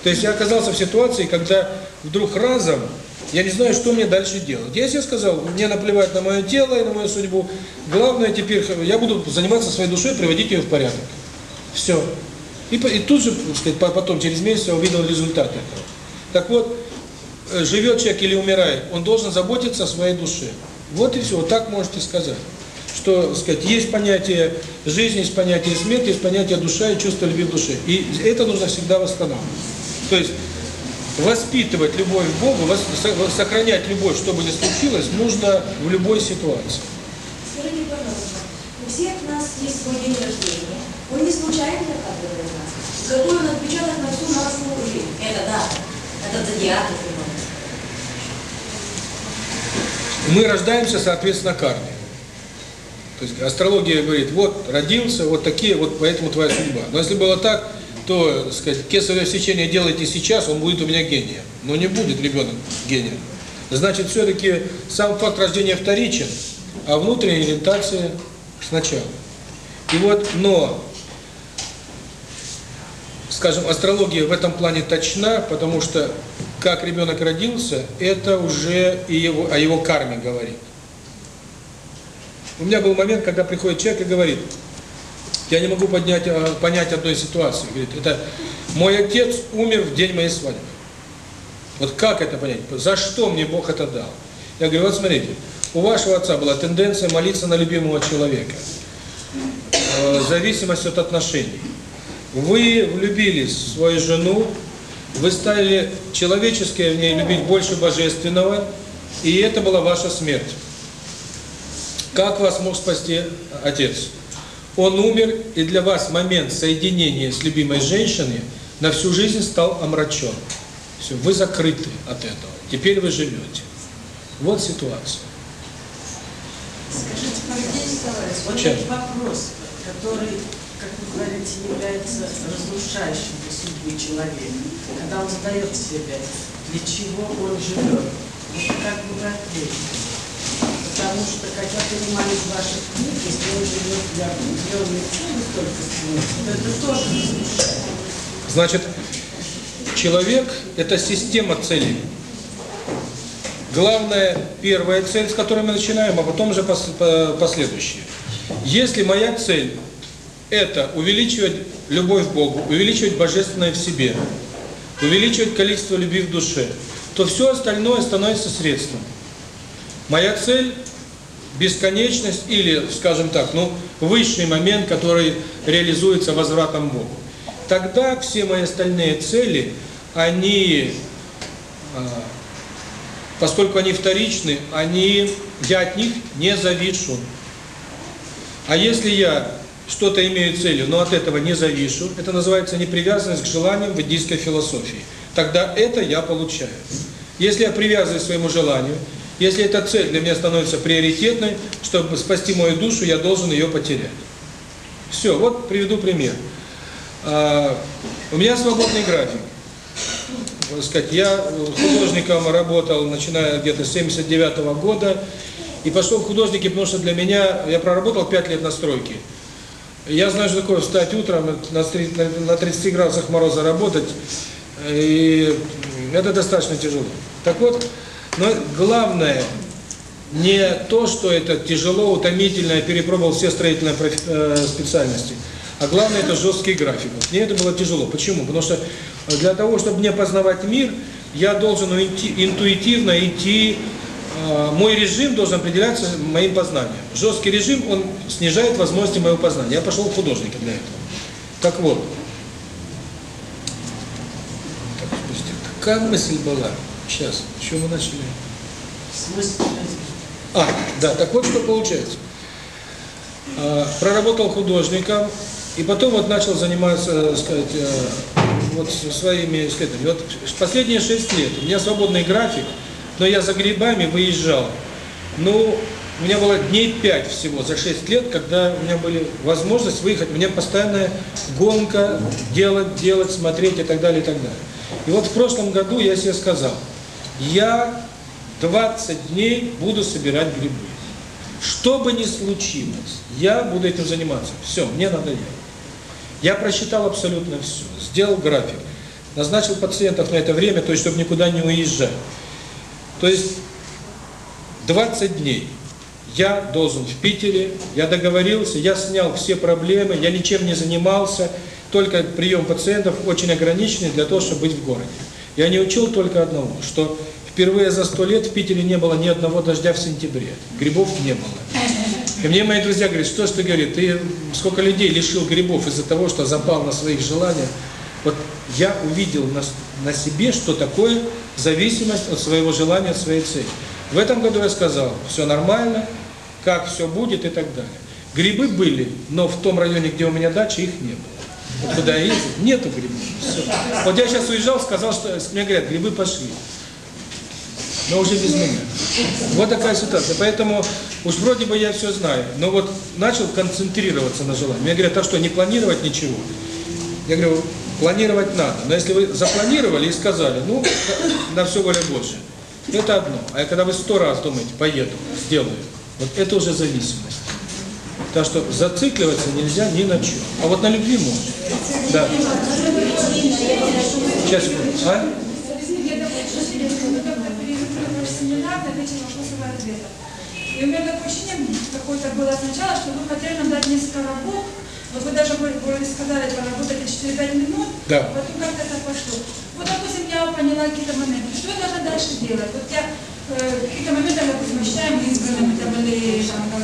Speaker 1: То есть я оказался в ситуации, когда вдруг разом я не знаю, что мне дальше делать. Я себе сказал, мне наплевать на мое тело и на мою судьбу. Главное теперь, я буду заниматься своей душой, приводить ее в порядок. Все. И, и тут же, сказать, потом, через месяц я увидел результат этого. Так вот, э, живет человек или умирает, он должен заботиться о своей душе. Вот и все, вот так можете сказать что сказать, есть понятие жизни, есть понятие смерти, есть понятие душа и чувство любви души. И это нужно всегда восстанавливать. То есть воспитывать любовь к Богу, сохранять любовь, чтобы не случилось, нужно в любой ситуации.
Speaker 4: Скажите, нас есть свой день рождения. Он не случайно накапливает нас. Какой отпечаток на всю нашу жизнь? Это да. Это зодиак,
Speaker 1: Мы рождаемся, соответственно, кармой. То есть астрология говорит, вот родился, вот такие, вот поэтому твоя судьба. Но если было так, то, так сказать, кесарево сечение делайте сейчас, он будет у меня гением. Но не будет ребенок гением. Значит, все-таки сам факт рождения вторичен, а внутренняя ориентация сначала. И вот, но, скажем, астрология в этом плане точна, потому что как ребенок родился, это уже и его, о его карме говорит. У меня был момент, когда приходит человек и говорит, я не могу поднять, э, понять одной ситуации. Говорит, это мой отец умер в день моей свадьбы. Вот как это понять? За что мне Бог это дал? Я говорю, вот смотрите, у вашего отца была тенденция молиться на любимого человека. Э, зависимость от отношений. Вы влюбились в свою жену, вы стали человеческое в ней любить больше божественного, и это была ваша смерть. Как вас мог спасти отец? Он умер, и для вас момент соединения с любимой женщиной на всю жизнь стал омрачен. Все, вы закрыты от этого. Теперь вы живете. Вот ситуация.
Speaker 13: Скажите, Евгений Николаевич, вот этот вопрос, который, как вы говорите, является разрушающим для судьбы человека. Когда он задает себя: для чего он живет, вот как бы вы ответили? Потому что хотя понимают ваши книги, если он живет для определенной цели только это тоже размещает.
Speaker 1: Значит, человек – это система целей. Главная первая цель, с которой мы начинаем, а потом уже последующие. Если моя цель – это увеличивать любовь к Богу, увеличивать божественное в себе, увеличивать количество любви в душе, то все остальное становится средством. Моя цель – бесконечность или, скажем так, ну, высший момент, который реализуется возвратом Богу. Тогда все мои остальные цели, они, а, поскольку они вторичны, они, я от них не завишу. А если я что-то имею целью, но от этого не завишу, это называется непривязанность к желаниям в индийской философии. Тогда это я получаю. Если я привязываюсь к своему желанию – если эта цель для меня становится приоритетной, чтобы спасти мою душу, я должен ее потерять. Все, вот приведу пример. А, у меня свободный график. Сказать, я художником работал, начиная где-то с 79 -го года, и пошел в художники, потому что для меня, я проработал 5 лет на стройке. Я знаю, что такое встать утром, э, на 30 градусах мороза работать, и это достаточно тяжело. Так вот, но главное не то, что это тяжело, утомительно, я перепробовал все строительные э, специальности, а главное это жесткий график. Мне это было тяжело. Почему? Потому что для того, чтобы не познавать мир, я должен интуитивно идти, э, мой режим должен определяться моим познанием. Жесткий режим, он снижает возможности моего познания. Я пошел в художника для этого. Так вот, какая мысль была? Сейчас, еще мы начали. А, да, так вот что получается. А, проработал художником, и потом вот начал заниматься, так сказать, э, вот своими э, исследованиями. Вот последние шесть лет у меня свободный график, но я за грибами выезжал. Ну, у меня было дней пять всего за шесть лет, когда у меня были возможность выехать. Мне постоянная гонка делать, делать, смотреть и так далее, и так далее. И вот в прошлом году я себе сказал – я 20 дней буду собирать грибы. Что бы ни случилось, я буду этим заниматься. Все, мне надоело. Я просчитал абсолютно все, сделал график, назначил пациентов на это время, то есть, чтобы никуда не уезжать. То есть, 20 дней я должен в Питере, я договорился, я снял все проблемы, я ничем не занимался, только прием пациентов очень ограниченный для того, чтобы быть в городе. Я не учил только одного, что впервые за сто лет в Питере не было ни одного дождя в сентябре. Грибов не было. И мне мои друзья говорят, что что говорит, ты сколько людей лишил грибов из-за того, что запал на своих желаниях. Вот я увидел на, на себе, что такое зависимость от своего желания, от своей цели. В этом году я сказал, все нормально, как все будет и так далее. Грибы были, но в том районе, где у меня дача, их не было. Вот куда я нету грибов. Все. Вот я сейчас уезжал, сказал, что мне говорят, грибы пошли. Но уже без меня. Вот такая ситуация. Поэтому уж вроде бы я все знаю, но вот начал концентрироваться на желании. Мне говорят, а что, не планировать ничего? Я говорю, планировать надо. Но если вы запланировали и сказали, ну, на все воля больше. Это одно. А когда вы сто раз думаете, поеду, сделаю, вот это уже зависимость. Так что зацикливаться нельзя ни на чем. А вот на любви можно. Да. Сейчас, а?
Speaker 10: И у меня такое ощущение какое-то было сначала, что вы хотели нам дать несколько работ, но вы даже более сказали, поработали 4-5 минут,
Speaker 1: да.
Speaker 10: потом как-то это пошло. Вот, допустим, я поняла какие-то моменты. Что я должна дальше делать? Вот я э, какие-то моменты, допустим, ощущаем избранными э, там, или там, там,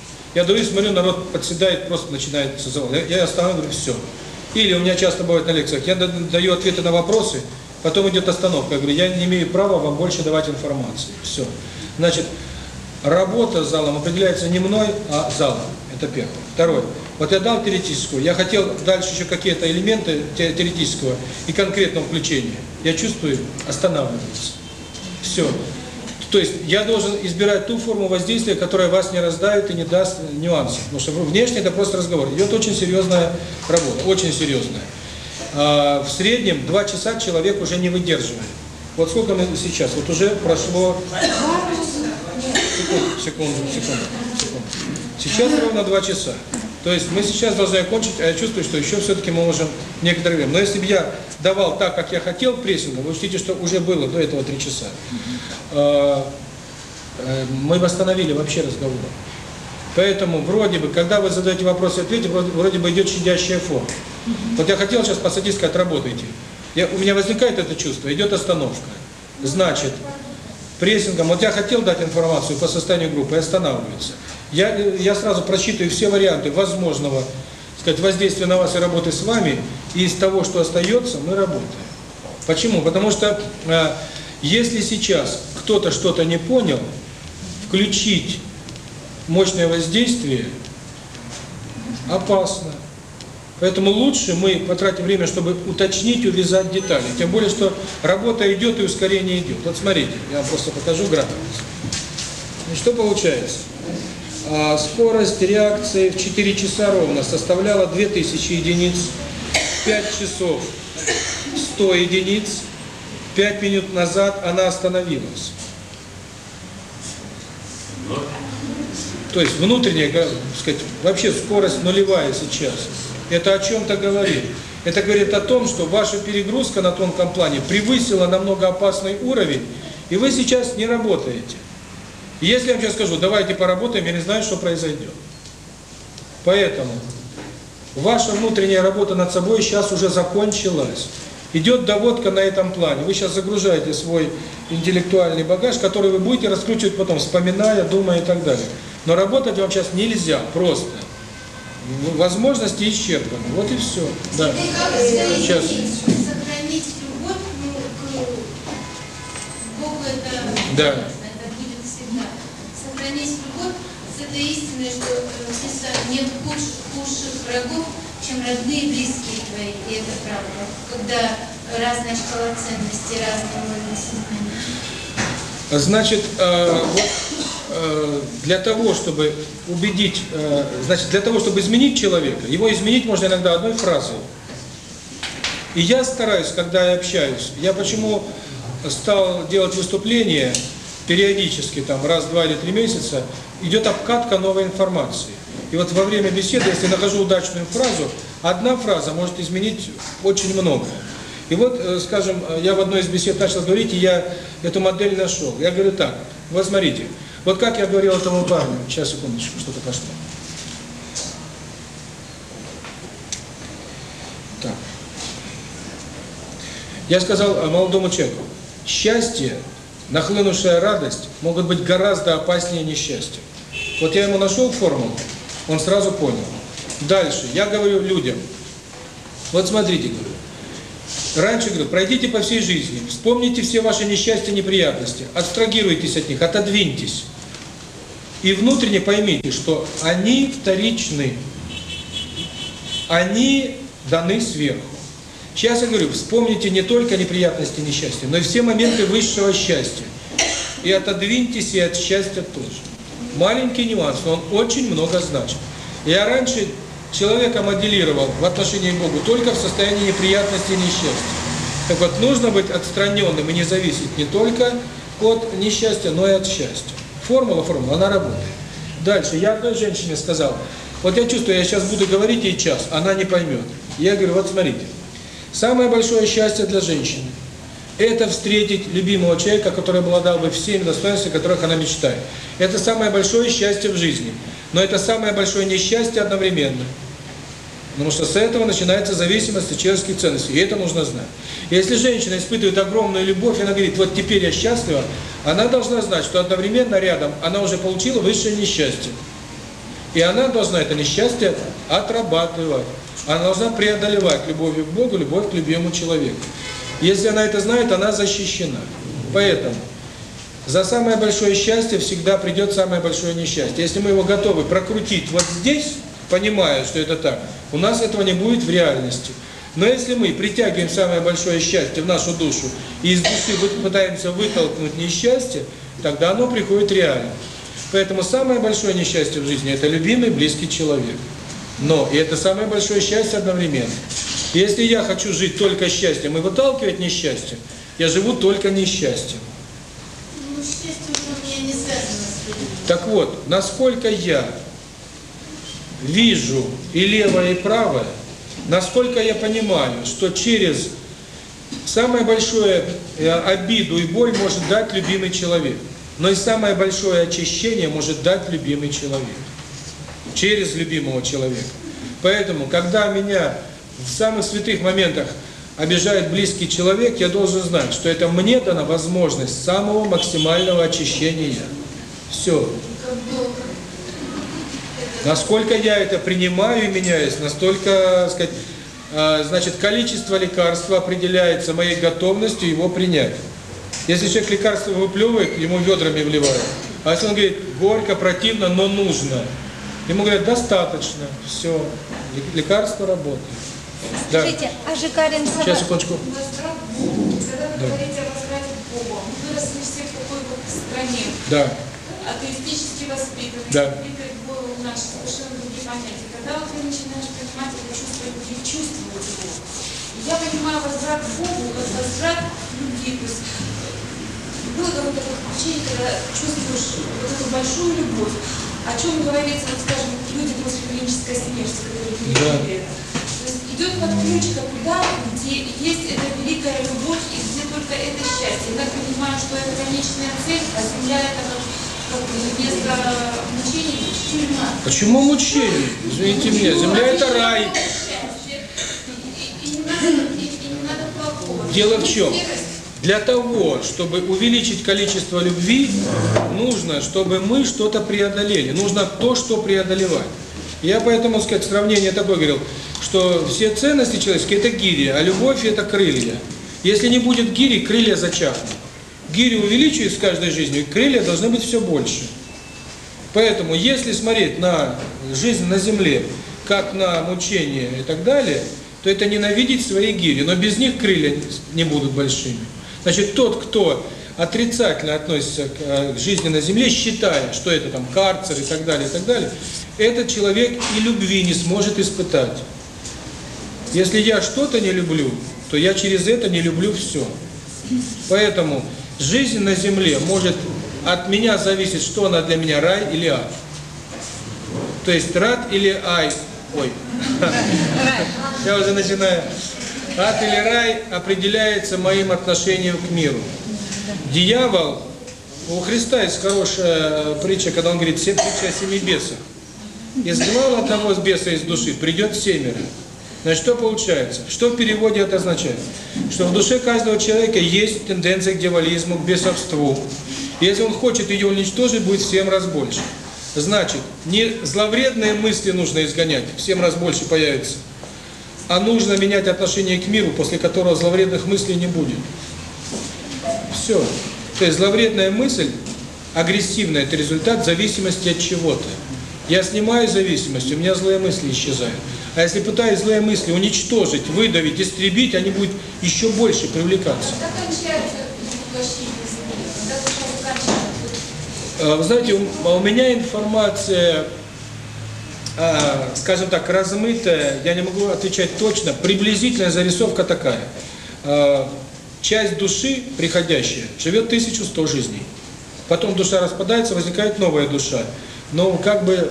Speaker 1: Я даю смотрю, народ подседает, просто начинает создавать. Я останавливаю все. Или у меня часто бывает на лекциях, я даю ответы на вопросы, потом идет остановка. Я говорю, я не имею права вам больше давать информации. Все. Значит, работа с залом определяется не мной, а залом. Это первое. Второе. Вот я дал теоретическую, я хотел дальше еще какие-то элементы теоретического и конкретного включения. Я чувствую, останавливается. Все. То есть я должен избирать ту форму воздействия, которая вас не раздавит и не даст э, нюансов. Потому что внешне это просто разговор. Идет очень серьезная работа, очень серьезная. А, в среднем два часа человек уже не выдерживает. Вот сколько мы сейчас? Вот уже прошло... Секунду, секунду, секунду. секунду. Сейчас ровно два часа. То есть мы сейчас должны окончить, э, а я чувствую, что еще все-таки мы можем некоторое время. Но если бы я давал так, как я хотел прессингу, вы учтите, что уже было до этого три часа. А, э, мы восстановили вообще разговор. Поэтому вроде бы, когда вы задаете вопрос и ответите, вроде бы идет щадящая форма. Вот я хотел сейчас посадить, сказать, работайте. Я, у меня возникает это чувство, идет остановка. Значит, прессингом, вот я хотел дать информацию по состоянию группы, и останавливается. Я, я сразу просчитываю все варианты возможного сказать, воздействия на вас и работы с вами, и из того, что остается, мы работаем. Почему? Потому что э, если сейчас кто-то что-то не понял, включить мощное воздействие опасно. Поэтому лучше мы потратим время, чтобы уточнить, увязать детали. Тем более, что работа идет и ускорение идет. Вот смотрите, я вам просто покажу график. И что получается? а скорость реакции в 4 часа ровно составляла 2000 единиц, 5 часов 100 единиц, 5 минут назад она остановилась. То есть внутренняя, сказать, вообще скорость нулевая сейчас. Это о чем-то говорит. Это говорит о том, что ваша перегрузка на тонком плане превысила намного опасный уровень, и вы сейчас не работаете. Если я вам сейчас скажу, давайте поработаем, я не знаю, что произойдет. Поэтому ваша внутренняя работа над собой сейчас уже закончилась. Идет доводка на этом плане. Вы сейчас загружаете свой интеллектуальный багаж, который вы будете раскручивать потом, вспоминая, думая и так далее. Но работать вам сейчас нельзя, просто. Возможности исчерпаны. Вот и все. Да. Сейчас. Да.
Speaker 7: это истина, что э, нет худших, худших врагов, чем родные и близкие твои, и это правда. Когда разная шкала ценностей, разные уровни сознания.
Speaker 1: А значит, э, э, для того, чтобы убедить, значит, для того, чтобы изменить человека, его изменить можно иногда одной фразой. И я стараюсь, когда я общаюсь, я почему стал делать выступления периодически, там раз, два или три месяца, идет обкатка новой информации. И вот во время беседы, если нахожу удачную фразу, одна фраза может изменить очень многое. И вот, э, скажем, э, я в одной из бесед начал говорить, и я эту модель нашел. Я говорю так, вот вот как я говорил этому парню, сейчас, секундочку, что-то пошло. Так. Я сказал э, молодому человеку, счастье, нахлынувшая радость могут быть гораздо опаснее несчастья. Вот я ему нашел формулу, он сразу понял. Дальше, я говорю людям, вот смотрите, говорю, Раньше говорю, пройдите по всей жизни, вспомните все ваши несчастья, неприятности, абстрагируйтесь от них, отодвиньтесь. И внутренне поймите, что они вторичны, они даны сверху. Сейчас я говорю, вспомните не только неприятности, несчастья, но и все моменты высшего счастья. И отодвиньтесь и от счастья тоже маленький нюанс, но он очень много значит. Я раньше человека моделировал в отношении к Богу только в состоянии неприятности и несчастья. Так вот, нужно быть отстраненным и не зависеть не только от несчастья, но и от счастья. Формула, формула, она работает. Дальше, я одной женщине сказал, вот я чувствую, я сейчас буду говорить ей час, она не поймет. Я говорю, вот смотрите, самое большое счастье для женщины – это встретить любимого человека, который обладал бы всеми достоинствами, которых она мечтает. Это самое большое счастье в жизни. Но это самое большое несчастье одновременно. Потому что с этого начинается зависимость от человеческих ценностей. И это нужно знать. Если женщина испытывает огромную любовь, и она говорит, вот теперь я счастлива, она должна знать, что одновременно рядом она уже получила высшее несчастье. И она должна это несчастье отрабатывать. Она должна преодолевать любовь к Богу, любовь к любимому человеку. Если она это знает, она защищена. Поэтому за самое большое счастье всегда придет самое большое несчастье. Если мы его готовы прокрутить вот здесь, понимая, что это так, у нас этого не будет в реальности. Но если мы притягиваем самое большое счастье в нашу душу и из души пытаемся вытолкнуть несчастье, тогда оно приходит реально. Поэтому самое большое несчастье в жизни – это любимый, близкий человек. Но и это самое большое счастье одновременно. Если я хочу жить только счастьем и выталкивать несчастье, я живу только несчастьем.
Speaker 7: Ну, счастье у меня не связано с людьми.
Speaker 1: Так вот, насколько я вижу и левое, и правое, насколько я понимаю, что через самое большое э, обиду и боль может дать любимый человек, но и самое большое очищение может дать любимый человек, через любимого человека. Поэтому, когда меня в самых святых моментах обижает близкий человек, я должен знать, что это мне дана возможность самого максимального очищения. Все. Насколько я это принимаю и меняюсь, настолько, сказать, э, значит, количество лекарства определяется моей готовностью его принять. Если человек лекарство выплевывает, ему ведрами вливают. А если он говорит, горько, противно, но нужно, ему говорят, достаточно, все, лекарство работает. Да.
Speaker 9: Скажите, а ЖК
Speaker 1: Ренсова...
Speaker 9: Сейчас,
Speaker 1: секундочку. Да.
Speaker 10: Вы росли все в такой вот стране.
Speaker 1: Да.
Speaker 10: Атеистически воспитаны.
Speaker 1: Да.
Speaker 10: у нас совершенно другие понятия. Когда вот вы начинаешь принимать это чувство любви, чувствовать его, я понимаю возврат к Богу, возврат к любви. То есть э, было какое-то подключение, когда чувствуешь вот эту большую любовь. О чем говорится, вот, скажем, люди после клинической смерти, которые пережили да. это идет под ключ, куда, где есть эта великая любовь и где только это счастье. Я так понимаю, что это конечная цель, а земля это как место мучений, тюрьма.
Speaker 1: Почему мучений? Извините Почему? меня, земля это рай. Дело в чем? Для того, чтобы увеличить количество любви, нужно, чтобы мы что-то преодолели. Нужно то, что преодолевать. Я поэтому, сказать, сравнение такое говорил что все ценности человеческие – это гири, а любовь – это крылья. Если не будет гири, крылья зачахнут. Гири увеличиваются с каждой жизнью, и крылья должны быть все больше. Поэтому, если смотреть на жизнь на земле, как на мучение и так далее, то это ненавидеть свои гири, но без них крылья не будут большими. Значит, тот, кто отрицательно относится э, к жизни на земле, считая, что это там карцер и так далее, и так далее, этот человек и любви не сможет испытать. Если я что-то не люблю, то я через это не люблю все. Поэтому жизнь на земле может от меня зависеть, что она для меня, рай или ад. То есть рад или ай. Ой. Я уже начинаю. Ад или рай определяется моим отношением к миру. Дьявол, у Христа есть хорошая э, притча, когда он говорит, все притча о семи бесах. Изгнал того, с беса из души, придет семеро. Значит, что получается? Что в переводе это означает? Что в душе каждого человека есть тенденция к дьяволизму, к бесовству. Если он хочет ее уничтожить, будет в 7 раз больше. Значит, не зловредные мысли нужно изгонять, в 7 раз больше появится, а нужно менять отношение к миру, после которого зловредных мыслей не будет. Все. То есть зловредная мысль, агрессивная, это результат зависимости от чего-то. Я снимаю зависимость, у меня злые мысли исчезают. А если пытаясь злые мысли уничтожить, выдавить, истребить, они будут еще больше привлекаться. Э, вы знаете, у, а меня информация, э, скажем так, размытая, я не могу отвечать точно, приблизительная зарисовка такая. Э, часть души приходящая живет 1100 жизней. Потом душа распадается, возникает новая душа. Но как бы...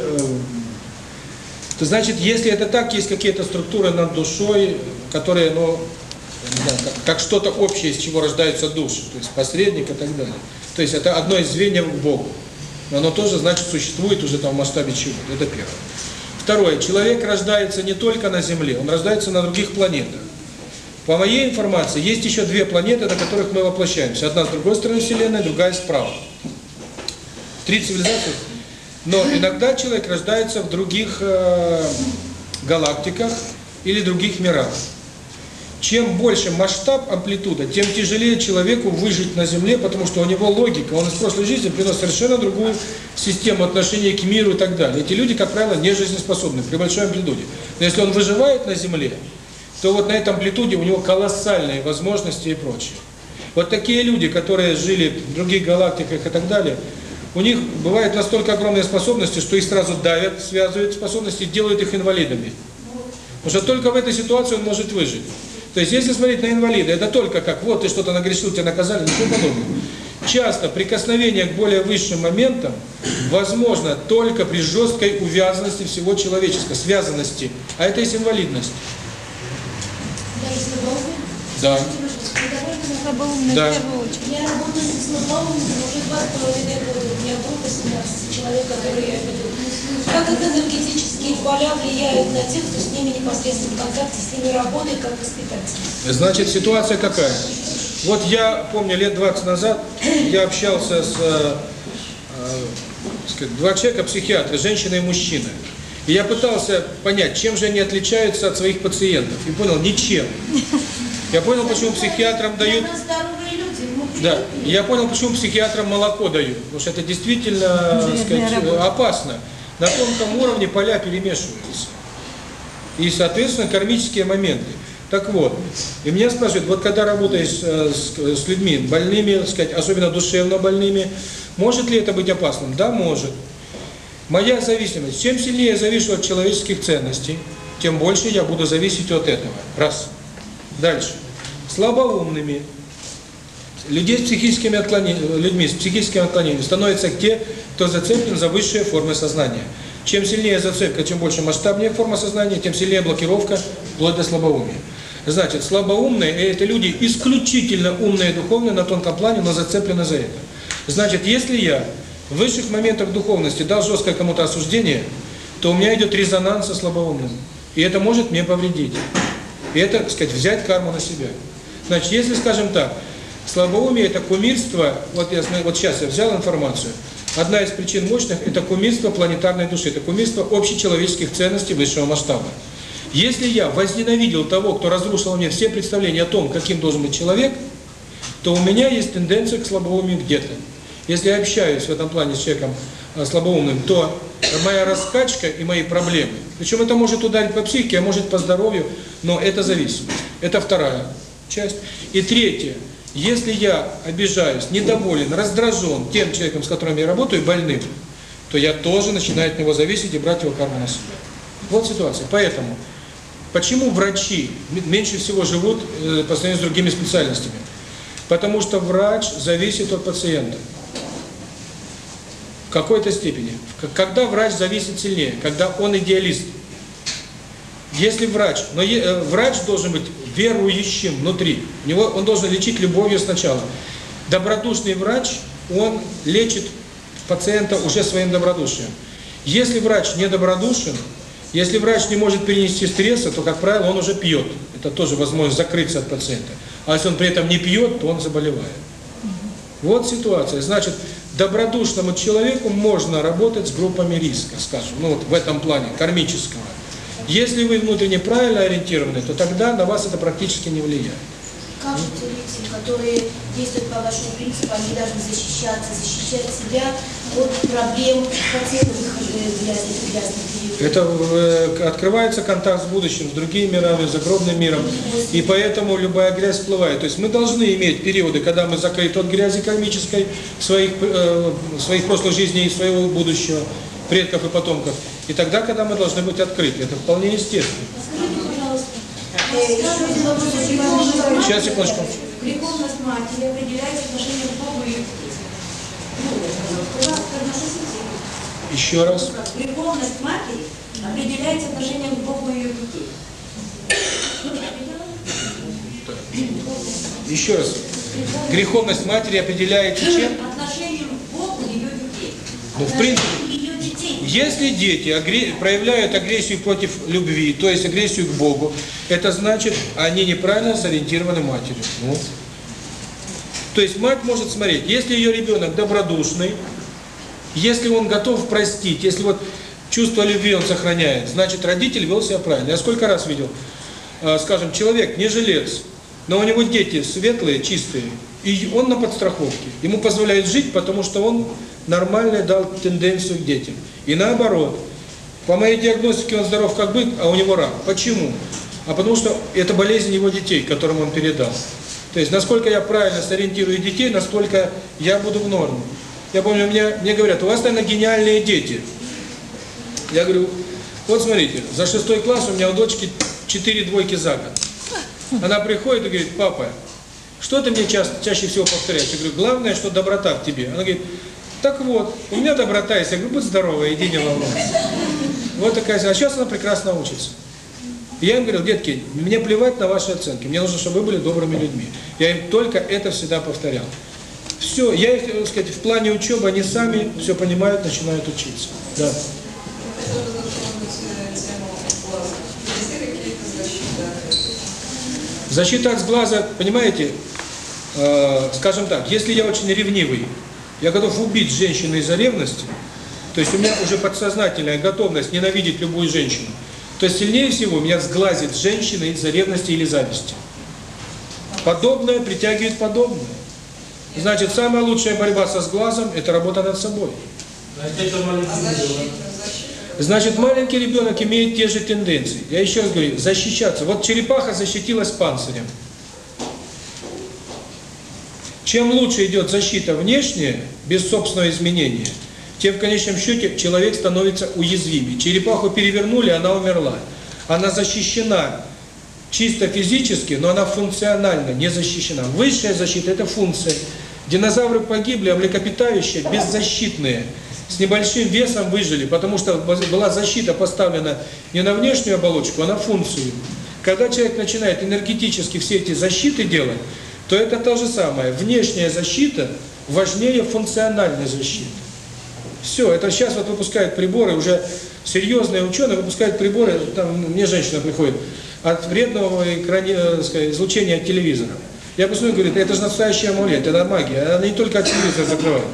Speaker 1: То значит, если это так, есть какие-то структуры над душой, которые, ну, знаю, как, как что-то общее, из чего рождаются души, то есть посредник и так далее. То есть это одно из звеньев к Богу. Но оно тоже, значит, существует уже там в масштабе чего-то. Это первое. Второе. Человек рождается не только на Земле, он рождается на других планетах. По моей информации, есть еще две планеты, на которых мы воплощаемся. Одна с другой стороны Вселенной, другая справа. Три цивилизации но иногда человек рождается в других э, галактиках или других мирах. Чем больше масштаб, амплитуда, тем тяжелее человеку выжить на Земле, потому что у него логика, он из прошлой жизни принес совершенно другую систему отношений к миру и так далее. Эти люди, как правило, не жизнеспособны при большой амплитуде. Но если он выживает на Земле, то вот на этом амплитуде у него колоссальные возможности и прочее. Вот такие люди, которые жили в других галактиках и так далее – у них бывают настолько огромные способности, что их сразу давят, связывают способности, делают их инвалидами. Потому что только в этой ситуации он может выжить. То есть, если смотреть на инвалида, это только как вот ты что-то нагрешил, тебя наказали, ничего подобного. Часто прикосновение к более высшим моментам возможно только при жесткой увязанности всего человеческого, связанности. А это есть инвалидность. Да. Да.
Speaker 3: Я работаю с Наславом уже два с половиной года. У меня группа 17 человек, я веду. Как энергетические поля влияют на тех, кто с ними непосредственно контакте, с ними работает, как воспитатель?
Speaker 1: Значит, ситуация какая? Вот я помню, лет 20 назад я общался с э, э сказать, два человека, психиатры, женщина и мужчина. И я пытался понять, чем же они отличаются от своих пациентов. И понял, ничем. Я понял, почему психиатрам дают... Да, я понял, почему психиатрам молоко дают, потому что это действительно сказать, опасно. На тонком уровне поля перемешиваются. И, соответственно, кармические моменты. Так вот, и меня спрашивают, вот когда работаешь э, с, э, с людьми больными, сказать, особенно душевно больными, может ли это быть опасным? Да, может. Моя зависимость. Чем сильнее я завишу от человеческих ценностей, тем больше я буду зависеть от этого. Раз. Раз. Дальше. Слабоумными. Людей с психическими отклонениями, людьми с психическими отклонениями становятся те, кто зацеплен за высшие формы сознания. Чем сильнее зацепка, чем больше масштабнее форма сознания, тем сильнее блокировка, вплоть до слабоумия. Значит, слабоумные – это люди исключительно умные духовные на тонком плане, но зацеплены за это. Значит, если я в высших моментах духовности дал жесткое кому-то осуждение, то у меня идет резонанс со слабоумным. И это может мне повредить. И это, так сказать, взять карму на себя. Значит, если, скажем так, слабоумие – это кумирство, вот, я, вот сейчас я взял информацию, одна из причин мощных – это кумирство планетарной души, это кумирство общечеловеческих ценностей высшего масштаба. Если я возненавидел того, кто разрушил мне все представления о том, каким должен быть человек, то у меня есть тенденция к слабоумию где-то. Если я общаюсь в этом плане с человеком э, слабоумным, то моя раскачка и мои проблемы. Причем это может ударить по психике, а может по здоровью, но это зависимость. Это вторая часть. И третье. Если я обижаюсь, недоволен, раздражен тем человеком, с которым я работаю, больным, то я тоже начинаю от него зависеть и брать его карму на себя. Вот ситуация. Поэтому, почему врачи меньше всего живут э, по сравнению с другими специальностями? Потому что врач зависит от пациента в какой-то степени. Когда врач зависит сильнее, когда он идеалист. Если врач, но е, э, врач должен быть верующим внутри, у него он должен лечить любовью сначала. Добродушный врач, он лечит пациента уже своим добродушием. Если врач не добродушен, если врач не может перенести стресса, то, как правило, он уже пьет. Это тоже возможность закрыться от пациента. А если он при этом не пьет, то он заболевает. Вот ситуация. Значит, добродушному человеку можно работать с группами риска, скажем, ну вот в этом плане кармического. Если вы внутренне правильно ориентированы, то тогда на вас это практически не влияет.
Speaker 3: Как журналисты, которые действуют по вашему принципу, они должны защищаться, защищать себя от проблем процесса выхода грязных, грязных
Speaker 1: Это э, открывается контакт с будущим, с другими мирами, с загробным миром, и поэтому любая грязь всплывает. То есть мы должны иметь периоды, когда мы закрыты от грязи кармической своих, э, своих прошлых жизней и своего будущего, предков и потомков. И тогда, когда мы должны быть открыты. Это вполне естественно. Сейчас, секундочку.
Speaker 3: Греховность матери определяется отношением к Богу и
Speaker 1: еще раз.
Speaker 3: Греховность матери определяется отношением к Богу и ее детей.
Speaker 1: Еще раз. Греховность матери определяется чем?
Speaker 4: Отношением к Богу и ее детей.
Speaker 1: Ну, в принципе, если дети агре... проявляют агрессию против любви, то есть агрессию к Богу, это значит, они неправильно сориентированы матери. Ну. То есть мать может смотреть, если ее ребенок добродушный, если он готов простить, если вот чувство любви он сохраняет, значит родитель вел себя правильно. Я сколько раз видел, э, скажем, человек не жилец, но у него дети светлые, чистые, и он на подстраховке. Ему позволяют жить, потому что он нормально дал тенденцию к детям. И наоборот, по моей диагностике он здоров как бык, а у него рак. Почему? а потому что это болезнь его детей, которым он передал. То есть, насколько я правильно сориентирую детей, настолько я буду в норме. Я помню, мне, мне говорят, у вас, наверное, гениальные дети. Я говорю, вот смотрите, за шестой класс у меня у дочки четыре двойки за год. Она приходит и говорит, папа, что ты мне ча чаще всего повторяешь? Я говорю, главное, что доброта в тебе. Она говорит, так вот, у меня доброта есть. Я говорю, будь здоровая иди не волнуйся. Вот такая, а сейчас она прекрасно учится. Я им говорил, детки, мне плевать на ваши оценки, мне нужно, чтобы вы были добрыми людьми. Я им только это всегда повторял. Все, я их, так сказать, в плане учебы, они сами все понимают, начинают учиться. Да. Защита от сглаза, понимаете, э, скажем так, если я очень ревнивый, я готов убить женщину из-за ревности, то есть у меня уже подсознательная готовность ненавидеть любую женщину то сильнее всего меня сглазит женщина из-за ревности или зависти. Подобное притягивает подобное. Значит, самая лучшая борьба со сглазом – это работа над собой. Значит, маленький ребенок имеет те же тенденции. Я еще раз говорю, защищаться. Вот черепаха защитилась панцирем. Чем лучше идет защита внешняя, без собственного изменения – тем в конечном счете человек становится уязвимее. Черепаху перевернули, она умерла. Она защищена чисто физически, но она функционально не защищена. Высшая защита – это функция. Динозавры погибли, а млекопитающие беззащитные. С небольшим весом выжили, потому что была защита поставлена не на внешнюю оболочку, а на функцию. Когда человек начинает энергетически все эти защиты делать, то это то же самое. Внешняя защита важнее функциональной защиты. Все, это сейчас вот выпускают приборы, уже серьезные ученые выпускают приборы, там ну, мне женщина приходит, от вредного экране, э, сказать, излучения от телевизора. Я посмотрю, говорит, это же настоящая амулет, это магия, она не только от телевизора закрывает.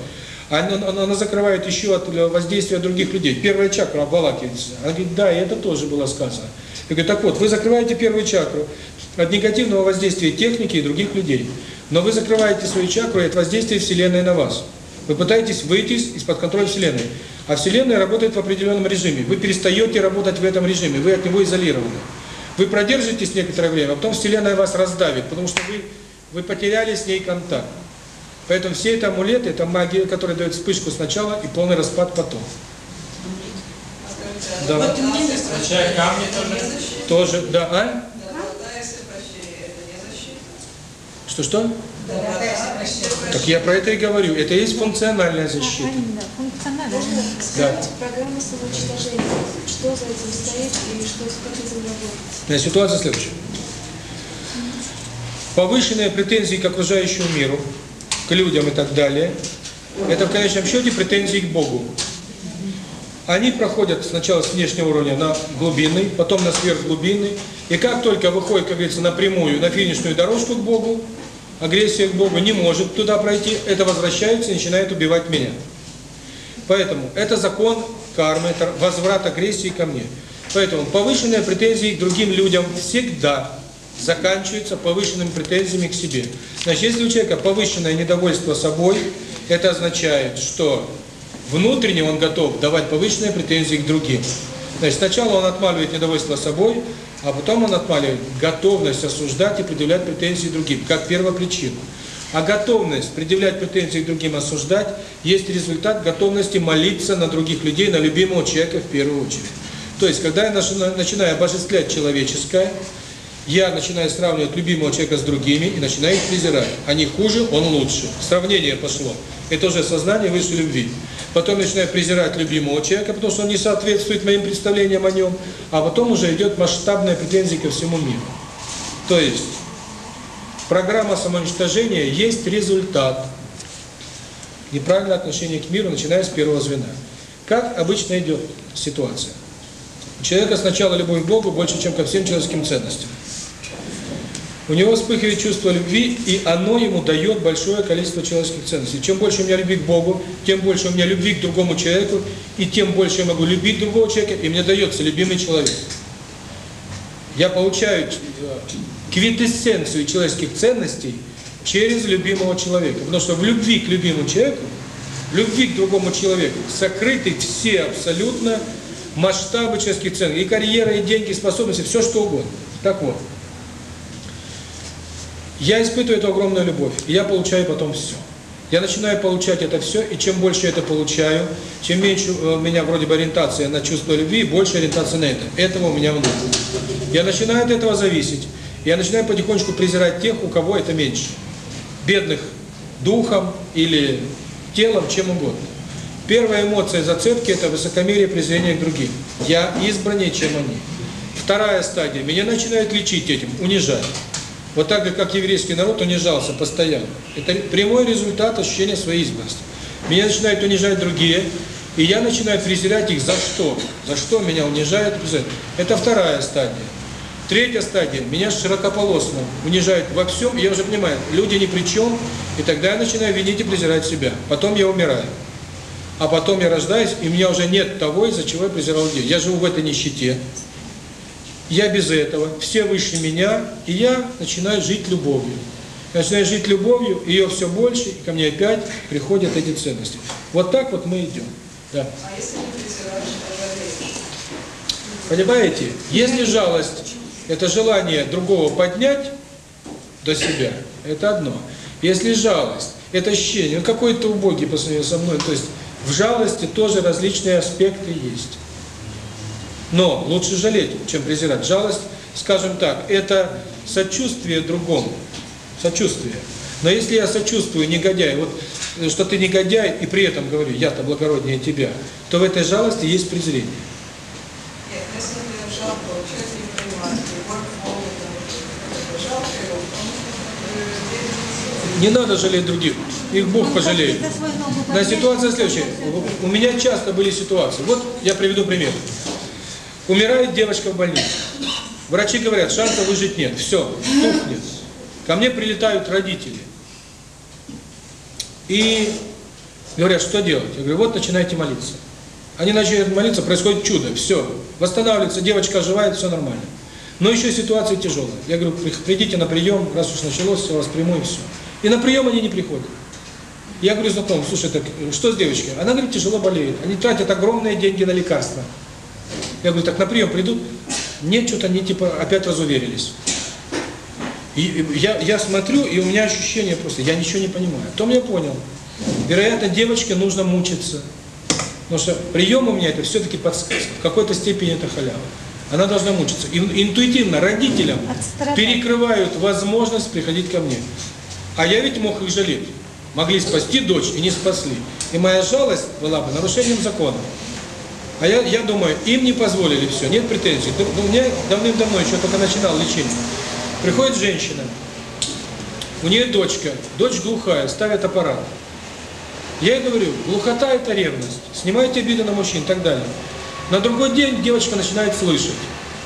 Speaker 1: Она, она, она закрывает еще от э, воздействия других людей. Первая чакра обволакивается. Она говорит, да, и это тоже было сказано. Я говорю, так вот, вы закрываете первую чакру от негативного воздействия техники и других людей, но вы закрываете свою чакру от воздействия Вселенной на вас. Вы пытаетесь выйти из-под контроля Вселенной. А Вселенная работает в определенном режиме. Вы перестаете работать в этом режиме, вы от него изолированы. Вы продержитесь некоторое время, а потом Вселенная вас раздавит, потому что вы, вы потеряли с ней контакт. Поэтому все это амулеты, это магия, которая дает вспышку сначала и полный распад потом. Да.
Speaker 5: Вот камни тоже.
Speaker 1: Тоже, да, а? Да, если прощение, это не защита. Что-что? Так я про это и говорю. Это есть функциональная защита.
Speaker 9: Правильно, функциональная.
Speaker 1: Можно сказать да.
Speaker 8: программа самоуничтожения? Что за этим стоит и что, как этим работать?
Speaker 1: Ситуация следующая. Повышенные претензии к окружающему миру, к людям и так далее, это в конечном счете претензии к Богу. Они проходят сначала с внешнего уровня на глубины, потом на сверхглубины, и как только выходит, как говорится, напрямую, на финишную дорожку к Богу, агрессия к Богу, не может туда пройти, это возвращается и начинает убивать меня. Поэтому это закон кармы, это возврат агрессии ко мне. Поэтому повышенные претензии к другим людям всегда заканчиваются повышенными претензиями к себе. Значит, если у человека повышенное недовольство собой, это означает, что внутренне он готов давать повышенные претензии к другим. Значит, сначала он отмаливает недовольство собой, а потом он отмаливает готовность осуждать и предъявлять претензии другим, как первопричину. А готовность предъявлять претензии к другим, осуждать, есть результат готовности молиться на других людей, на любимого человека в первую очередь. То есть, когда я начинаю обожествлять человеческое, я начинаю сравнивать любимого человека с другими и начинаю их презирать. Они хуже, он лучше. Сравнение пошло. Это уже сознание высшей любви. Потом начинаю презирать любимого человека, потому что он не соответствует моим представлениям о нем. А потом уже идет масштабная претензия ко всему миру. То есть, программа самоуничтожения есть результат неправильное отношение к миру, начиная с первого звена. Как обычно идет ситуация? У человека сначала любовь к Богу больше, чем ко всем человеческим ценностям у него вспыхивает чувство любви, и оно ему дает большое количество человеческих ценностей. Чем больше у меня любви к Богу, тем больше у меня любви к другому человеку, и тем больше я могу любить другого человека, и мне дается любимый человек. Я получаю э, квинтэссенцию человеческих ценностей через любимого человека. Потому что в любви к любимому человеку, в любви к другому человеку сокрыты все абсолютно масштабы человеческих ценностей, и карьера, и деньги, и способности, все что угодно. Так вот я испытываю эту огромную любовь, и я получаю потом все. Я начинаю получать это все, и чем больше я это получаю, чем меньше э, у меня вроде бы ориентация на чувство любви, больше ориентация на это. Этого у меня много. Я начинаю от этого зависеть. Я начинаю потихонечку презирать тех, у кого это меньше. Бедных духом или телом, чем угодно. Первая эмоция зацепки – это высокомерие презрения к другим. Я избраннее, чем они. Вторая стадия. Меня начинают лечить этим, унижать. Вот так же, как еврейский народ унижался постоянно. Это прямой результат ощущения своей избранности. Меня начинают унижать другие, и я начинаю презирать их за что? За что меня унижают? Это вторая стадия. Третья стадия. Меня широкополосно унижают во всем, и я уже понимаю, люди ни при чем, и тогда я начинаю винить и презирать себя. Потом я умираю. А потом я рождаюсь, и у меня уже нет того, из-за чего я презирал людей. Я живу в этой нищете, я без этого, все выше меня, и я начинаю жить любовью. Я начинаю жить любовью, ее все больше, и ко мне опять приходят эти ценности. Вот так вот мы идем. Да.
Speaker 11: Если
Speaker 1: Понимаете? Если жалость – это желание другого поднять до себя, это одно. Если жалость – это ощущение, какой-то убогий по сравнению со мной, то есть в жалости тоже различные аспекты есть. Но лучше жалеть, чем презирать. Жалость, скажем так, это сочувствие другому. Сочувствие. Но если я сочувствую негодяю, вот э, что ты негодяй, и при этом говорю, я-то благороднее тебя, то в этой жалости есть презрение.
Speaker 11: Не
Speaker 1: надо жалеть других, их Бог пожалеет. На ситуация следующая. У меня часто были ситуации. Вот я приведу пример. Умирает девочка в больнице. Врачи говорят, шанса выжить нет. Все, тухнет. Ко мне прилетают родители. И говорят, что делать? Я говорю, вот начинайте молиться. Они начинают молиться, происходит чудо, все. Восстанавливается, девочка оживает, все нормально. Но еще ситуация тяжелая. Я говорю, придите на прием, раз уж началось, все, вас приму и все. И на прием они не приходят. Я говорю знакомым, слушай, так э, что с девочкой? Она говорит, тяжело болеет. Они тратят огромные деньги на лекарства. Я говорю, так на прием придут? Нет, что-то они типа опять разуверились. И я, я смотрю, и у меня ощущение просто, я ничего не понимаю. Потом я понял, вероятно, девочке нужно мучиться. Потому что прием у меня это все-таки подсказка, в какой-то степени это халява. Она должна мучиться. И интуитивно родителям перекрывают возможность приходить ко мне. А я ведь мог их жалеть. Могли спасти дочь и не спасли. И моя жалость была бы нарушением закона. А я, я думаю, им не позволили все, нет претензий. У ну, меня давным-давно, еще только начинал лечение. Приходит женщина, у нее дочка, дочь глухая, ставят аппарат. Я ей говорю, глухота – это ревность, снимайте обиды на мужчин и так далее. На другой день девочка начинает слышать.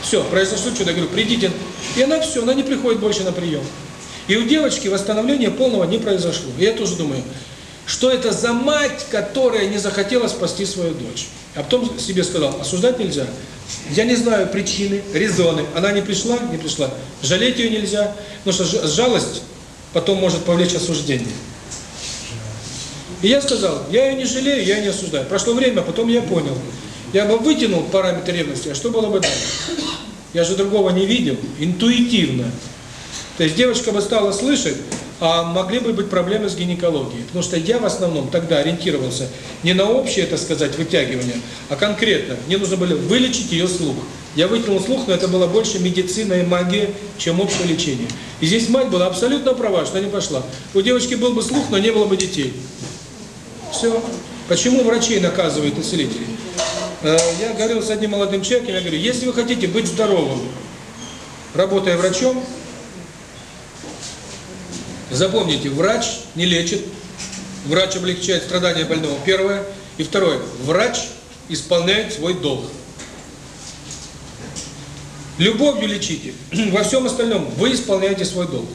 Speaker 1: Все, произошло что-то, я говорю, придите. И она все, она не приходит больше на прием. И у девочки восстановление полного не произошло. И я тоже думаю, что это за мать, которая не захотела спасти свою дочь. А потом себе сказал, осуждать нельзя. Я не знаю причины, резоны. Она не пришла, не пришла. Жалеть ее нельзя, потому что жалость потом может повлечь осуждение. И я сказал, я ее не жалею, я не осуждаю. Прошло время, а потом я понял. Я бы вытянул параметры ревности, а что было бы дальше? Я же другого не видел, интуитивно. То есть девочка бы стала слышать, а могли бы быть проблемы с гинекологией. Потому что я в основном тогда ориентировался не на общее, это сказать, вытягивание, а конкретно. Мне нужно было вылечить ее слух. Я вытянул слух, но это было больше медицина и магия, чем общее лечение. И здесь мать была абсолютно права, что не пошла. У девочки был бы слух, но не было бы детей. Все. Почему врачей наказывают и? Э, я говорил с одним молодым человеком, я говорю, если вы хотите быть здоровым, работая врачом, Запомните, врач не лечит, врач облегчает страдания больного, первое. И второе, врач исполняет свой долг. Любовью лечите, во всем остальном вы исполняете свой долг.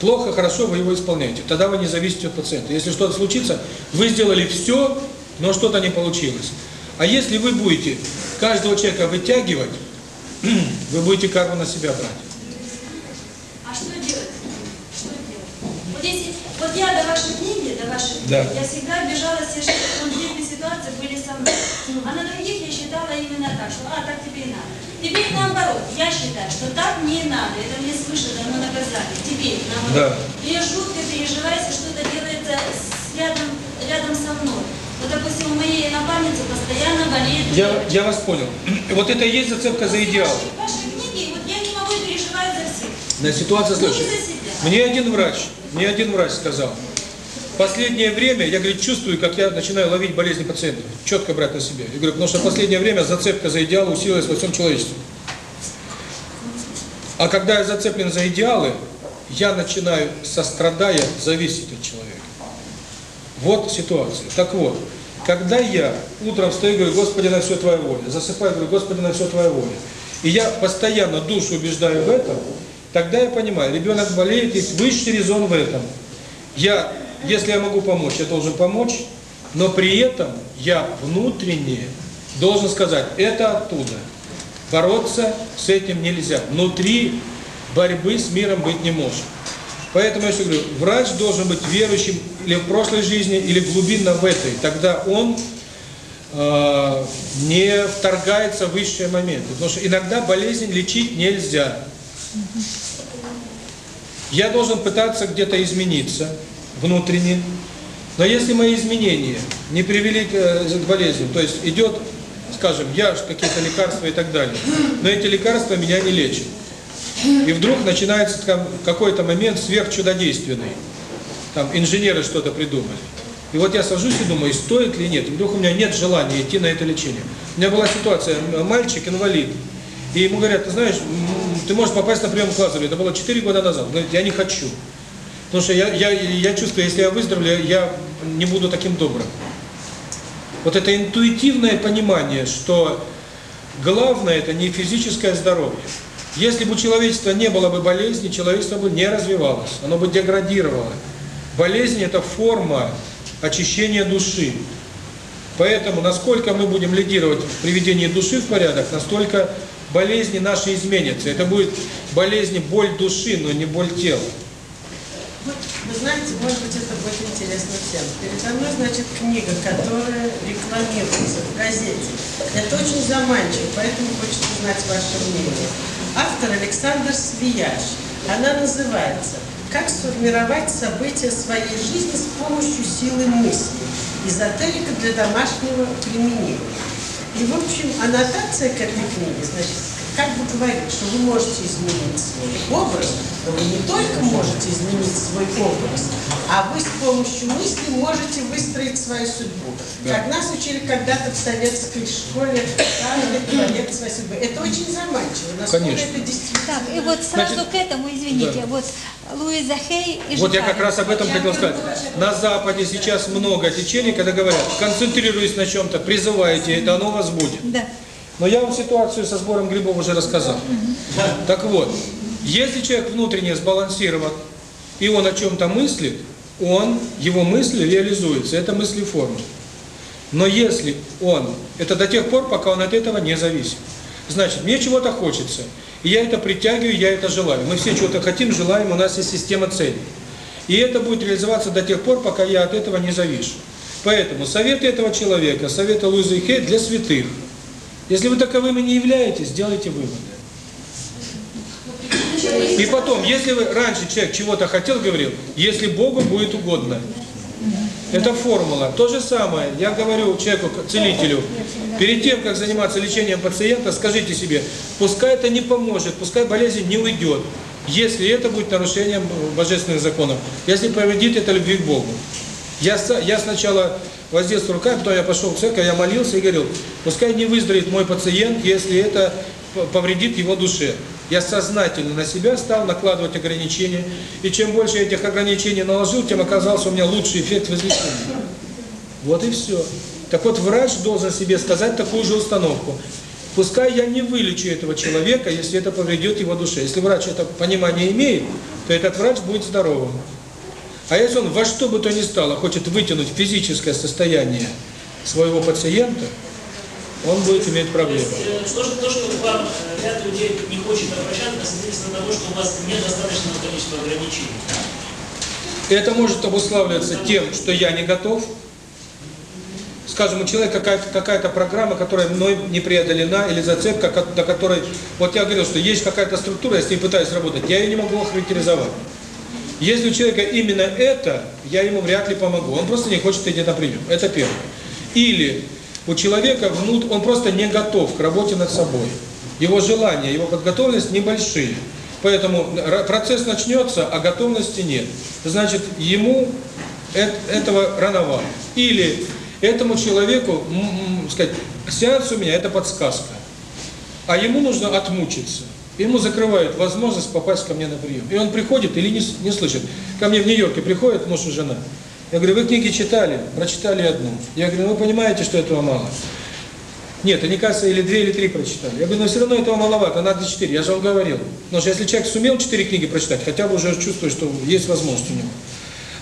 Speaker 1: Плохо, хорошо, вы его исполняете. Тогда вы не зависите от пациента. Если что-то случится, вы сделали все, но что-то не получилось. А если вы будете каждого человека вытягивать, вы будете карму на себя брать.
Speaker 14: меня до вашей книги, до вашей книги, да. я всегда бежала все конфликтные ситуации были со мной. А на других я считала именно так, что а, так тебе и надо. Теперь наоборот, я считаю, что так не надо, это мне свыше дано наказание. Теперь наоборот.
Speaker 1: Да.
Speaker 14: И я жутко что-то делается с, рядом, рядом со мной. Вот, допустим, у моей напарницы постоянно болеет.
Speaker 1: Я, я вас понял. Вот это и есть зацепка за идеал.
Speaker 14: Ваши, ваши книги, вот я не могу переживать за всех.
Speaker 1: На ситуация
Speaker 14: слышит.
Speaker 1: Мне один врач ни один врач сказал. Последнее время, я, говорит, чувствую, как я начинаю ловить болезни пациентов, четко брать на себя. Я говорю, потому что в последнее время зацепка за идеалы усилилась во всем человечестве. А когда я зацеплен за идеалы, я начинаю, сострадая, зависеть от человека. Вот ситуация. Так вот, когда я утром встаю и говорю, Господи, на все Твоя воля, засыпаю и говорю, Господи, на все Твоя воля, и я постоянно душу убеждаю в этом, Тогда я понимаю, ребенок болеет, есть высший резон в этом. Я, если я могу помочь, я должен помочь, но при этом я внутренне должен сказать, это оттуда. Бороться с этим нельзя. Внутри борьбы с миром быть не может. Поэтому я говорю, врач должен быть верующим или в прошлой жизни, или глубинно в этой. Тогда он э, не вторгается в высшие моменты. Потому что иногда болезнь лечить нельзя. Я должен пытаться где-то измениться внутренне. Но если мои изменения не привели к э, болезни, то есть идет, скажем, я какие-то лекарства и так далее, но эти лекарства меня не лечат. И вдруг начинается какой-то момент сверхчудодейственный. Там инженеры что-то придумали. И вот я сажусь и думаю, стоит ли нет. И вдруг у меня нет желания идти на это лечение. У меня была ситуация, мальчик инвалид, и ему говорят, ты знаешь, ты можешь попасть на прием к Лазарю. Это было 4 года назад. Он говорит, я не хочу. Потому что я, я, я чувствую, если я выздоровлю, я не буду таким добрым. Вот это интуитивное понимание, что главное это не физическое здоровье. Если бы у человечества не было бы болезни, человечество бы не развивалось, оно бы деградировало. Болезнь – это форма очищения души. Поэтому, насколько мы будем лидировать в приведении души в порядок, настолько болезни наши изменятся. Это будет болезни, боль души, но не боль тела.
Speaker 13: Вот, вы знаете, может быть, это будет интересно всем. Передо мной, значит, книга, которая рекламируется в газете. Это очень заманчиво, поэтому хочется узнать ваше мнение. Автор Александр Свияж. Она называется «Как сформировать события своей жизни с помощью силы мысли» эзотерика для домашнего применения. Его, в общем, аннотация, как вы значит как бы говорить, что вы можете изменить свой образ, но вы не только можете изменить свой образ, а вы с помощью мысли можете выстроить свою судьбу.
Speaker 1: Да.
Speaker 13: Как нас учили когда-то в советской школе, каждый человек. Это очень заманчиво,
Speaker 1: Конечно.
Speaker 13: это действительно...
Speaker 9: Так, и вот сразу
Speaker 1: Значит,
Speaker 9: к этому, извините,
Speaker 1: да.
Speaker 9: вот Луиза Хей и
Speaker 1: Вот Жихарь.
Speaker 9: я
Speaker 1: как раз об этом хотел сказать. На Западе сейчас много течений, когда говорят, концентрируясь на чем-то, призываете это, оно у вас будет.
Speaker 9: Да.
Speaker 1: Но я вам ситуацию со сбором грибов уже рассказал. Так вот, если человек внутренне сбалансирован, и он о чем-то мыслит, он, его мысли реализуется, это мыслеформа. Но если он, это до тех пор, пока он от этого не зависит. Значит, мне чего-то хочется, и я это притягиваю, я это желаю. Мы все чего-то хотим, желаем, у нас есть система целей. И это будет реализоваться до тех пор, пока я от этого не завишу. Поэтому советы этого человека, советы Луизы Хей для святых – если вы таковыми не являетесь, сделайте выводы. И потом, если вы раньше человек чего-то хотел, говорил, если Богу будет угодно. Это формула. То же самое, я говорю человеку, целителю, перед тем, как заниматься лечением пациента, скажите себе, пускай это не поможет, пускай болезнь не уйдет, если это будет нарушением божественных законов, если повредит это любви к Богу. Я, я сначала вот здесь рука, когда я пошел к церкви, я молился и говорил, пускай не выздоровеет мой пациент, если это повредит его душе. Я сознательно на себя стал накладывать ограничения, и чем больше этих ограничений наложил, тем оказался у меня лучший эффект возлечения. Вот и все. Так вот, врач должен себе сказать такую же установку. Пускай я не вылечу этого человека, если это повредит его душе. Если врач это понимание имеет, то этот врач будет здоровым. А если он во что бы то ни стало хочет вытянуть физическое состояние своего пациента, он будет иметь проблемы.
Speaker 15: Что же то, что вам ряд людей не хочет обращаться, относительно того, что у вас недостаточно количества ограничений?
Speaker 1: Это может обуславливаться тем, что я не готов. Скажем, у человека какая-то какая, программа, которая мной не преодолена, или зацепка, до которой... Вот я говорил, что есть какая-то структура, я с ней пытаюсь работать, я ее не могу охарактеризовать. Если у человека именно это, я ему вряд ли помогу. Он просто не хочет идти на прием. Это первое. Или у человека внут, он просто не готов к работе над собой. Его желания, его подготовленность небольшие. Поэтому процесс начнется, а готовности нет. Значит, ему этого рановато. Или этому человеку, сказать, сеанс у меня – это подсказка. А ему нужно отмучиться ему закрывают возможность попасть ко мне на прием. И он приходит или не, не слышит. Ко мне в Нью-Йорке приходит муж и жена. Я говорю, вы книги читали, прочитали одну. Я говорю, вы понимаете, что этого мало. Нет, они, кажется, или две, или три прочитали. Я говорю, но все равно этого маловато, надо четыре. Я же вам говорил. Потому что если человек сумел четыре книги прочитать, хотя бы уже чувствует, что есть возможность у него.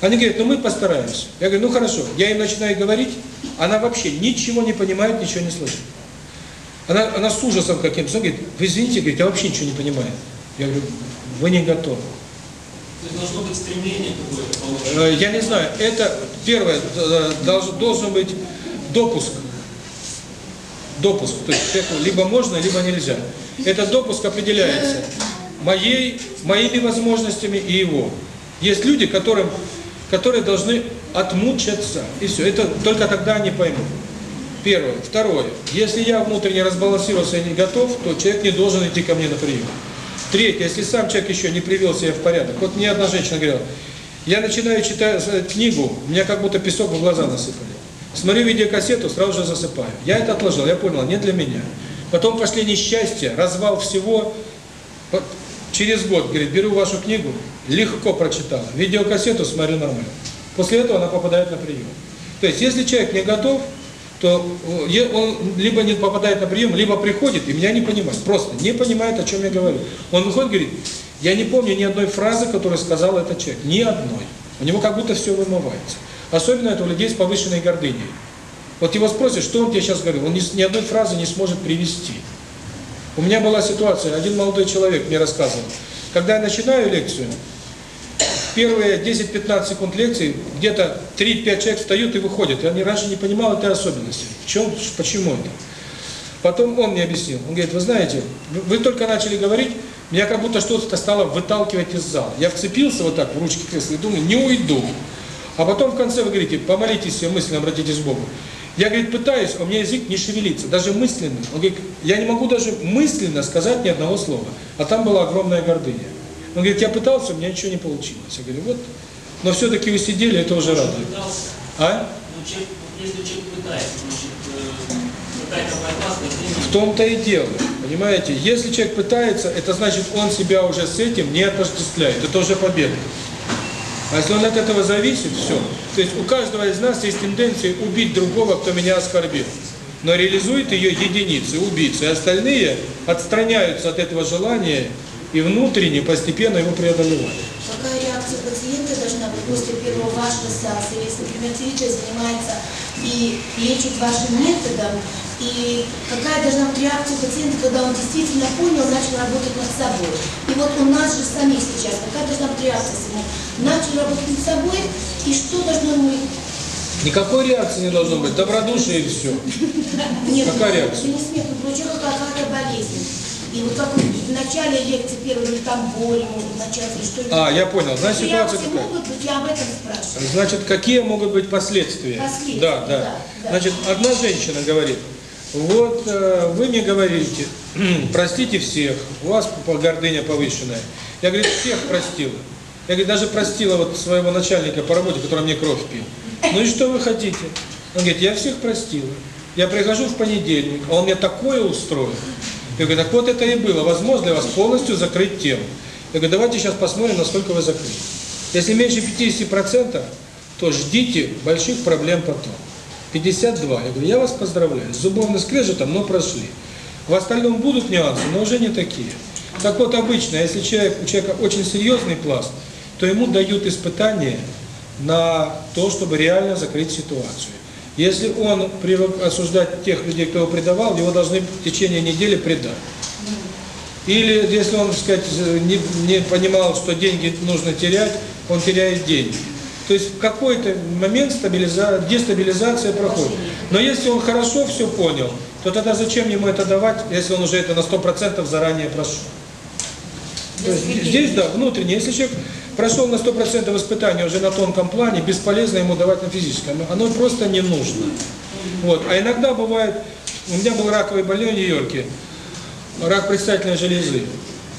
Speaker 1: Они говорят, ну мы постараемся. Я говорю, ну хорошо. Я им начинаю говорить, она вообще ничего не понимает, ничего не слышит. Она, она с ужасом каким-то, говорит, вы извините, говорит, я вообще ничего не понимаю. Я говорю, вы не готовы.
Speaker 15: То есть должно быть стремление какое-то
Speaker 1: э, Я не знаю, это первое, э, должен, быть допуск. Допуск, то есть либо можно, либо нельзя. Этот допуск определяется моей, моими возможностями и его. Есть люди, которым, которые должны отмучаться, и все. Это только тогда они поймут. Первое. Второе. Если я внутренне разбалансировался и не готов, то человек не должен идти ко мне на прием. Третье. Если сам человек еще не привел себя в порядок. Вот мне одна женщина говорила, я начинаю читать э, книгу, у меня как будто песок в глаза насыпали. Смотрю видеокассету, сразу же засыпаю. Я это отложил, я понял, не для меня. Потом пошли несчастья, развал всего. Через год, говорит, беру вашу книгу, легко прочитала, видеокассету смотрю нормально. После этого она попадает на прием. То есть, если человек не готов, то э, он либо не попадает на прием, либо приходит и меня не понимает, просто не понимает, о чем я говорю. Он выходит говорит, я не помню ни одной фразы, которую сказал этот человек, ни одной. У него как будто все вымывается. Особенно это у людей с повышенной гордыней. Вот его спросят, что он тебе сейчас говорил, он ни, ни одной фразы не сможет привести. У меня была ситуация, один молодой человек мне рассказывал, когда я начинаю лекцию, первые 10-15 секунд лекции где-то 3-5 человек встают и выходят. Я раньше не понимал этой особенности. В чем, почему это? Потом он мне объяснил. Он говорит, вы знаете, вы только начали говорить, меня как будто что-то стало выталкивать из зала. Я вцепился вот так в ручки кресла и думаю, не уйду. А потом в конце вы говорите, помолитесь все мысленно, обратитесь к Богу. Я, говорит, пытаюсь, а у меня язык не шевелится, даже мысленно. Он говорит, я не могу даже мысленно сказать ни одного слова. А там была огромная гордыня. Он говорит, я пытался, у меня ничего не получилось. Я говорю, вот, но все-таки вы сидели, это уже радует. А? В том-то и дело. Понимаете, если человек пытается, это значит, он себя уже с этим не отождествляет. Это уже победа. А если он от этого зависит, все. То есть у каждого из нас есть тенденция убить другого, кто меня оскорбил. Но реализует ее единицы, убийцы. И остальные отстраняются от этого желания и внутренне постепенно его преодолевали.
Speaker 3: Какая реакция пациента должна быть после первого вашего сеанса, если герметича занимается и лечит вашим методом, и какая должна быть реакция пациента, когда он действительно понял, начал работать над собой. И вот у нас же сами сейчас, какая должна быть реакция самому? Начал работать над собой, и что должно быть?
Speaker 1: Никакой реакции не должно быть, добродушие и все.
Speaker 3: Нет,
Speaker 1: Какая реакция?
Speaker 3: Не смех, но какая-то болезнь. И лекции первой там боли могут что.
Speaker 1: А, я понял. Значит, ситуация какая?
Speaker 3: могут быть, я об этом.
Speaker 1: Значит, какие могут быть последствия?
Speaker 3: Последствия,
Speaker 1: да. да.
Speaker 3: да, да.
Speaker 1: Значит, одна женщина говорит, вот э, вы мне говорите, простите всех, у вас гордыня повышенная. Я, говорит, всех простила. Я, говорит, даже простила вот своего начальника по работе, который мне кровь пил. Ну и что вы хотите? Он говорит, я всех простила. Я прихожу в понедельник, а он мне такое устроил. Я говорю, так вот это и было. Возможно для вас полностью закрыть тему. Я говорю, давайте сейчас посмотрим, насколько вы закрыли. Если меньше 50%, то ждите больших проблем потом. 52. Я говорю, я вас поздравляю. С зубовным скрежетом, но прошли. В остальном будут нюансы, но уже не такие. Так вот, обычно, если человек, у человека очень серьезный пласт, то ему дают испытания на то, чтобы реально закрыть ситуацию. Если он привык осуждать тех людей, кто его предавал, его должны в течение недели предать. Или если он, так сказать, не, не понимал, что деньги нужно терять, он теряет деньги. То есть в какой-то момент стабилиза... дестабилизация проходит. Но если он хорошо все понял, то тогда зачем ему это давать, если он уже это на 100% заранее прошел? То есть, здесь, да, внутренне. Если человек прошел на 100% испытания уже на тонком плане, бесполезно ему давать на физическом. Оно просто не нужно. Вот. А иногда бывает, у меня был раковый больной в Нью-Йорке, рак предстательной железы.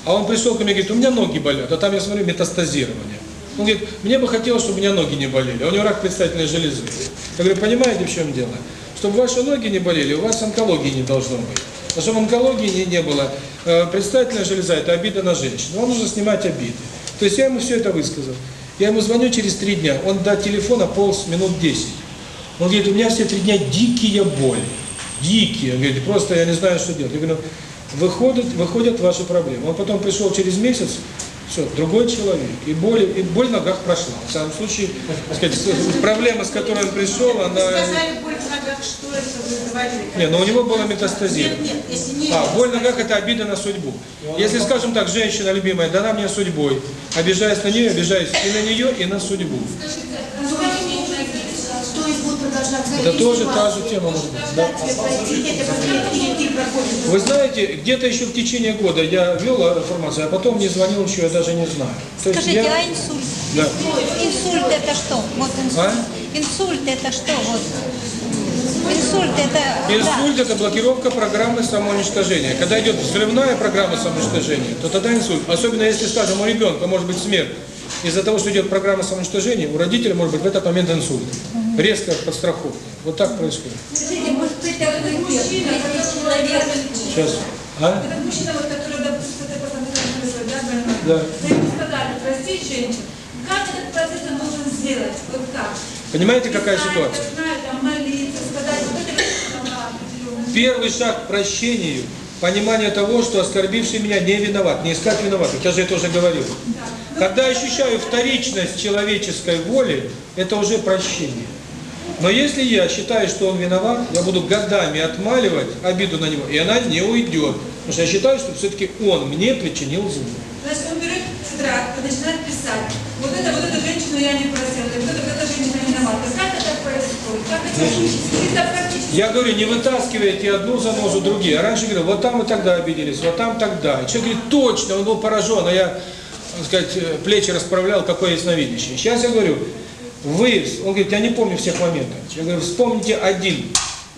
Speaker 1: А он пришел ко мне и говорит, у меня ноги болят, а там я смотрю метастазирование. Он говорит, мне бы хотелось, чтобы у меня ноги не болели, а у него рак предстательной железы. Я говорю, понимаете, в чем дело? Чтобы ваши ноги не болели, у вас онкологии не должно быть. А чтобы онкологии не, не было, э, предстательная железа – это обида на женщину. Вам нужно снимать обиды. То есть я ему все это высказал. Я ему звоню через три дня, он до телефона полз минут 10. Он говорит, у меня все три дня дикие боли, дикие. Он говорит, просто я не знаю, что делать. Я говорю, «Ну, выходят, выходят ваши проблемы. Он потом пришел через месяц, все, другой человек. И боль, и боль в ногах прошла. В самом случае, сказать, проблема, с которой он пришел, она...
Speaker 13: Сказали, боль в ногах, что это вы
Speaker 1: Не, но у него была метастазия.
Speaker 13: Нет, нет, если не...
Speaker 1: А, боль в ногах – это обида на судьбу. Если, скажем так, женщина любимая дана мне судьбой, обижаясь на нее, обижаюсь и на нее, и на судьбу.
Speaker 3: Скажите,
Speaker 1: это тоже та же тема может быть. Да. Вы знаете, где-то еще в течение года я вел информацию, а потом не звонил еще, я даже не знаю. То
Speaker 9: Скажите,
Speaker 1: я...
Speaker 9: а инсульт?
Speaker 1: Да.
Speaker 9: Инсульт это что? Вот инсульт.
Speaker 1: А?
Speaker 9: Инсульт это что? Вот. Инсульт это...
Speaker 1: Инсульт да. это блокировка программы самоуничтожения. Когда идет взрывная программа самоуничтожения, то тогда инсульт. Особенно если, скажем, у ребенка может быть смерть. Из-за того, что идет программа самоуничтожения, у родителя может быть в этот момент инсульт. Угу резко по страховке. Вот так происходит. Сейчас. А?
Speaker 10: Этот мужчина, вот, который, допустим, это потом да? больной.
Speaker 1: Да.
Speaker 10: сказали, прости, женщина, как этот процесс должен сделать? Вот как?
Speaker 1: Понимаете, какая ситуация? Первый шаг к прощению – понимание того, что оскорбивший меня не виноват, не искать виноватых. Я же это уже говорил. Да. Когда ощущаю вторичность человеческой воли, это уже прощение. Но если я считаю, что он виноват, я буду годами отмаливать обиду на него, и она не уйдет. Потому что я считаю, что все-таки он мне причинил зло.
Speaker 10: Значит, он берет тетрадь и начинает писать. Вот это, вот эта женщина я не просил, вот это, вот эта женщина виновата. Как это происходит? Как это, ну, это.
Speaker 1: Я говорю, не вытаскивайте одну за занозу другие. Я раньше говорил, вот там и тогда обиделись, вот там тогда. И человек говорит, точно, он был поражен, а я, так сказать, плечи расправлял, какое ясновидящий. Сейчас я говорю, вы, он говорит, я не помню всех моментов. Я говорю, вспомните один,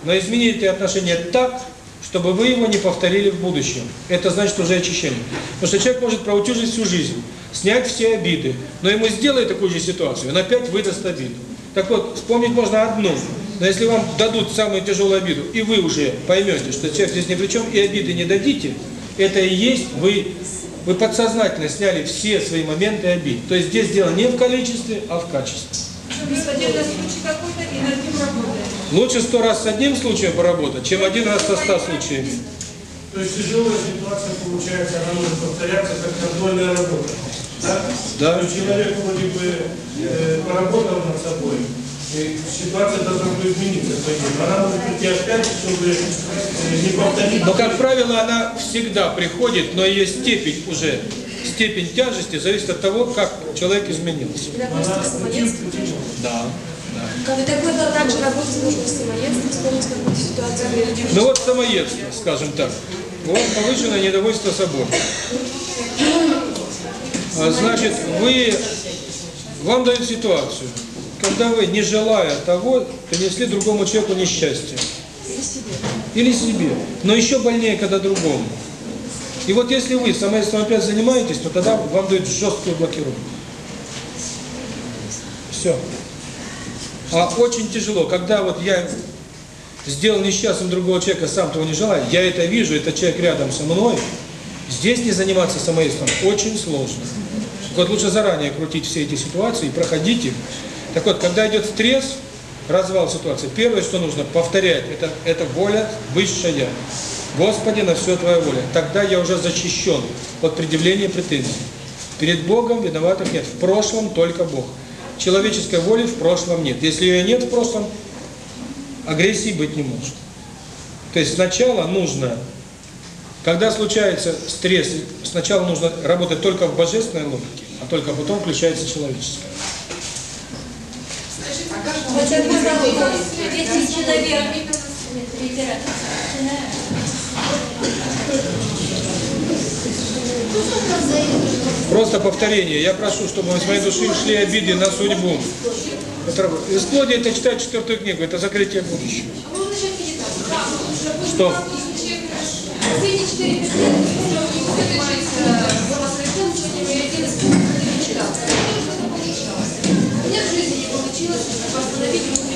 Speaker 1: но измените отношение так, чтобы вы его не повторили в будущем. Это значит уже очищение. Потому что человек может проутюжить всю жизнь, снять все обиды, но ему сделают такую же ситуацию, он опять выдаст обиду. Так вот, вспомнить можно одну, но если вам дадут самую тяжелую обиду, и вы уже поймете, что человек здесь ни при чем, и обиды не дадите, это и есть вы, вы подсознательно сняли все свои моменты обид. То есть здесь дело не в количестве, а в качестве. Лучше сто раз с одним случаем поработать, чем один раз со ста случаями.
Speaker 16: То есть тяжелая ситуация получается, она может повторяться как контрольная работа. Да?
Speaker 1: да.
Speaker 16: То есть человек вроде бы э, поработал над собой, и ситуация должна бы измениться. Она может прийти опять, чтобы э, не повторить.
Speaker 1: Но, как правило, она всегда приходит, но ее степень уже степень тяжести зависит от того, как человек изменился. Да.
Speaker 17: Да. Когда также работать нужно самоедство, вспомнить какую-то ситуацию.
Speaker 1: Ну вот самоедство, скажем так. Вот повышенное недовольство собой. А Значит, вы вам дают ситуацию, когда вы, не желая того, принесли другому человеку несчастье. Или себе. Или себе. Но еще больнее, когда другому. И вот если вы самоедством опять занимаетесь, то тогда вам дают жесткую блокировку. Все. А очень тяжело, когда вот я сделал несчастным другого человека, сам того не желаю, я это вижу, это человек рядом со мной, здесь не заниматься самоедством очень сложно. Вот лучше заранее крутить все эти ситуации и проходить их. Так вот, когда идет стресс, развал ситуации, первое, что нужно повторять, это, это воля высшая. Господи, на все Твоя воля. Тогда я уже зачищен от предъявления претензий. Перед Богом виноватых нет. В прошлом только Бог. Человеческой воли в прошлом нет. Если ее нет в прошлом, агрессии быть не может. То есть сначала нужно, когда случается стресс, сначала нужно работать только в божественной логике, а только потом включается человеческая.
Speaker 4: Скажите, а как
Speaker 1: Просто повторение. Я прошу, чтобы мы с моей души шли обиды на судьбу. Исходе это читать четвертую книгу, это закрытие будущего. Что?
Speaker 17: Нет жизни не получилось восстановить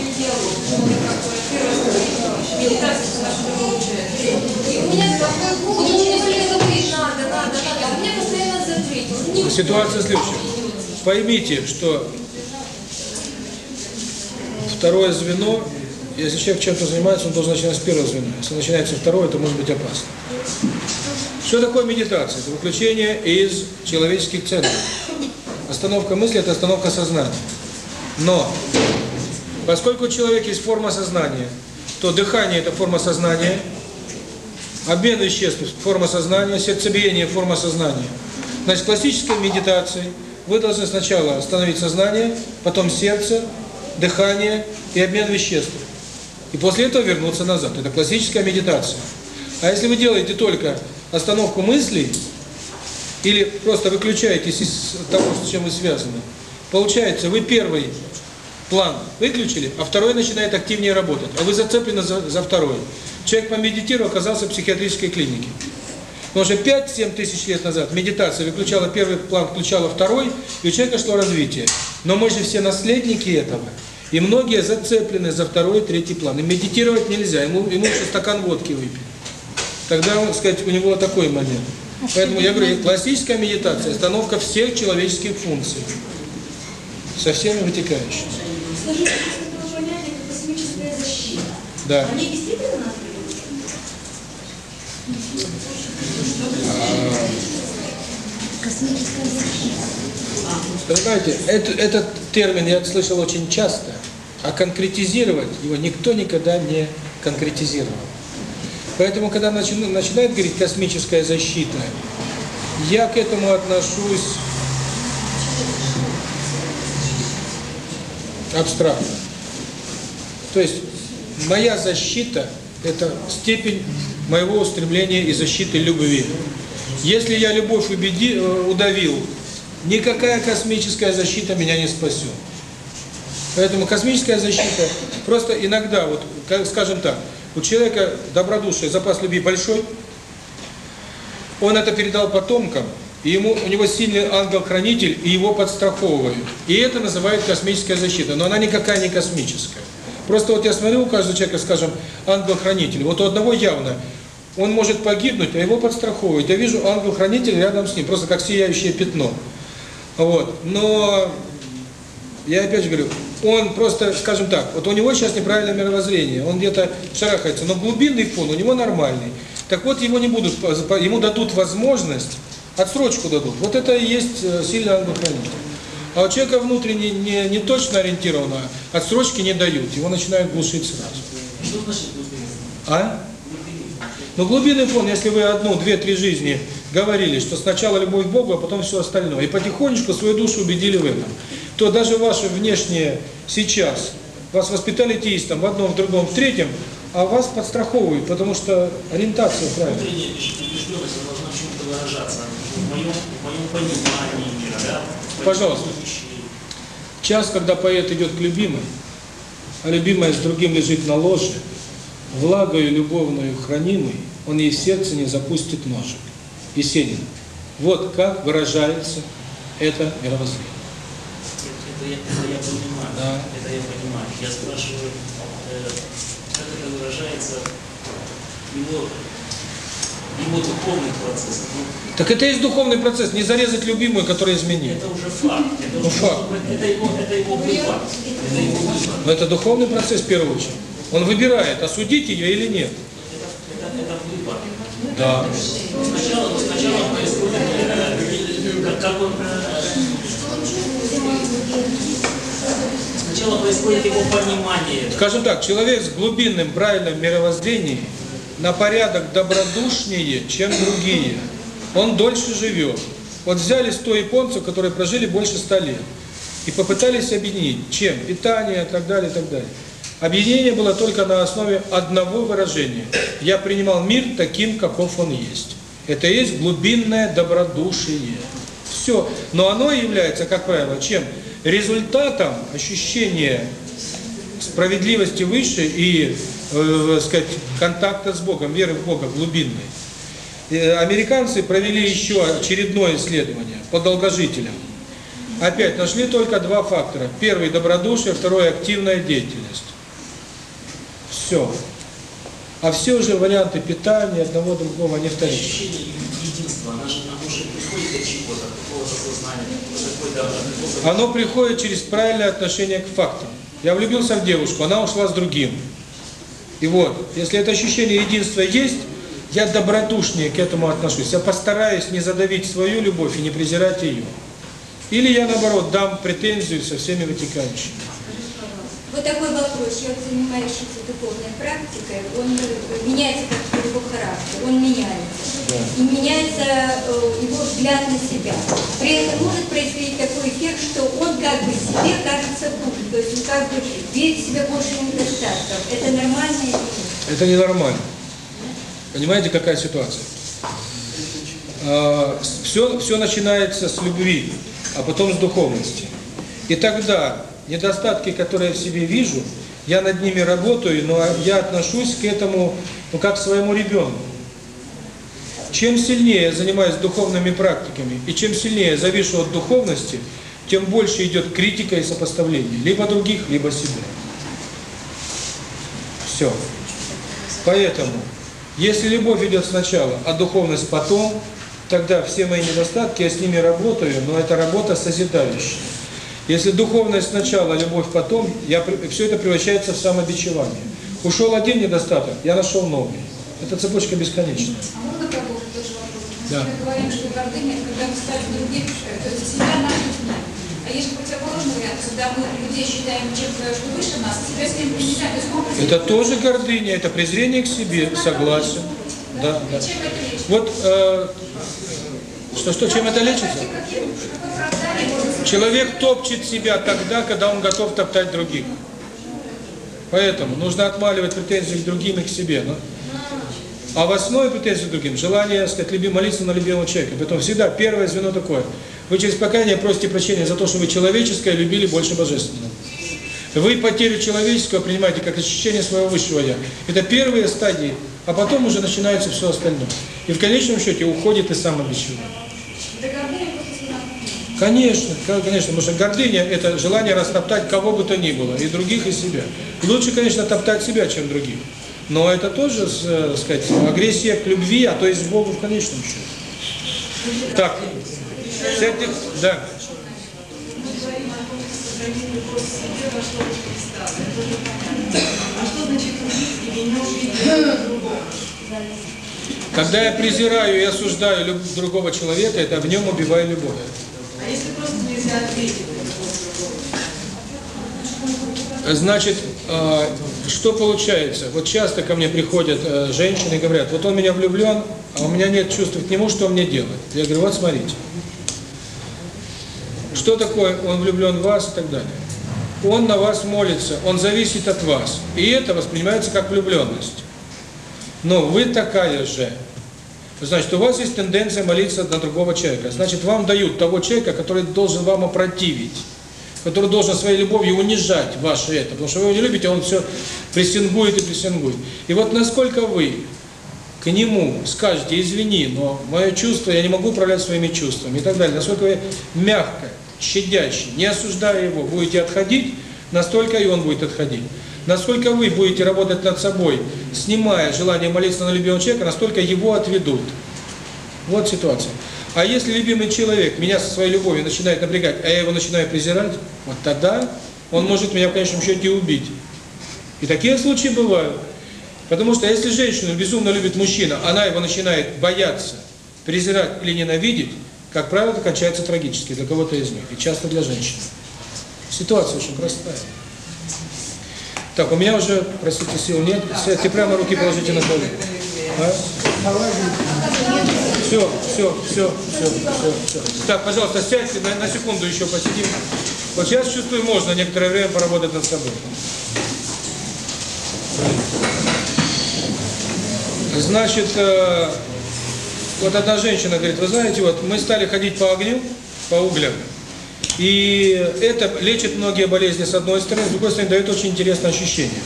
Speaker 1: Ситуация следующая. Поймите, что второе звено, если человек чем-то занимается, он должен начинать с первого звена. Если начинается второе, это может быть опасно. Что такое медитация? Это выключение из человеческих центров. Остановка мысли – это остановка сознания. Но Поскольку человек есть форма сознания, то дыхание – это форма сознания, обмен веществ – форма сознания, сердцебиение – форма сознания. Значит, в классической медитации вы должны сначала остановить сознание, потом сердце, дыхание и обмен веществ. И после этого вернуться назад. Это классическая медитация. А если вы делаете только остановку мыслей или просто выключаетесь из того, с чем вы связаны, получается, вы первый план выключили, а второй начинает активнее работать. А вы зацеплены за, за второй. Человек помедитировал, оказался в психиатрической клинике. Потому что 5-7 тысяч лет назад медитация выключала первый план, включала второй, и у человека шло развитие. Но мы же все наследники этого. И многие зацеплены за второй, третий план. И медитировать нельзя, ему, ему еще стакан водки выпить. Тогда, так сказать, у него такой момент. А Поэтому я говорю, классическая медитация – остановка всех человеческих функций. Со всеми вытекающими.
Speaker 14: Скажите.
Speaker 1: Да. Понимаете, это, этот термин я слышал очень часто, а конкретизировать его никто никогда не конкретизировал. Поэтому, когда начинает говорить «космическая защита», я к этому отношусь абстрактно. То есть моя защита – это степень моего устремления и защиты любви. Если я любовь убеди, удавил, никакая космическая защита меня не спасет. Поэтому космическая защита просто иногда, вот, скажем так, у человека добродушие, запас любви большой, он это передал потомкам – и ему у него сильный ангел-хранитель, и его подстраховывают. И это называют космическая защита, но она никакая не космическая. Просто вот я смотрю у каждого человека, скажем, ангел-хранитель, вот у одного явно, он может погибнуть, а его подстраховывают. Я вижу ангел-хранитель рядом с ним, просто как сияющее пятно. Вот, но я опять же говорю, он просто, скажем так, вот у него сейчас неправильное мировоззрение, он где-то шарахается, но глубинный фон у него нормальный. Так вот, его не будут, ему дадут возможность отсрочку дадут. Вот это и есть сильный ангел-хранитель. А у человека внутренне не, не точно ориентированно, отсрочки не дают, его начинают глушить сразу.
Speaker 15: Что значит глубины?
Speaker 1: А? Но глубинный фон, если вы одну, две, три жизни говорили, что сначала любовь к Богу, а потом все остальное, и потихонечку свою душу убедили в этом, то даже ваше внешнее сейчас, вас воспитали теистом в одном, в другом, в третьем, а вас подстраховывают, потому что ориентация правильная.
Speaker 15: Внутренняя чем-то выражаться,
Speaker 1: Пожалуйста. Час, когда поэт идет к любимой, а любимая с другим лежит на ложе, влагою любовную хранимой, он ей сердце не запустит ножик. Есенин. Вот как выражается это мировоззрение.
Speaker 15: Это, это, это я понимаю.
Speaker 1: Да.
Speaker 15: Это я понимаю. Я спрашиваю, э, как это выражается его его духовный процесс.
Speaker 1: Так это есть духовный процесс, не зарезать любимую, которая изменила.
Speaker 15: Это уже факт. Это, уже,
Speaker 1: факт.
Speaker 15: это его, это его выбор. Это его.
Speaker 1: Но это духовный процесс в первую очередь. Он выбирает, осудить ее или нет.
Speaker 15: Это, это, это выбор.
Speaker 1: Да.
Speaker 15: Сначала, сначала происходит, э, как он... Сначала происходит его понимание.
Speaker 1: Скажем так, человек с глубинным правильным мировоззрением на порядок добродушнее, чем другие. Он дольше живет. Вот взяли 100 японцев, которые прожили больше 100 лет, и попытались объединить. Чем? Питание и так далее, и так далее. Объединение было только на основе одного выражения. Я принимал мир таким, каков он есть. Это и есть глубинное добродушие. Все. Но оно является, как правило, чем? Результатом ощущения справедливости выше и э, э, сказать, контакта с Богом, веры в Бога глубинной. Э, американцы провели еще очередное исследование по долгожителям. Опять нашли только два фактора. Первый – добродушие, второй – активная деятельность. Все. А все уже варианты питания одного другого не вторичны.
Speaker 15: Ощущение единства, оно приходит
Speaker 1: через правильное отношение к факторам. Я влюбился в девушку, она ушла с другим. И вот, если это ощущение единства есть, я добродушнее к этому отношусь. Я постараюсь не задавить свою любовь и не презирать ее. Или я, наоборот, дам претензию со всеми вытекающими.
Speaker 4: Вот такой вопрос, я занимаюсь этой духовной практикой, он э, меняется как его характер, он меняется. И меняется э, его взгляд на себя. При этом может происходить такой эффект, что он как бы себе кажется хуже, то есть он как бы видит в себе больше недостатков. Это нормально или нет?
Speaker 1: Это ненормально. Понимаете, какая ситуация? А, все, все начинается с любви, а потом с духовности. И тогда недостатки, которые я в себе вижу, я над ними работаю, но я отношусь к этому ну, как к своему ребенку. Чем сильнее я занимаюсь духовными практиками и чем сильнее я завишу от духовности, тем больше идет критика и сопоставление, либо других, либо себя. Все. Поэтому, если любовь идет сначала, а духовность потом, тогда все мои недостатки, я с ними работаю, но это работа созидающая. Если духовность сначала, любовь потом, я, все это превращается в самобичевание. Ушел один недостаток, я нашел новый. Это цепочка бесконечная.
Speaker 17: А можно про Бога тоже вопрос?
Speaker 1: Да.
Speaker 17: Мы говорим, что гордыня, когда мы стали других, то есть себя наших. А если противоположный вариант, когда мы людей считаем чем-то, э, что выше нас, себя с ним принижаем, то есть комплекс...
Speaker 1: Это тоже гордыня, это презрение к себе, согласен. Да, да. да.
Speaker 17: Чем это лечится?
Speaker 1: Вот, э, что, что, чем это лечится?
Speaker 17: Какие, оправдание можно
Speaker 1: Человек топчет себя тогда, когда он готов топтать других. Поэтому нужно отмаливать претензии к другим и к себе. Но... А в основе претензий к другим – желание сказать, люби, молиться на любимого человека. Поэтому всегда первое звено такое. Вы через покаяние просите прощения за то, что вы человеческое любили больше божественного. Вы потерю человеческого принимаете как ощущение своего высшего «я». Это первые стадии, а потом уже начинается все остальное. И в конечном счете уходит и самобичевание. Конечно, конечно, потому что гордыня – это желание растоптать кого бы то ни было, и других, и себя. Лучше, конечно, топтать себя, чем других. Но это тоже, так э, сказать, агрессия к любви, а то есть к Богу в конечном счете. Так, сядьте, да. Когда я презираю и осуждаю другого человека, это в нем убиваю любовь.
Speaker 10: Э,
Speaker 1: значит, э, что получается? Вот часто ко мне приходят э, женщины и говорят, вот он меня влюблен, а у меня нет чувств к нему, что мне делать? Я говорю, вот смотрите. Что такое он влюблен в вас и так далее? Он на вас молится, он зависит от вас. И это воспринимается как влюбленность. Но вы такая же. Значит, у вас есть тенденция молиться на другого человека. Значит, вам дают того человека, который должен вам опротивить, который должен своей любовью унижать ваше это, потому что вы его не любите, он все прессингует и прессингует. И вот насколько вы к нему скажете, извини, но мое чувство, я не могу управлять своими чувствами и так далее, насколько вы мягко, щадяще, не осуждая его, будете отходить, настолько и он будет отходить. Насколько вы будете работать над собой, снимая желание молиться на любимого человека, настолько его отведут. Вот ситуация. А если любимый человек меня со своей любовью начинает напрягать, а я его начинаю презирать, вот тогда он может меня в конечном счете убить. И такие случаи бывают. Потому что если женщину безумно любит мужчина, она его начинает бояться, презирать или ненавидеть, как правило, это кончается трагически для кого-то из них, и часто для женщины. Ситуация очень простая. Так, у меня уже, простите, сил нет. Все, ты прямо руки положите на столик. А? Все, все, все, все, все, все. Так, пожалуйста, сядьте, на, на секунду еще посидим. Вот сейчас чувствую, можно некоторое время поработать над собой. Значит, э, вот одна женщина говорит, вы знаете, вот мы стали ходить по огню, по углям. И это лечит многие болезни с одной стороны, с другой стороны дает очень интересное ощущение.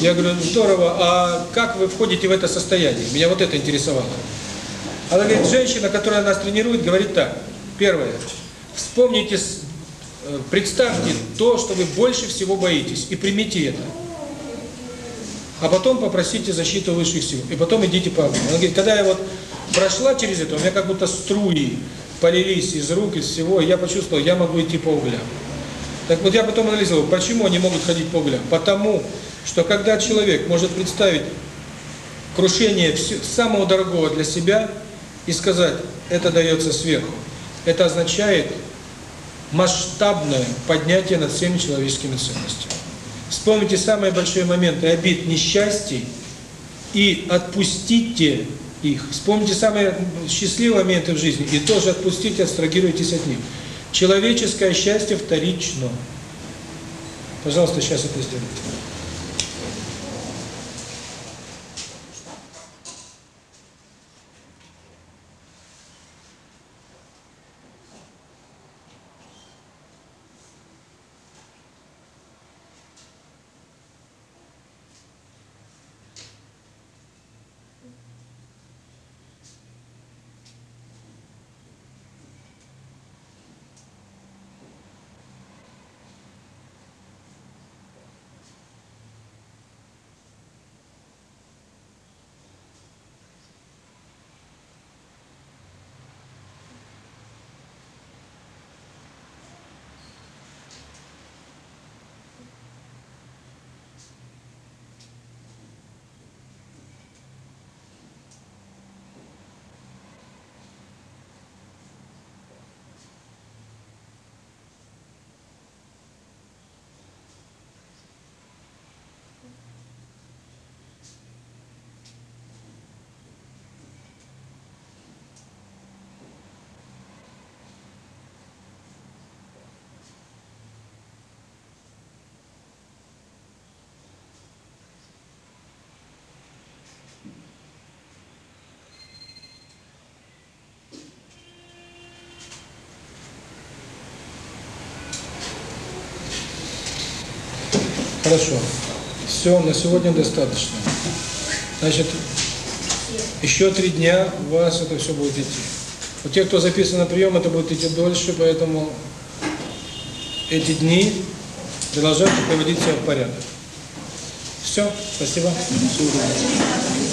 Speaker 1: Я говорю, «Ну, здорово, а как вы входите в это состояние? Меня вот это интересовало. Она говорит, женщина, которая нас тренирует, говорит так. Первое. Вспомните, э, представьте то, что вы больше всего боитесь, и примите это. А потом попросите защиту высших сил. И потом идите по огню. Она говорит, когда я вот прошла через это, у меня как будто струи полились из рук, из всего, я почувствовал, я могу идти по углям. Так вот я потом анализировал, почему они могут ходить по углям? Потому что когда человек может представить крушение самого дорогого для себя и сказать, это дается сверху, это означает масштабное поднятие над всеми человеческими ценностями. Вспомните самые большие моменты обид, несчастий и отпустите их. Вспомните самые счастливые моменты в жизни и тоже отпустите, астрагируйтесь от них. Человеческое счастье вторично. Пожалуйста, сейчас это сделайте. Хорошо. Все, на сегодня достаточно. Значит, еще три дня у вас это все будет идти. У тех, кто записан на прием, это будет идти дольше, поэтому эти дни продолжайте приводить себя в порядок. Все, спасибо. спасибо.